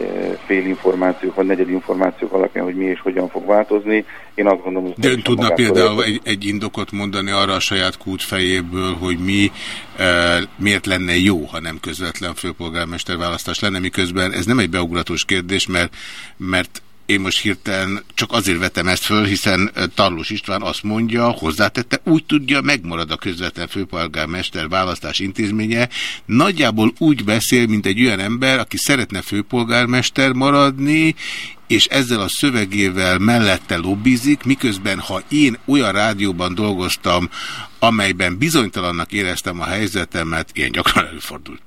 e, fél információk vagy negyed információk alapján, hogy mi és hogyan fog változni. Én azt gondolom, hogy... De ön tudna például egy, egy indokot mondani arra a saját kút fejéből, hogy mi e, miért lenne jó, ha nem közvetlen főpolgármester választás lenne, miközben ez nem egy beugratós kérdés, mert, mert én most hirtelen csak azért vetem ezt föl, hiszen Tarlós István azt mondja, hozzátette, úgy tudja, megmarad a közvetlen főpolgármester választás intézménye. Nagyjából úgy beszél, mint egy olyan ember, aki szeretne főpolgármester maradni, és ezzel a szövegével mellette lobbizik, miközben ha én olyan rádióban dolgoztam, amelyben bizonytalannak éreztem a helyzetemet, ilyen gyakran előfordult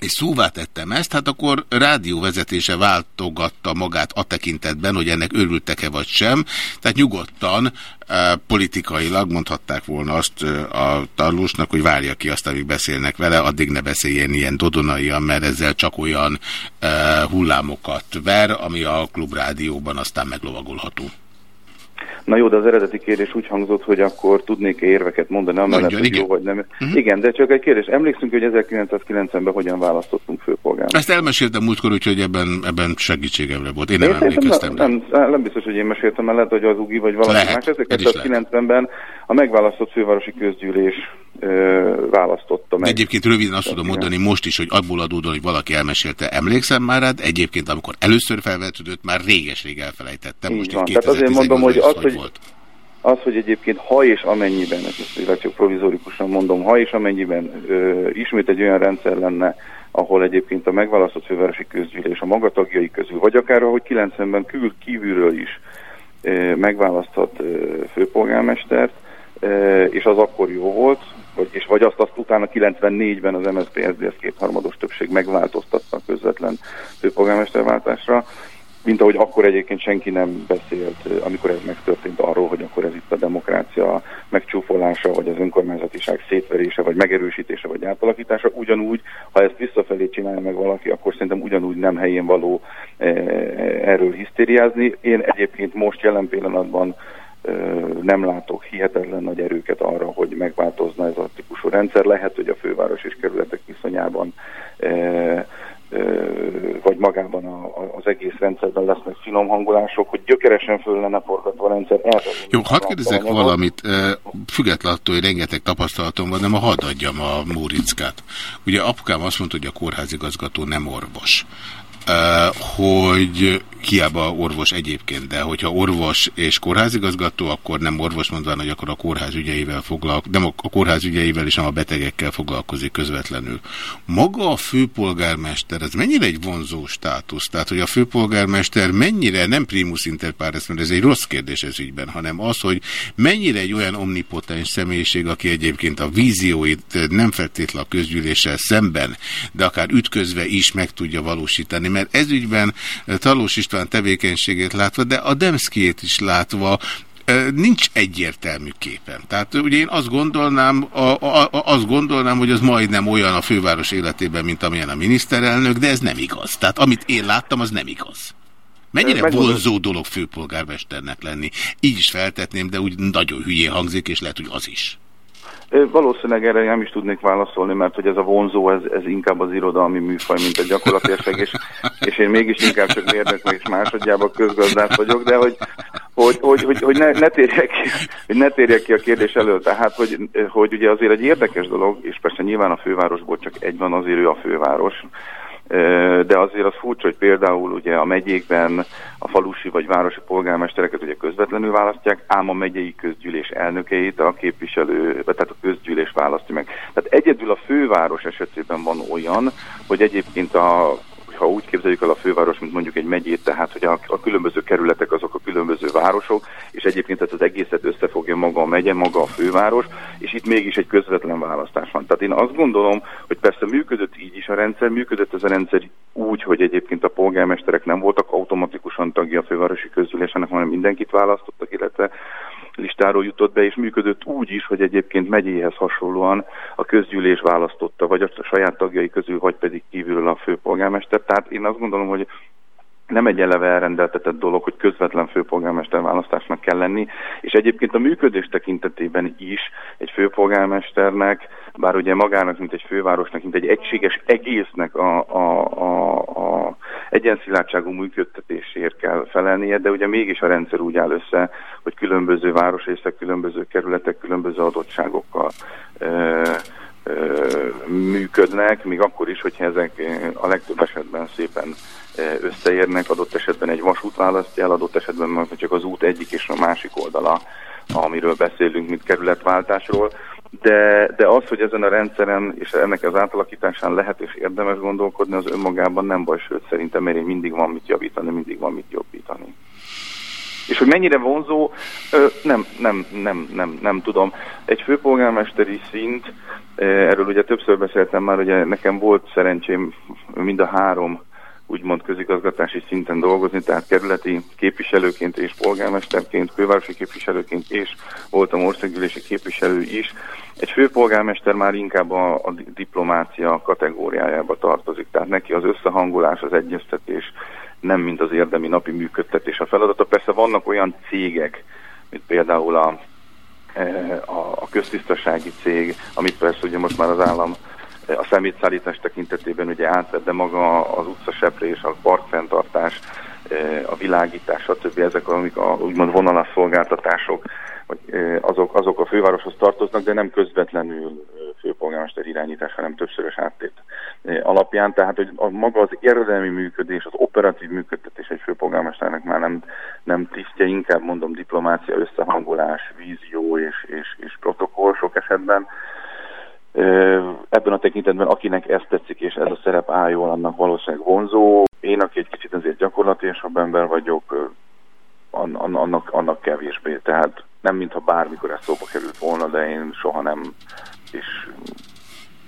és szóvá tettem ezt, hát akkor rádióvezetése váltogatta magát a tekintetben, hogy ennek örültek-e vagy sem. Tehát nyugodtan eh, politikailag mondhatták volna azt eh, a tarlósnak, hogy várja ki azt, amíg beszélnek vele, addig ne beszéljen ilyen dodonaian, mert ezzel csak olyan eh, hullámokat ver, ami a klubrádióban aztán meglovagolható. Na jó, de az eredeti kérdés úgy hangzott, hogy akkor tudnék -e érveket mondani, amellett, Mondjon, hogy igen. jó vagy nem. Mhm. Igen, de csak egy kérdés. Emlékszünk, hogy 1990-ben hogyan választottunk főpolgármestert? Ezt elmeséltem múltkor, úgyhogy ebben, ebben segítségemre volt. Én nem szerintem emlékeztem. nem, nem, nem biztos, hogy én meséltem, mert lehet, hogy az Ugi vagy valaki Lehet, más. ez is lehet. 1990-ben a megválasztott fővárosi közgyűlés választotta meg. egyébként röviden azt tudom mondani most is, hogy abból adódóan, hogy valaki elmesélte, emlékszem már rád, egyébként amikor először felvetődött, már réges-rég elfelejtettem, most van. Tehát azért mondom, hogy 2018 az, hogy, volt. az, hogy egyébként ha és amennyiben, ezt csak provizorikusan mondom, ha és amennyiben ö, ismét egy olyan rendszer lenne, ahol egyébként a megválasztott fővárosi közgyűlés a maga tagjai közül, vagy akár ahogy 90-ben kül, kívülről is ö, megválaszthat ö, főpolgármestert, és az akkor jó volt, vagy, és vagy azt, azt utána 94-ben az MSZP SZDSZ kétharmados többség megváltoztatta közvetlen főpolgármesterváltásra, mint ahogy akkor egyébként senki nem beszélt, eh, amikor ez megtörtént arról, hogy akkor ez itt a demokrácia megcsúfolása, vagy az önkormányzatiság szétverése, vagy megerősítése, vagy átalakítása. Ugyanúgy, ha ezt visszafelé csinálja meg valaki, akkor szerintem ugyanúgy nem helyén való eh, erről hisztériázni. Én egyébként most jelen pillanatban nem látok hihetetlen nagy erőket arra, hogy megváltozna ez a típusú rendszer. Lehet, hogy a főváros és kerületek viszonyában vagy magában a, az egész rendszerben lesznek finom hangolások, hogy gyökeresen föl lenne forgatva a rendszer. Elvezünk Jó, hadd kérdezek valamit, függetlenül attól, hogy rengeteg tapasztalatom van, nem a hadd adjam a Móriczkát. Ugye apukám azt mondta, hogy a kórházigazgató nem orvos. Hogy hiába orvos egyébként, de hogyha orvos és kórházigazgató, akkor nem orvos mondván, hogy akkor a kórház ügyeivel foglalkozik, nem a kórház ügyeivel és nem a betegekkel foglalkozik közvetlenül. Maga a főpolgármester, ez mennyire egy vonzó státusz? Tehát, hogy a főpolgármester mennyire, nem primus inter pares, mert ez egy rossz kérdés ez ügyben, hanem az, hogy mennyire egy olyan omnipotens személyiség, aki egyébként a vízióit nem feltétlenül a közgyűléssel szemben, de akár ütközve is meg tudja valósítani, mert ez ügyben Talós István tevékenységét látva, de a Demszkiét is látva, nincs egyértelmű képem. Tehát ugye én azt gondolnám, a, a, a, azt gondolnám, hogy az majdnem olyan a főváros életében, mint amilyen a miniszterelnök, de ez nem igaz. Tehát amit én láttam, az nem igaz. Mennyire Megmondom. vonzó dolog főpolgármesternek lenni? Így is feltetném, de úgy nagyon hülyén hangzik, és lehet, hogy az is. Valószínűleg erre nem is tudnék válaszolni, mert hogy ez a vonzó, ez, ez inkább az irodalmi műfaj, mint a gyakorlatilag, és, és én mégis inkább csak mérnök, és másodjában közgazdász vagyok, de hogy, hogy, hogy, hogy, hogy ne, ne, térjek hogy ne térjek ki a kérdés elől, tehát hogy, hogy ugye azért egy érdekes dolog, és persze nyilván a fővárosból csak egy van, azért ő a főváros, de azért az furcsa, hogy például ugye a megyékben a falusi vagy városi polgármestereket ugye közvetlenül választják, ám a megyei közgyűlés elnökeit a képviselő, tehát a közgyűlés választja meg. Tehát egyedül a főváros esetében van olyan, hogy egyébként a ha úgy képzeljük el a főváros, mint mondjuk egy megyét, tehát hogy a, a különböző kerületek azok a különböző városok, és egyébként tehát az egészet összefogja maga a megye, maga a főváros, és itt mégis egy közvetlen választás van. Tehát én azt gondolom, hogy persze működött így is a rendszer, működött ez a rendszer úgy, hogy egyébként a polgármesterek nem voltak automatikusan tagja a fővárosi közgyűlésnek, hanem mindenkit választottak, illetve listáról jutott be, és működött úgy is, hogy egyébként megyéhez hasonlóan a közgyűlés választotta, vagy a saját tagjai közül, vagy pedig kívülről a főpolgármester. Tehát én azt gondolom, hogy nem egy eleve elrendeltetett dolog, hogy közvetlen főpolgármester választásnak kell lenni, és egyébként a működés tekintetében is egy főpolgármesternek, bár ugye magának, mint egy fővárosnak, mint egy egységes egésznek a, a, a, a egyenszilátságú működtetésért kell felelnie, de ugye mégis a rendszer úgy áll össze, hogy különböző városrészek, különböző kerületek, különböző adottságokkal ö, működnek, még akkor is, hogyha ezek a legtöbb esetben szépen összeérnek, adott esetben egy vasút választja el, adott esetben csak az út egyik és a másik oldala, amiről beszélünk, mint kerületváltásról. De, de az, hogy ezen a rendszeren és ennek az átalakításán lehet és érdemes gondolkodni, az önmagában nem baj, sőt szerintem mert mindig van mit javítani, mindig van mit jobbítani. És hogy mennyire vonzó, nem, nem, nem, nem, nem tudom. Egy főpolgármesteri szint, erről ugye többször beszéltem már, ugye nekem volt szerencsém mind a három úgymond közigazgatási szinten dolgozni, tehát kerületi képviselőként és polgármesterként, fővárosi képviselőként és voltam országgyűlési képviselő is. Egy főpolgármester már inkább a, a diplomácia kategóriájába tartozik, tehát neki az összehangolás, az egyeztetés nem mint az érdemi napi működtetés a feladata. Persze vannak olyan cégek, mint például a, a, a köztisztasági cég, amit persze ugye most már az állam a szemétszállítás tekintetében ugye átvett, de maga az utcaseprés, a parkfenntartás, a világítás, stb. ezek amik a úgymond vonalas szolgáltatások, vagy azok, azok a fővároshoz tartoznak, de nem közvetlenül főpolgármester irányítás, hanem többszörös áttét alapján. Tehát, hogy a maga az érdemi működés, az operatív működtetés egy főpolgármesternek már nem, nem tisztje, inkább mondom diplomácia, összehangolás, vízió és, és, és protokoll sok esetben Ebben a tekintetben, akinek ezt tetszik, és ez a szerep áll jól, annak valószínűleg vonzó. Én, aki egy kicsit azért gyakorlatilasabb ember vagyok, annak, annak kevésbé. Tehát nem mintha bármikor ez szóba került volna, de én soha nem is,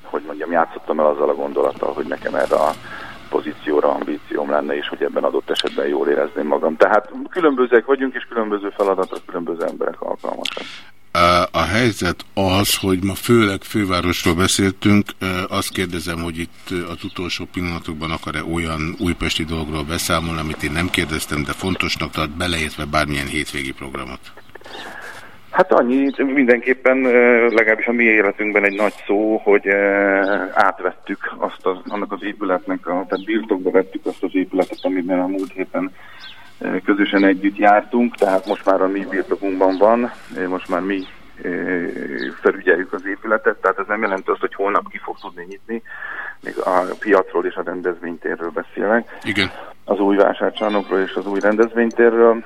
hogy mondjam, játszottam el azzal a gondolattal, hogy nekem erre a pozícióra ambícióm lenne, és hogy ebben adott esetben jól érezném magam. Tehát különbözőek vagyunk, és különböző feladatra különböző emberek alkalmasak. A helyzet az, hogy ma főleg fővárosról beszéltünk, azt kérdezem, hogy itt az utolsó pillanatokban akar-e olyan újpesti dolgról beszámolni, amit én nem kérdeztem, de fontosnak tart, beleértve bármilyen hétvégi programot. Hát annyi, mindenképpen legalábbis a mi életünkben egy nagy szó, hogy átvettük azt az, annak az épületnek, a, tehát birtokba vettük azt az épületet, amiben a múlt héten közösen együtt jártunk, tehát most már a mi birtokunkban van, most már mi felügyeljük az épületet, tehát ez nem jelenti azt, hogy holnap ki fog tudni nyitni, még a piacról és a rendezvénytérről beszélek. Igen. Az új vásárcsarnokról és az új rendezvénytérről,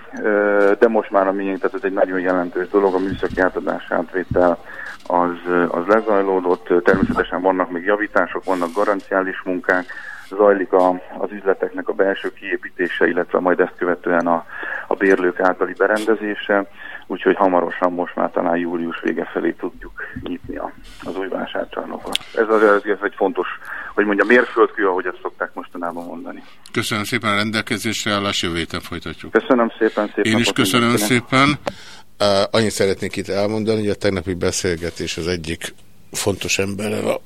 de most már a miénk, tehát ez egy nagyon jelentős dolog, a műszaki átadás átvétel az, az lezajlódott, természetesen vannak még javítások, vannak garanciális munkák, zajlik a, az üzleteknek a belső kiépítése, illetve majd ezt követően a, a bérlők általi berendezése, úgyhogy hamarosan most már talán július vége felé tudjuk nyitni a, az új vásárcsarnokot. Ez, az, ez egy fontos, hogy mondja, mérföldkő, ahogy ezt szokták mostanában mondani. Köszönöm szépen a rendelkezésre, állás jövő héten folytatjuk. Köszönöm szépen, szépen. Én is köszönöm szépen. Uh, annyit szeretnék itt elmondani, hogy a tegnapi beszélgetés az egyik fontos emberrel a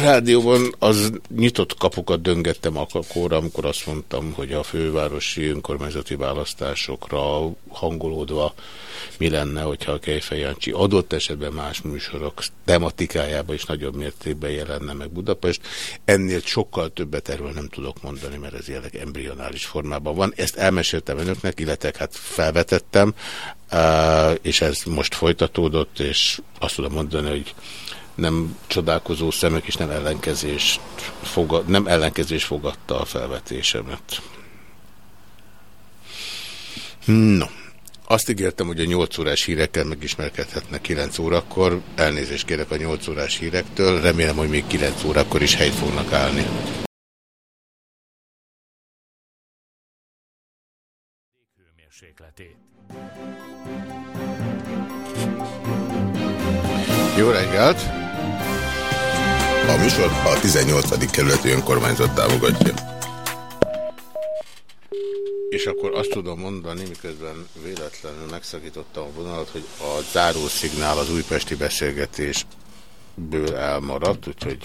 rádióban az nyitott kapukat döngettem akkor, amikor azt mondtam, hogy a fővárosi önkormányzati választásokra hangolódva mi lenne, hogyha a Kejfej Jancsi adott esetben más műsorok tematikájába is nagyobb mértékben jelenne meg Budapest. Ennél sokkal többet erről nem tudok mondani, mert ez jelenleg embrionális formában van. Ezt elmeséltem önöknek, illetve hát felvetettem, és ez most folytatódott, és azt tudom mondani, hogy nem csodálkozó szemek és nem ellenkezés, fogad, nem ellenkezés fogadta a felvetésemet. No, azt ígértem, hogy a 8 órás hírekkel megismerkedhetnek 9 órakor. Elnézést kérek a 8 órás hírektől. Remélem, hogy még 9 órakor is helyt fognak állni. Jó reggelt! A műsor a 18. kerületi önkormányzat támogatja. És akkor azt tudom mondani, miközben véletlenül megszakítottam a vonalat, hogy a zárószignál az újpesti beszélgetésből elmaradt, úgyhogy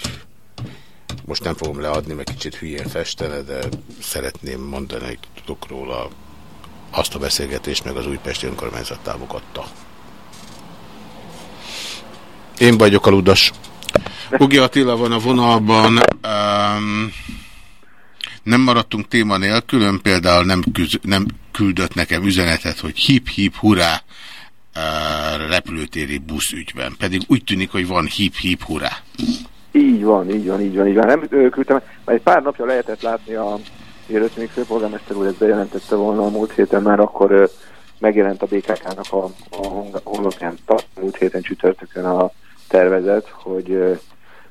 most nem fogom leadni, mert kicsit hülyén festene, de szeretném mondani, hogy tudok róla azt a beszélgetést meg az Újpesti önkormányzat támogatta. Én vagyok a ludas. Ugi Attila van a vonalban. Um, nem maradtunk téma nélkül, ön például nem, küz, nem küldött nekem üzenetet, hogy hip-hip hurrá uh, repülőtéri buszügyben. Pedig úgy tűnik, hogy van hip-hip hurrá. Így van, így van, így van, így van. Nem küldtem, mert egy pár napja lehetett látni a mielőtt még főpolgármester úr ezt bejelentette volna a múlt héten, már akkor ö, megjelent a BKK-nak a, a honlapján múlt héten csütörtökön a tervezet, hogy,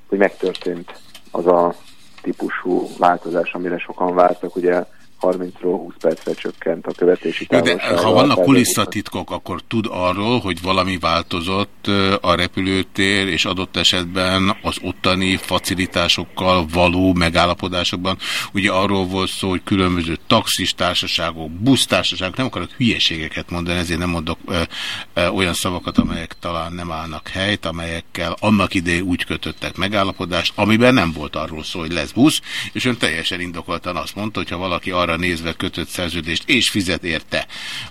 hogy megtörtént az a típusú változás, amire sokan vártak, ugye 30-ról 20 percre csökkent a követési Jó, de távolság. ha vannak kulisszatitkok, akkor tud arról, hogy valami változott a repülőtér, és adott esetben az ottani facilitásokkal való megállapodásokban. Ugye arról volt szó, hogy különböző taxis társaságok, busztársaságok, nem akarok hülyeségeket mondani, ezért nem mondok ö, ö, olyan szavakat, amelyek talán nem állnak helyt, amelyekkel annak idején úgy kötöttek megállapodást, amiben nem volt arról szó, hogy lesz busz, és ön teljesen indokoltan azt mondta, hogy ha valaki arra arra nézve kötött szerződést, és fizet érte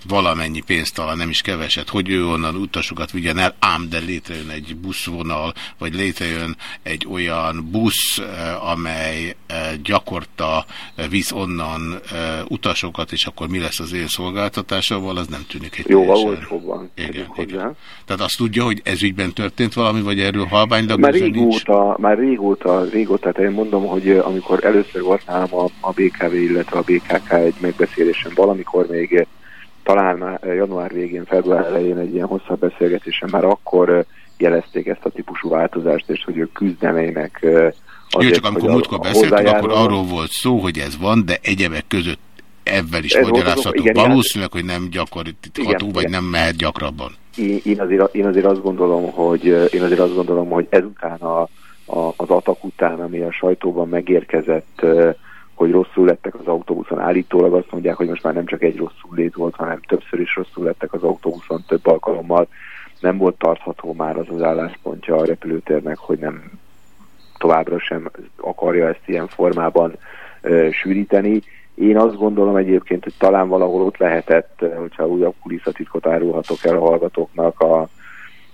valamennyi pénzt, talán nem is keveset, hogy ő onnan utasokat vigyen el, ám de létrejön egy buszvonal, vagy létrejön egy olyan busz, eh, amely eh, gyakorta eh, visz onnan utasokat, és akkor mi lesz az én szolgáltatásommal, az nem tűnik egy Jó, olcsóbb van. Igen, igen. Tehát azt tudja, hogy ez ügyben történt valami, vagy erről halványlag már régóta, nincs? Már régóta, régóta, tehát én mondom, hogy amikor először voltam a, a BKV, illetve a BK KK1 megbeszélésen valamikor még eh, talán már eh, január végén, február elején egy ilyen hosszabb beszélgetésen már akkor eh, jelezték ezt a típusú változást, és hogy ők küzdenének Azért, Jó, csak amikor múltkor beszéltünk, akkor arról volt szó, hogy ez van, de egyebek között ebben is magyarázható. Valószínűleg, hogy nem gyakorítható, vagy igen. nem mehet gyakrabban. Én, azért, én azért azt gondolom, hogy én azért azt gondolom, hogy ezután a, a, az atak után, ami a sajtóban megérkezett, hogy rosszul lettek az autóbuszon, állítólag azt mondják, hogy most már nem csak egy rosszul lét volt, hanem többször is rosszul lettek az autóbuszon több alkalommal. Nem volt tartható már az az álláspontja a repülőtérnek, hogy nem továbbra sem akarja ezt ilyen formában ö, sűríteni. Én azt gondolom egyébként, hogy talán valahol ott lehetett, hogyha újabb kulisszatitkot árulhatok el a hallgatóknak a,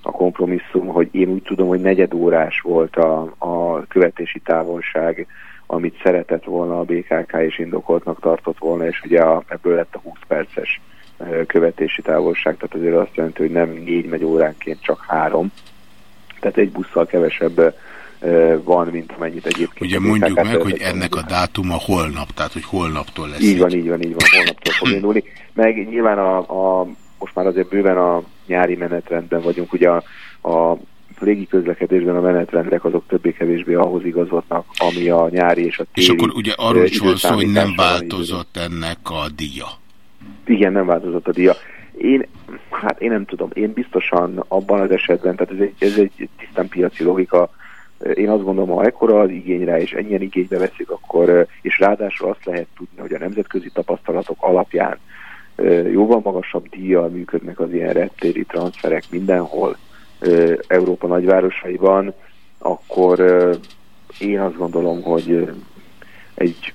a kompromisszum, hogy én úgy tudom, hogy negyed órás volt a, a követési távolság, amit szeretett volna a BKK és indokoltnak tartott volna, és ugye a, ebből lett a 20 perces követési távolság, tehát azért azt jelenti, hogy nem négy megy óránként, csak három. Tehát egy busszal kevesebb van, mint amennyit egyébként. Ugye mondjuk meg, hogy ennek a dátuma holnap, tehát hogy holnaptól lesz. Így van, így van, így van, holnaptól fog indulni. Meg nyilván a, a, most már azért bőven a nyári menetrendben vagyunk, ugye a, a légi közlekedésben a menetrendek azok többé-kevésbé ahhoz igazodnak, ami a nyári és a téli És akkor ugye arról ö, is van szó, hogy nem változott ennek a díja. Igen, nem változott a díja. Én, hát én nem tudom, én biztosan abban az esetben, tehát ez egy, ez egy tisztán piaci logika, én azt gondolom, ha ekkora az igényre, és ennyien igénybe veszik, akkor, és ráadásul azt lehet tudni, hogy a nemzetközi tapasztalatok alapján ö, jóval magasabb díjjal működnek az ilyen reptéri transferek mindenhol Európa nagyvárosaiban, akkor én azt gondolom, hogy egy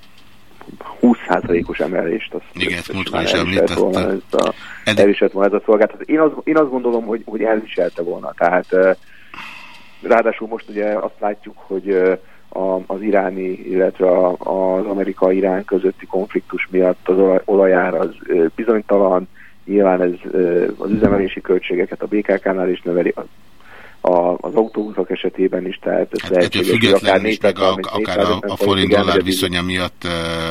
20%-os emelést azt Igen, ezt múltkor már is elviselt volna ez a, elviselt volna ez a szolgáltatás. Én azt, én azt gondolom, hogy, hogy elviselte volna. Tehát ráadásul most ugye azt látjuk, hogy a, az iráni, illetve a, az amerikai-irán közötti konfliktus miatt az olaj, olajár az bizonytalan, nyilván ez az üzemelési költségeket a BKK-nál is növeli, az, a, az autóbuszok esetében is, tehát ez Ettől lehetséges, hogy függetlenül is, meg a, 430, akár a, 450 a forint-dollár viszonya miatt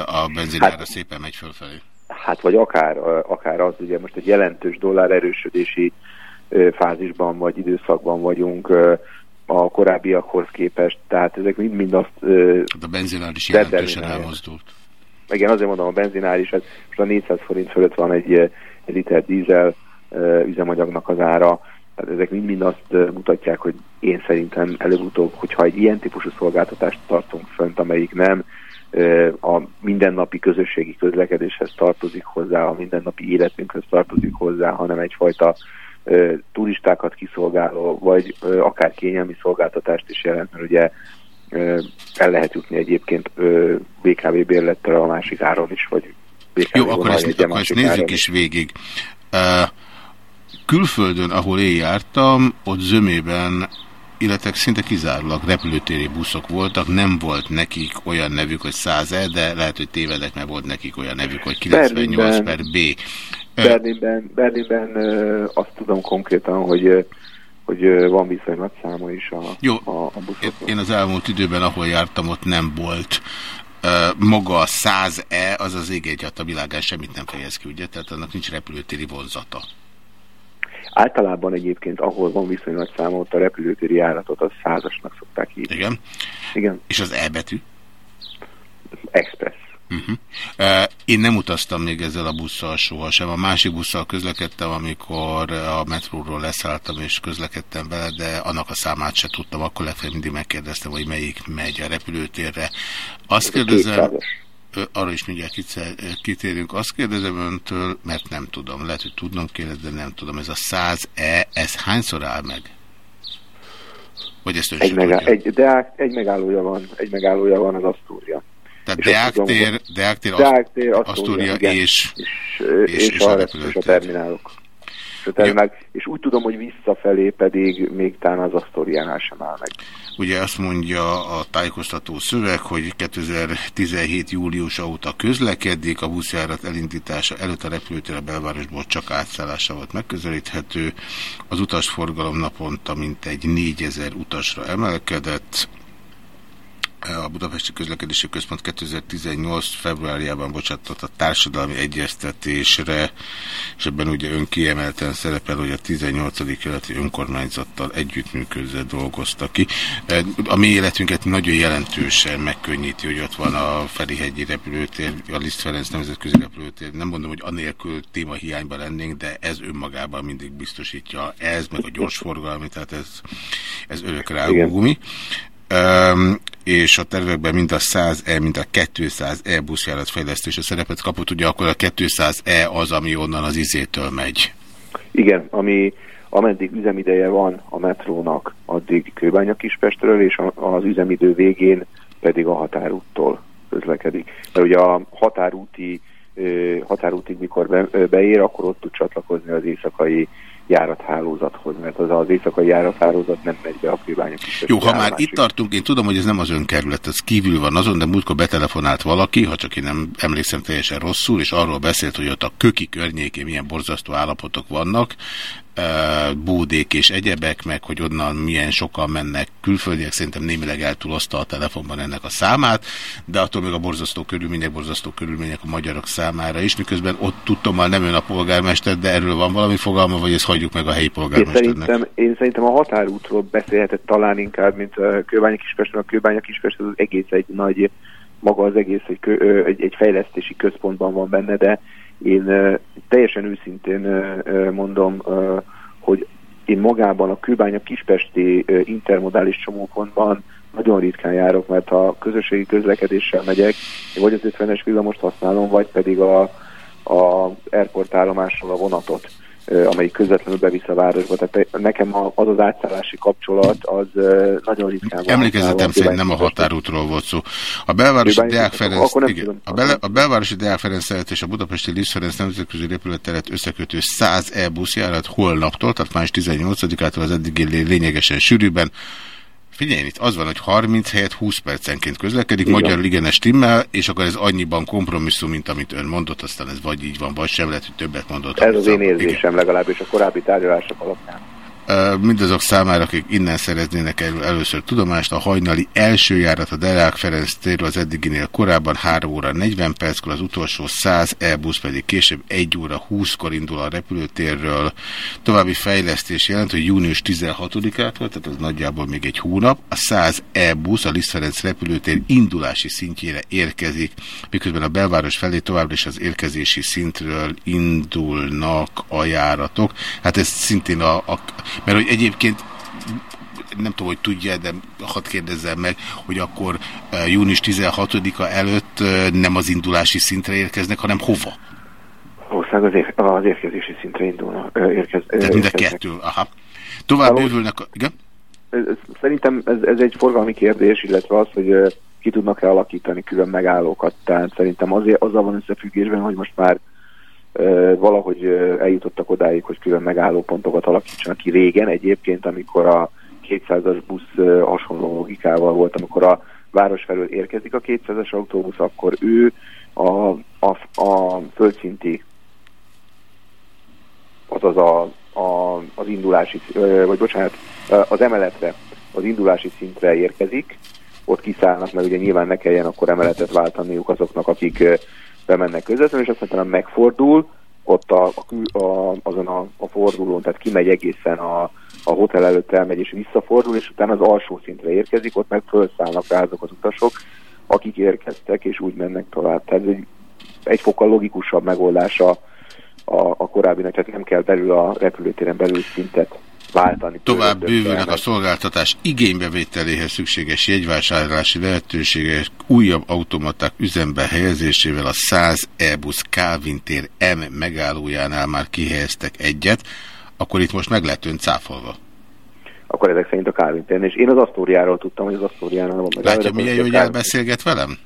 a benzinára szépen megy fölfelé. Hát vagy akár, akár az, ugye most egy jelentős dollár erősödési fázisban vagy időszakban vagyunk a korábbiakhoz képest, tehát ezek mind-mind azt Hát a benzinár is jelentősen elmozdult. Igen, azért mondom, a benzinár is, ez most a 400 forint fölött van egy liter dízel üzemanyagnak az ára, tehát ezek mind-mind azt mutatják, hogy én szerintem előbb-utóbb, hogyha egy ilyen típusú szolgáltatást tartunk fönt, amelyik nem a mindennapi közösségi közlekedéshez tartozik hozzá, a mindennapi életünkhöz tartozik hozzá, hanem egyfajta turistákat kiszolgáló, vagy akár kényelmi szolgáltatást is jelent, mert ugye el lehet jutni egyébként BKV bérlettel a másik áron is, vagy Jó, akkor ezt, akkor ezt áron nézzük is végig. Uh, külföldön, ahol én jártam, ott zömében, illetve szinte kizárólag repülőtéri buszok voltak, nem volt nekik olyan nevük, hogy 100 -e, de lehet, hogy tévedek, mert volt nekik olyan nevük, hogy 98 Berlinben- per B. Berlinben, Berlinben azt tudom konkrétan, hogy hogy van viszonylag száma is a, Jó, a, a buszoknak. Én az elmúlt időben, ahol jártam, ott nem volt. Maga a 100E, az az ég egyat a világán semmit nem fejez ki, ugye? Tehát annak nincs repülőtéri vonzata. Általában egyébként, ahol van viszonylag száma, ott a repülőtéri járatot az százasnak szokták hívni. Igen? Igen. És az E betű? Express. Uh, én nem utaztam még ezzel a busszal sohasem. A másik busszal közlekedtem, amikor a metróról leszálltam és közlekedtem vele, de annak a számát se tudtam. Akkor legfeljebb mindig megkérdeztem, hogy melyik megy a repülőtérre. Azt kérdezem, arra is mindjárt kitérünk. Azt kérdezem öntől, mert nem tudom. Lehet, hogy tudnom kéne, de nem tudom. Ez a 100E, ez hányszor áll meg? Vagy ezt ön Egy, sem megá- tudja? egy, de egy megállója van, egy megállója van az Asztúria. Tehát és azt Deák tudom, tér, hogy- Deák tér, Deák tér, Aszt- Asztúria, Asztúria igen. és, és, és- és, a a, repülőtér. és a terminálok. És, a terminálok. és úgy tudom, hogy visszafelé pedig még talán az Asztóriánál sem áll meg. Ugye azt mondja a tájékoztató szöveg, hogy 2017. július óta közlekedik, a buszjárat elindítása előtt a repülőtér a belvárosból csak átszállása volt megközelíthető. Az utasforgalom naponta mintegy 4000 utasra emelkedett. A Budapesti Közlekedési Központ 2018. februárjában bocsátott a társadalmi egyeztetésre, és ebben ugye ön kiemelten szerepel, hogy a 18. keleti önkormányzattal együttműködve dolgozta ki. A mi életünket nagyon jelentősen megkönnyíti, hogy ott van a Ferihegyi repülőtér, a Liszt Ferenc nemzetközi repülőtér. Nem mondom, hogy anélkül témahiányban lennénk, de ez önmagában mindig biztosítja ez, meg a gyorsforgalmi, tehát ez, ez örök rágógumi. Um, és a tervekben mind a 100E, mind a 200E buszjárat fejlesztése szerepet kapott, ugye akkor a 200E az, ami onnan az izétől megy. Igen, ami ameddig üzemideje van a metrónak, addig Kőbánya Kispestről, és az üzemidő végén pedig a határúttól közlekedik. Mert ugye a határúti, határútig mikor beér, akkor ott tud csatlakozni az éjszakai járathálózathoz, mert az az éjszakai járathálózat nem megy be a Kőbánya Jó, ha már itt tartunk, én tudom, hogy ez nem az önkerület, ez kívül van azon, de múltkor betelefonált valaki, ha csak én nem emlékszem teljesen rosszul, és arról beszélt, hogy ott a köki környékén milyen borzasztó állapotok vannak, bódék és egyebek, meg hogy onnan milyen sokan mennek külföldiek, szerintem némileg eltúlozta a telefonban ennek a számát, de attól még a borzasztó körülmények, borzasztó körülmények a magyarok számára is, miközben ott tudtam már nem ön a polgármester, de erről van valami fogalma, vagy ezt hagyjuk meg a helyi Én polgármesternek? szerintem, én szerintem a határútról beszélhetett talán inkább, mint a Kőbánya Kispest, mert a Kőbánya Kispest az egész egy nagy, maga az egész egy, egy, egy fejlesztési központban van benne, de én teljesen őszintén mondom, hogy én magában a Kőbánya Kispesti intermodális csomópontban nagyon ritkán járok, mert ha közösségi közlekedéssel megyek, vagy az 50-es villamost használom, vagy pedig a, a airport állomásról a vonatot amelyik közvetlenül bevisz a városba. Tehát nekem az az átszállási kapcsolat az nagyon ritkán van. Emlékezetem szerint nem a határútról volt szó. A belvárosi Deák Ferenc, igen, a, bele, a belvárosi Deák Ferenc szeret és a budapesti Liszt Ferenc nemzetközi repülőteret összekötő 100 E buszjárat holnaptól, tehát május 18-ától az eddigi lé- lényegesen sűrűbben. Figyelj, itt az van, hogy 30 helyett 20 percenként közlekedik, Igen. magyar ligenes timmel, és akkor ez annyiban kompromisszum, mint amit ön mondott, aztán ez vagy így van, vagy sem, lehet, hogy többet mondott. Ez az én. Igen. érzésem legalábbis a korábbi tárgyalások alapján. Mindazok számára, akik innen szereznének erről először tudomást, a hajnali első járat a Deák Ferenc térről az eddiginél korábban 3 óra 40 perckor, az utolsó 100 e-busz pedig később 1 óra 20-kor indul a repülőtérről. További fejlesztés jelent, hogy június 16-ától, tehát az nagyjából még egy hónap, a 100 e-busz a Liszt Ferenc repülőtér indulási szintjére érkezik, miközben a belváros felé továbbra is az érkezési szintről indulnak a járatok. Hát ez szintén a, a mert hogy egyébként nem tudom, hogy tudja, de hadd kérdezzem meg, hogy akkor június 16-a előtt nem az indulási szintre érkeznek, hanem hova? Valószínűleg az, ér, az érkezési szintre indulna. Érkez, Tehát mind a kettő. Aha. Tovább bővülnek. Igen? szerintem ez, ez egy forgalmi kérdés, illetve az, hogy ki tudnak-e alakítani külön megállókat. Tehát szerintem azért, azzal van összefüggésben, hogy most már valahogy eljutottak odáig, hogy külön megállópontokat alakítsanak ki régen. Egyébként, amikor a 200-as busz hasonló logikával volt, amikor a város felől érkezik a 200-as autóbusz, akkor ő a, a, a földszinti azaz a, a, az indulási, vagy bocsánat, az emeletre, az indulási szintre érkezik, ott kiszállnak, mert ugye nyilván ne kelljen akkor emeletet váltaniuk azoknak, akik bemennek közvetlenül, és aztán megfordul, ott a, a, a, azon a, a fordulón, tehát kimegy egészen a, a hotel előtt elmegy és visszafordul, és utána az alsó szintre érkezik, ott meg felszállnak rá azok az utasok, akik érkeztek, és úgy mennek tovább. Tehát egy, egy fokkal logikusabb megoldása a, a korábbinak, tehát nem kell belül a repülőtéren belül szintet váltani. Tovább bővülnek a szolgáltatás igénybevételéhez szükséges jegyvásárlási lehetőségek újabb automaták üzembe helyezésével a 100 e-busz Calvin tér M megállójánál már kihelyeztek egyet, akkor itt most meg lett ön cáfolva. akkor ezek szerint a Calvin téren. És én az Asztóriáról tudtam, hogy az Asztóriánál van meg. Látja, milyen jó, hogy elbeszélget velem?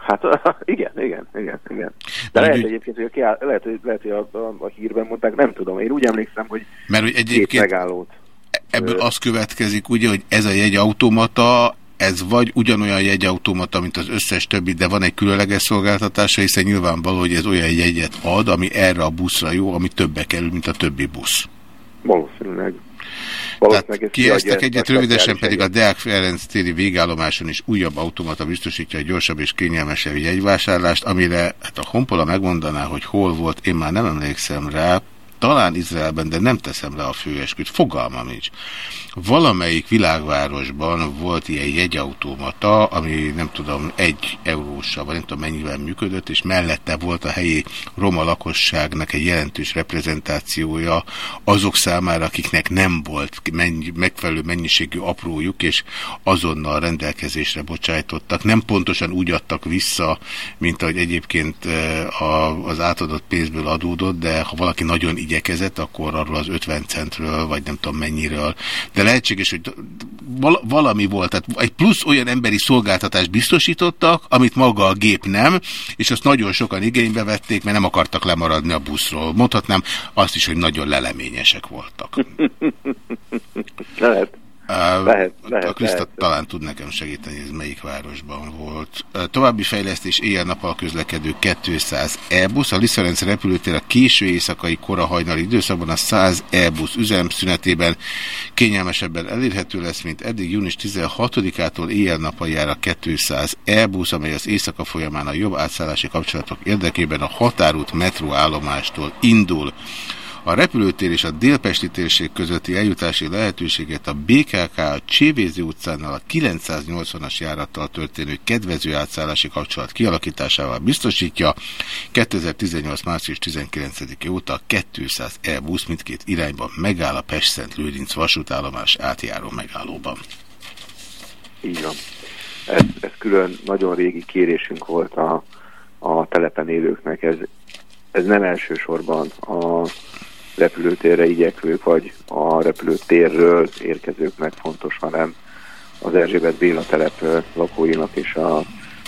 Hát [LAUGHS] igen, igen, igen, igen. De lehet egyébként, hogy a, kiáll, lehet, hogy, lehet, hogy a, a, a hírben mondták, nem tudom. Én úgy emlékszem, hogy Mert hogy két egyébként megállót. ebből az következik, ugye, hogy ez a jegyautomata, ez vagy ugyanolyan jegyautomata, mint az összes többi, de van egy különleges szolgáltatása, hiszen nyilvánvaló, hogy ez olyan jegyet ad, ami erre a buszra jó, ami többe kerül, mint a többi busz. Valószínűleg. Tehát kieztek egyet, rövidesen pedig a Deák Ferenc téri végállomáson is újabb automata biztosítja a gyorsabb és kényelmesebb jegyvásárlást, amire hát a Honpola megmondaná, hogy hol volt, én már nem emlékszem rá, talán Izraelben, de nem teszem le a főesküt, fogalmam nincs. Valamelyik világvárosban volt ilyen jegyautomata, ami nem tudom, egy euróssal, vagy nem tudom mennyivel működött, és mellette volt a helyi roma lakosságnak egy jelentős reprezentációja azok számára, akiknek nem volt mennyi, megfelelő mennyiségű aprójuk, és azonnal rendelkezésre bocsájtottak. Nem pontosan úgy adtak vissza, mint ahogy egyébként eh, az átadott pénzből adódott, de ha valaki nagyon igyekezett, akkor arról az 50 centről, vagy nem tudom mennyiről. De lehetséges, hogy val valami volt, tehát egy plusz olyan emberi szolgáltatást biztosítottak, amit maga a gép nem, és azt nagyon sokan igénybe vették, mert nem akartak lemaradni a buszról. Mondhatnám azt is, hogy nagyon leleményesek voltak. [LAUGHS] Lehet. Lehet, lehet, a Krista lehet. talán tud nekem segíteni, ez melyik városban volt. További fejlesztés éjjel-nappal közlekedő 200 e-busz. A Liszerenc repülőtér a késő éjszakai kora hajnali időszakban a 100 e-busz üzemszünetében kényelmesebben elérhető lesz, mint eddig június 16-ától éjjel-nappal jár a 200 e-busz, amely az éjszaka folyamán a jobb átszállási kapcsolatok érdekében a határút metróállomástól indul. A repülőtér és a délpesti térség közötti eljutási lehetőséget a BKK a Csévézi utcánál a 980-as járattal történő kedvező átszállási kapcsolat kialakításával biztosítja. 2018. március 19 óta a 200 e-busz mindkét irányban megáll a Pest-Szent Lőrinc vasútállomás átjáró megállóban. Így van. Ez, ez külön nagyon régi kérésünk volt a, a telepen élőknek. Ez, ez nem elsősorban a repülőtérre igyekvők, vagy a repülőtérről érkezőknek fontos, hanem az Erzsébet Béla telep lakóinak és a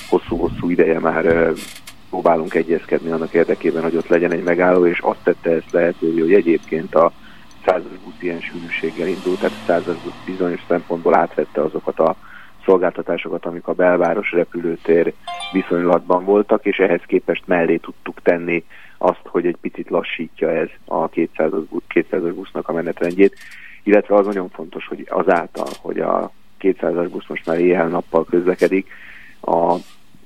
hosszú-hosszú ideje már próbálunk egyezkedni annak érdekében, hogy ott legyen egy megálló, és azt tette ezt lehetővé, hogy egyébként a százas busz ilyen sűrűséggel indult, tehát a százas busz bizonyos szempontból átvette azokat a szolgáltatásokat, amik a belváros repülőtér viszonylatban voltak, és ehhez képest mellé tudtuk tenni azt, hogy egy picit lassítja ez a 200-as busz, 200 busznak a menetrendjét, illetve az nagyon fontos, hogy azáltal, hogy a 200-as busz most már éjjel-nappal közlekedik, a,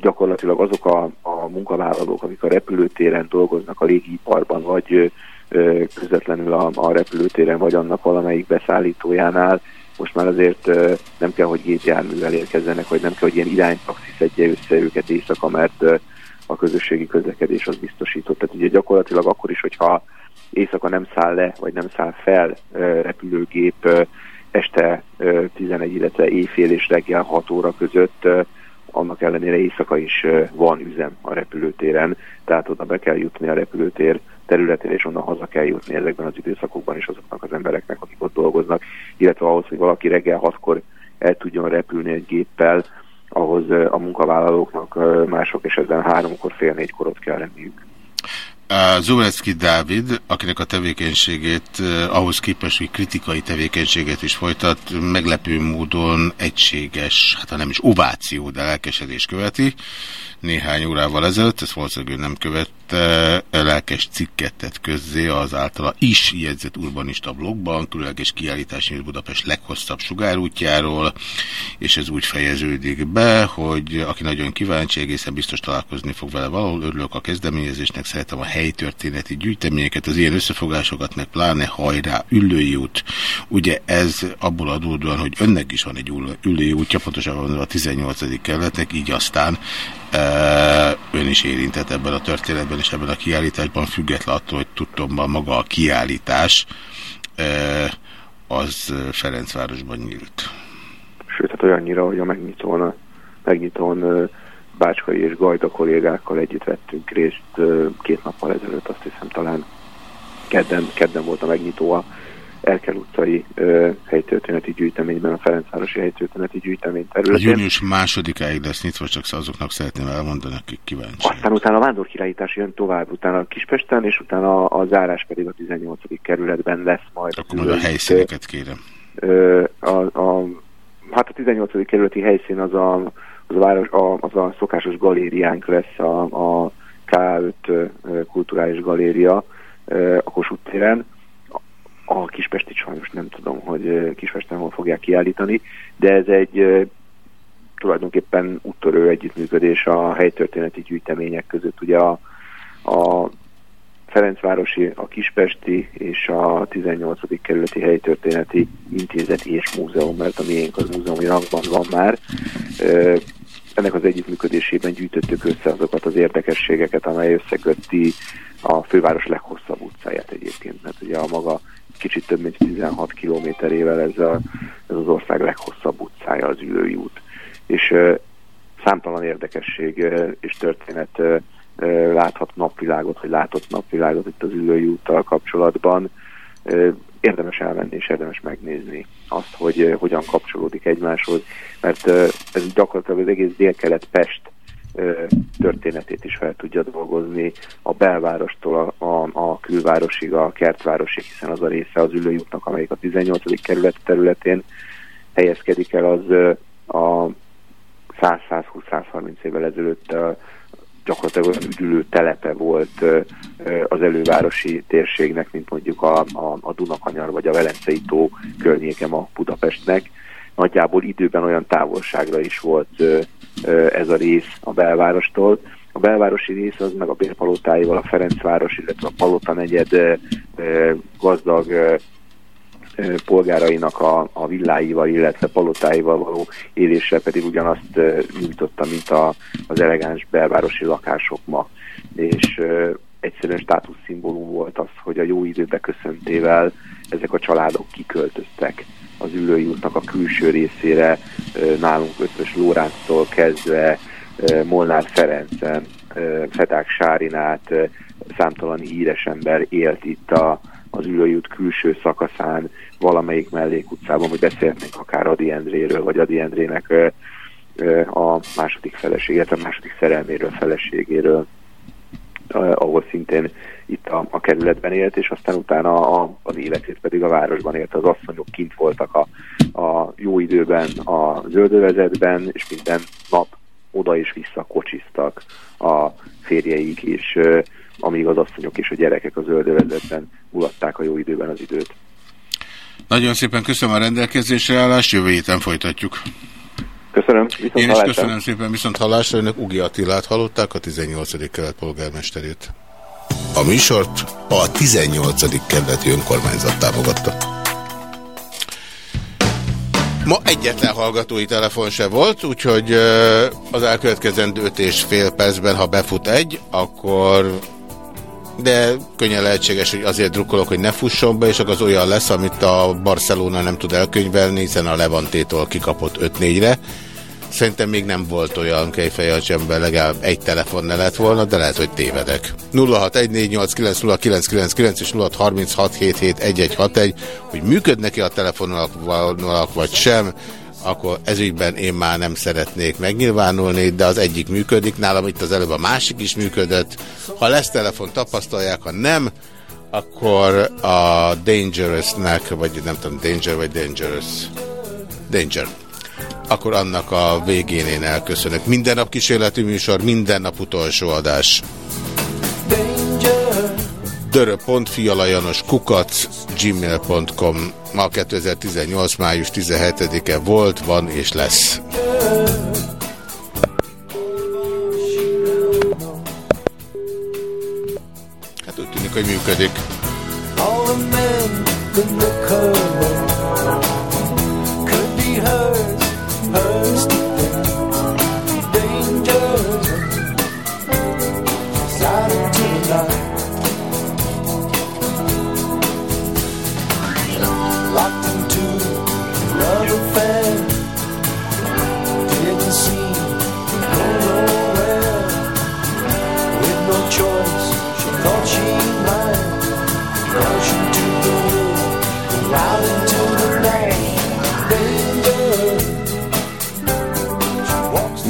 gyakorlatilag azok a, a munkavállalók, akik a repülőtéren dolgoznak a légiiparban, vagy ö, közvetlenül a, a repülőtéren, vagy annak valamelyik beszállítójánál, most már azért ö, nem kell, hogy gépjárművel érkezzenek, vagy nem kell, hogy ilyen iránytaxi szedje össze őket éjszaka, mert a közösségi közlekedés az biztosított. Tehát ugye gyakorlatilag akkor is, hogyha éjszaka nem száll le, vagy nem száll fel repülőgép este ö, 11, illetve éjfél és reggel 6 óra között, annak ellenére éjszaka is van üzem a repülőtéren, tehát oda be kell jutni a repülőtér területére, és onnan haza kell jutni ezekben az időszakokban is azoknak az embereknek, akik ott dolgoznak, illetve ahhoz, hogy valaki reggel hatkor el tudjon repülni egy géppel, ahhoz ö, a munkavállalóknak ö, mások esetben háromkor, fél négykor ott kell lenniük. A Zulecki Dávid, akinek a tevékenységét eh, ahhoz képest, hogy kritikai tevékenységet is folytat, meglepő módon egységes, hát ha nem is ováció, de lelkesedés követi. Néhány órával ezelőtt, ezt valószínűleg nem követte, lelkes cikket tett közzé az általa is jegyzett urbanista blogban, különleges kiállítás nyílt Budapest leghosszabb sugárútjáról, és ez úgy fejeződik be, hogy aki nagyon kíváncsi, egészen biztos találkozni fog vele valahol, örülök a kezdeményezésnek, szeretem a helytörténeti gyűjteményeket, az ilyen összefogásokat, meg pláne hajrá, ülői út. Ugye ez abból adódóan, hogy önnek is van egy ül- ülői útja, pontosabban a 18. kerületnek, így aztán e, ön is érintett ebben a történetben és ebben a kiállításban, független attól, hogy tudtomban maga a kiállítás az Ferencvárosban nyílt. Sőt, hát olyannyira, hogy a megnyitón, megnyitón Bácskai és Gajda kollégákkal együtt vettünk részt két nappal ezelőtt, azt hiszem talán kedden, kedden volt a megnyitó a Erkel utcai ö, helytörténeti gyűjteményben, a Ferencvárosi helytörténeti gyűjtemény A területén. június másodikáig lesz nyitva, csak azoknak szeretném elmondani, akik kíváncsi. Aztán utána a vándorkirályítás jön tovább, utána a Kispesten, és utána a, a zárás pedig a 18. kerületben lesz majd. Akkor majd a helyszíneket kérem. Ö, a, a, hát a 18. kerületi helyszín az a, az a, város, a, az a szokásos galériánk lesz, a, a K5 ö, kulturális galéria a Kossuth téren. A Kispesti sajnos nem tudom, hogy Kispesten hol fogják kiállítani, de ez egy tulajdonképpen úttörő együttműködés a helytörténeti gyűjtemények között. Ugye a, a Ferencvárosi, a Kispesti és a 18. kerületi helytörténeti intézet és múzeum, mert a miénk az múzeumi rangban van már. Ennek az együttműködésében gyűjtöttük össze azokat az érdekességeket, amely összekötti a főváros leghosszabb utcáját egyébként, mert ugye a maga kicsit több mint 16 kilométerével ez, a, ez az ország leghosszabb utcája, az Ülői út. És ö, számtalan érdekesség ö, és történet ö, láthat napvilágot, vagy látott napvilágot itt az Ülői úttal kapcsolatban. Érdemes elmenni és érdemes megnézni azt, hogy ö, hogyan kapcsolódik egymáshoz, mert ö, ez gyakorlatilag az egész dél-kelet Pest ö, történetét is fel tudja dolgozni, a belvárostól a, a, a külvárosig, a kertvárosig, hiszen az a része az Ülői útnak, amelyik a 18. kerület területén helyezkedik el, az a 100-120-130 évvel ezelőtt gyakorlatilag olyan üdülő telepe volt az elővárosi térségnek, mint mondjuk a, a, a Dunakanyar vagy a Velencei tó környéke ma Budapestnek. Nagyjából időben olyan távolságra is volt ez a rész a belvárostól. A belvárosi rész az meg a bérpalotáival, a Ferencváros, illetve a Palota negyed gazdag polgárainak a, a villáival, illetve palotáival való élésre pedig ugyanazt nyújtotta, mint a, az elegáns belvárosi lakások ma. És egyszerűen státuszszimbólum volt az, hogy a jó időbe köszöntével ezek a családok kiköltöztek az ülői útnak a külső részére, nálunk Ötvös Lóránctól kezdve Molnár Ferencen, Fedák Sárinát, ö, számtalan híres ember élt itt a, az ülői út külső szakaszán, valamelyik mellékutcában, vagy beszélhetnénk akár Adi Endréről, vagy Adi Endrének a második feleségét, a második szerelméről, feleségéről, ahol szintén itt a, a kerületben élt, és aztán utána a, az életét pedig a városban élt. Az asszonyok kint voltak a, a jó időben, a zöldövezetben, és minden nap oda és vissza kocsiztak a férjeik, és amíg az asszonyok és a gyerekek a zöldövezetben mulatták a jó időben az időt. Nagyon szépen köszönöm a rendelkezésre állást, jövő héten folytatjuk. Köszönöm. Viszont Én is hallásra. köszönöm szépen, viszont hallásra önök Ugi Attilát hallották, a 18. kelet polgármesterét. A műsort a 18. kerületi önkormányzat támogatta. Ma egyetlen hallgatói telefon se volt, úgyhogy az elkövetkezendő 5 és fél percben, ha befut egy, akkor de könnyen lehetséges, hogy azért drukkolok, hogy ne fusson be, és akkor az olyan lesz, amit a Barcelona nem tud elkönyvelni, hiszen a Levantétól kikapott 5-4-re. Szerintem még nem volt olyan kejfejacs ember, legalább egy telefon ne lett volna, de lehet, hogy tévedek. 0614890999 és 0636771161, hogy működnek-e a telefonok vagy sem, akkor ezügyben én már nem szeretnék megnyilvánulni, de az egyik működik, nálam itt az előbb a másik is működött. Ha lesz telefon, tapasztalják, ha nem, akkor a Dangerous-nek, vagy nem tudom, Danger vagy Dangerous, Danger, akkor annak a végén én elköszönök. Minden nap kísérleti műsor, minden nap utolsó adás. Dörö.fialajanos kukac gmail.com Ma 2018. május 17-e volt, van és lesz. Hát úgy tűnik, hogy működik. All the men the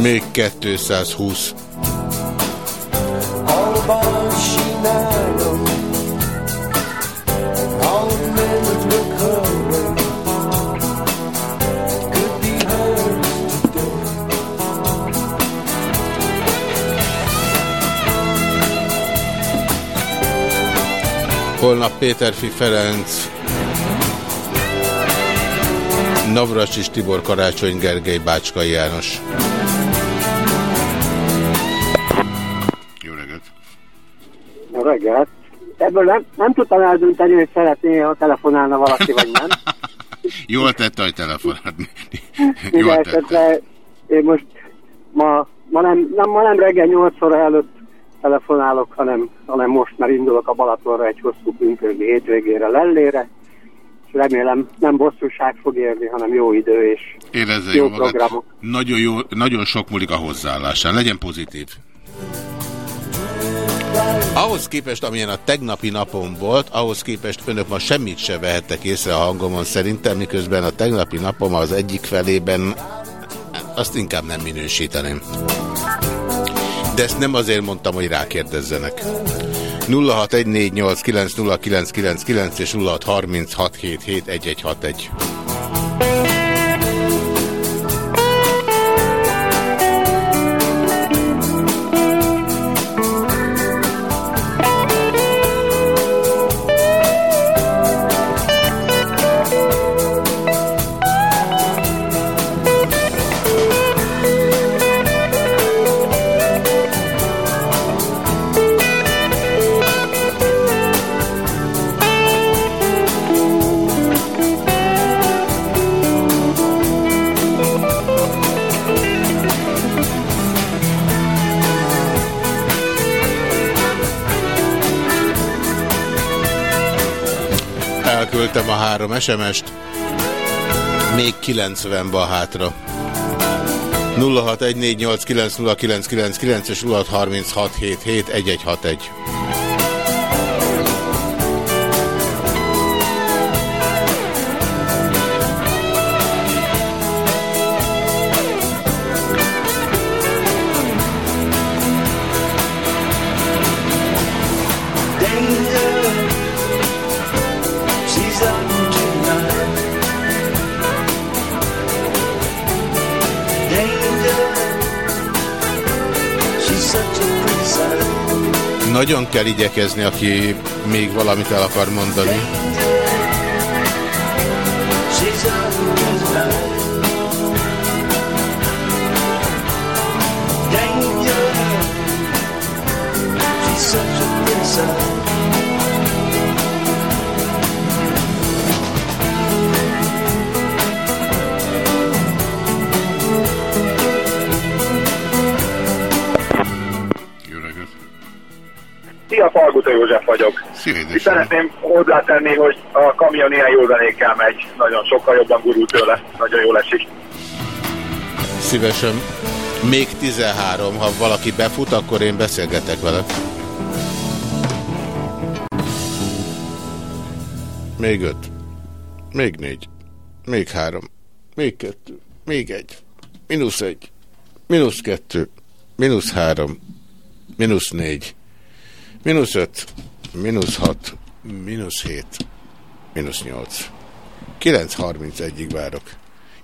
hers today. Holnap Péterfi Ferenc, Navracsis Tibor Karácsony Gergely Bácskai János. Ebből nem, nem tudtam eldönteni, hogy szeretné, ha telefonálna valaki, vagy nem. [LAUGHS] Jól tette, hogy telefonát. Minden [LAUGHS] Jól tette. én most ma, ma, nem, nem, ma nem reggel 8 óra előtt telefonálok, hanem, hanem most már indulok a Balatonra egy hosszú pünkösdi hétvégére lellére, és remélem nem bosszúság fog érni, hanem jó idő és Érezze jó jó magad. programok. Nagyon, jó, nagyon sok múlik a hozzáállásán. Legyen pozitív. Ahhoz képest, amilyen a tegnapi napon volt, ahhoz képest önök ma semmit se vehettek észre a hangomon szerintem, miközben a tegnapi napom az egyik felében azt inkább nem minősíteném. De ezt nem azért mondtam, hogy rákérdezzenek. 0614890999 és 0636771161. Elküldtem a három SMS-t. Még 90 van hátra. 0614890999 és 0636771161. Nagyon kell igyekezni, aki még valamit el akar mondani. Szia, Falguta József vagyok. Szívét Szeretném hozzátenni, hogy a kamion ilyen jó zenékkel megy, nagyon sokkal jobban gurul tőle, nagyon jól esik. Szívesen. Még 13, ha valaki befut, akkor én beszélgetek vele. Még öt. Még négy. Még három. Még kettő. Még egy. Minusz egy. Minusz kettő. Minusz három. Minusz négy. Minusz öt. Minusz hat. Minusz hét. Minusz nyolc. 9.31-ig várok.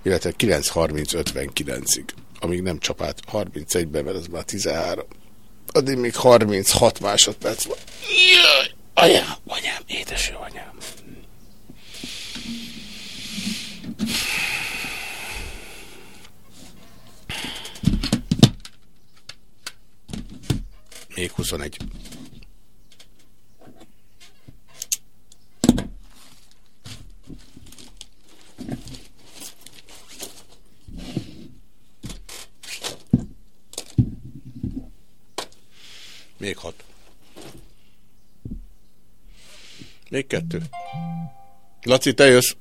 Illetve 9.30-59-ig. Amíg nem csapát 31-ben, mert az már 13. Addig még 36 másodperc van. Jaj! Anyám, anyám, édes jó anyám. Még 21. Még hat. Még kettő. Laci, te jössz.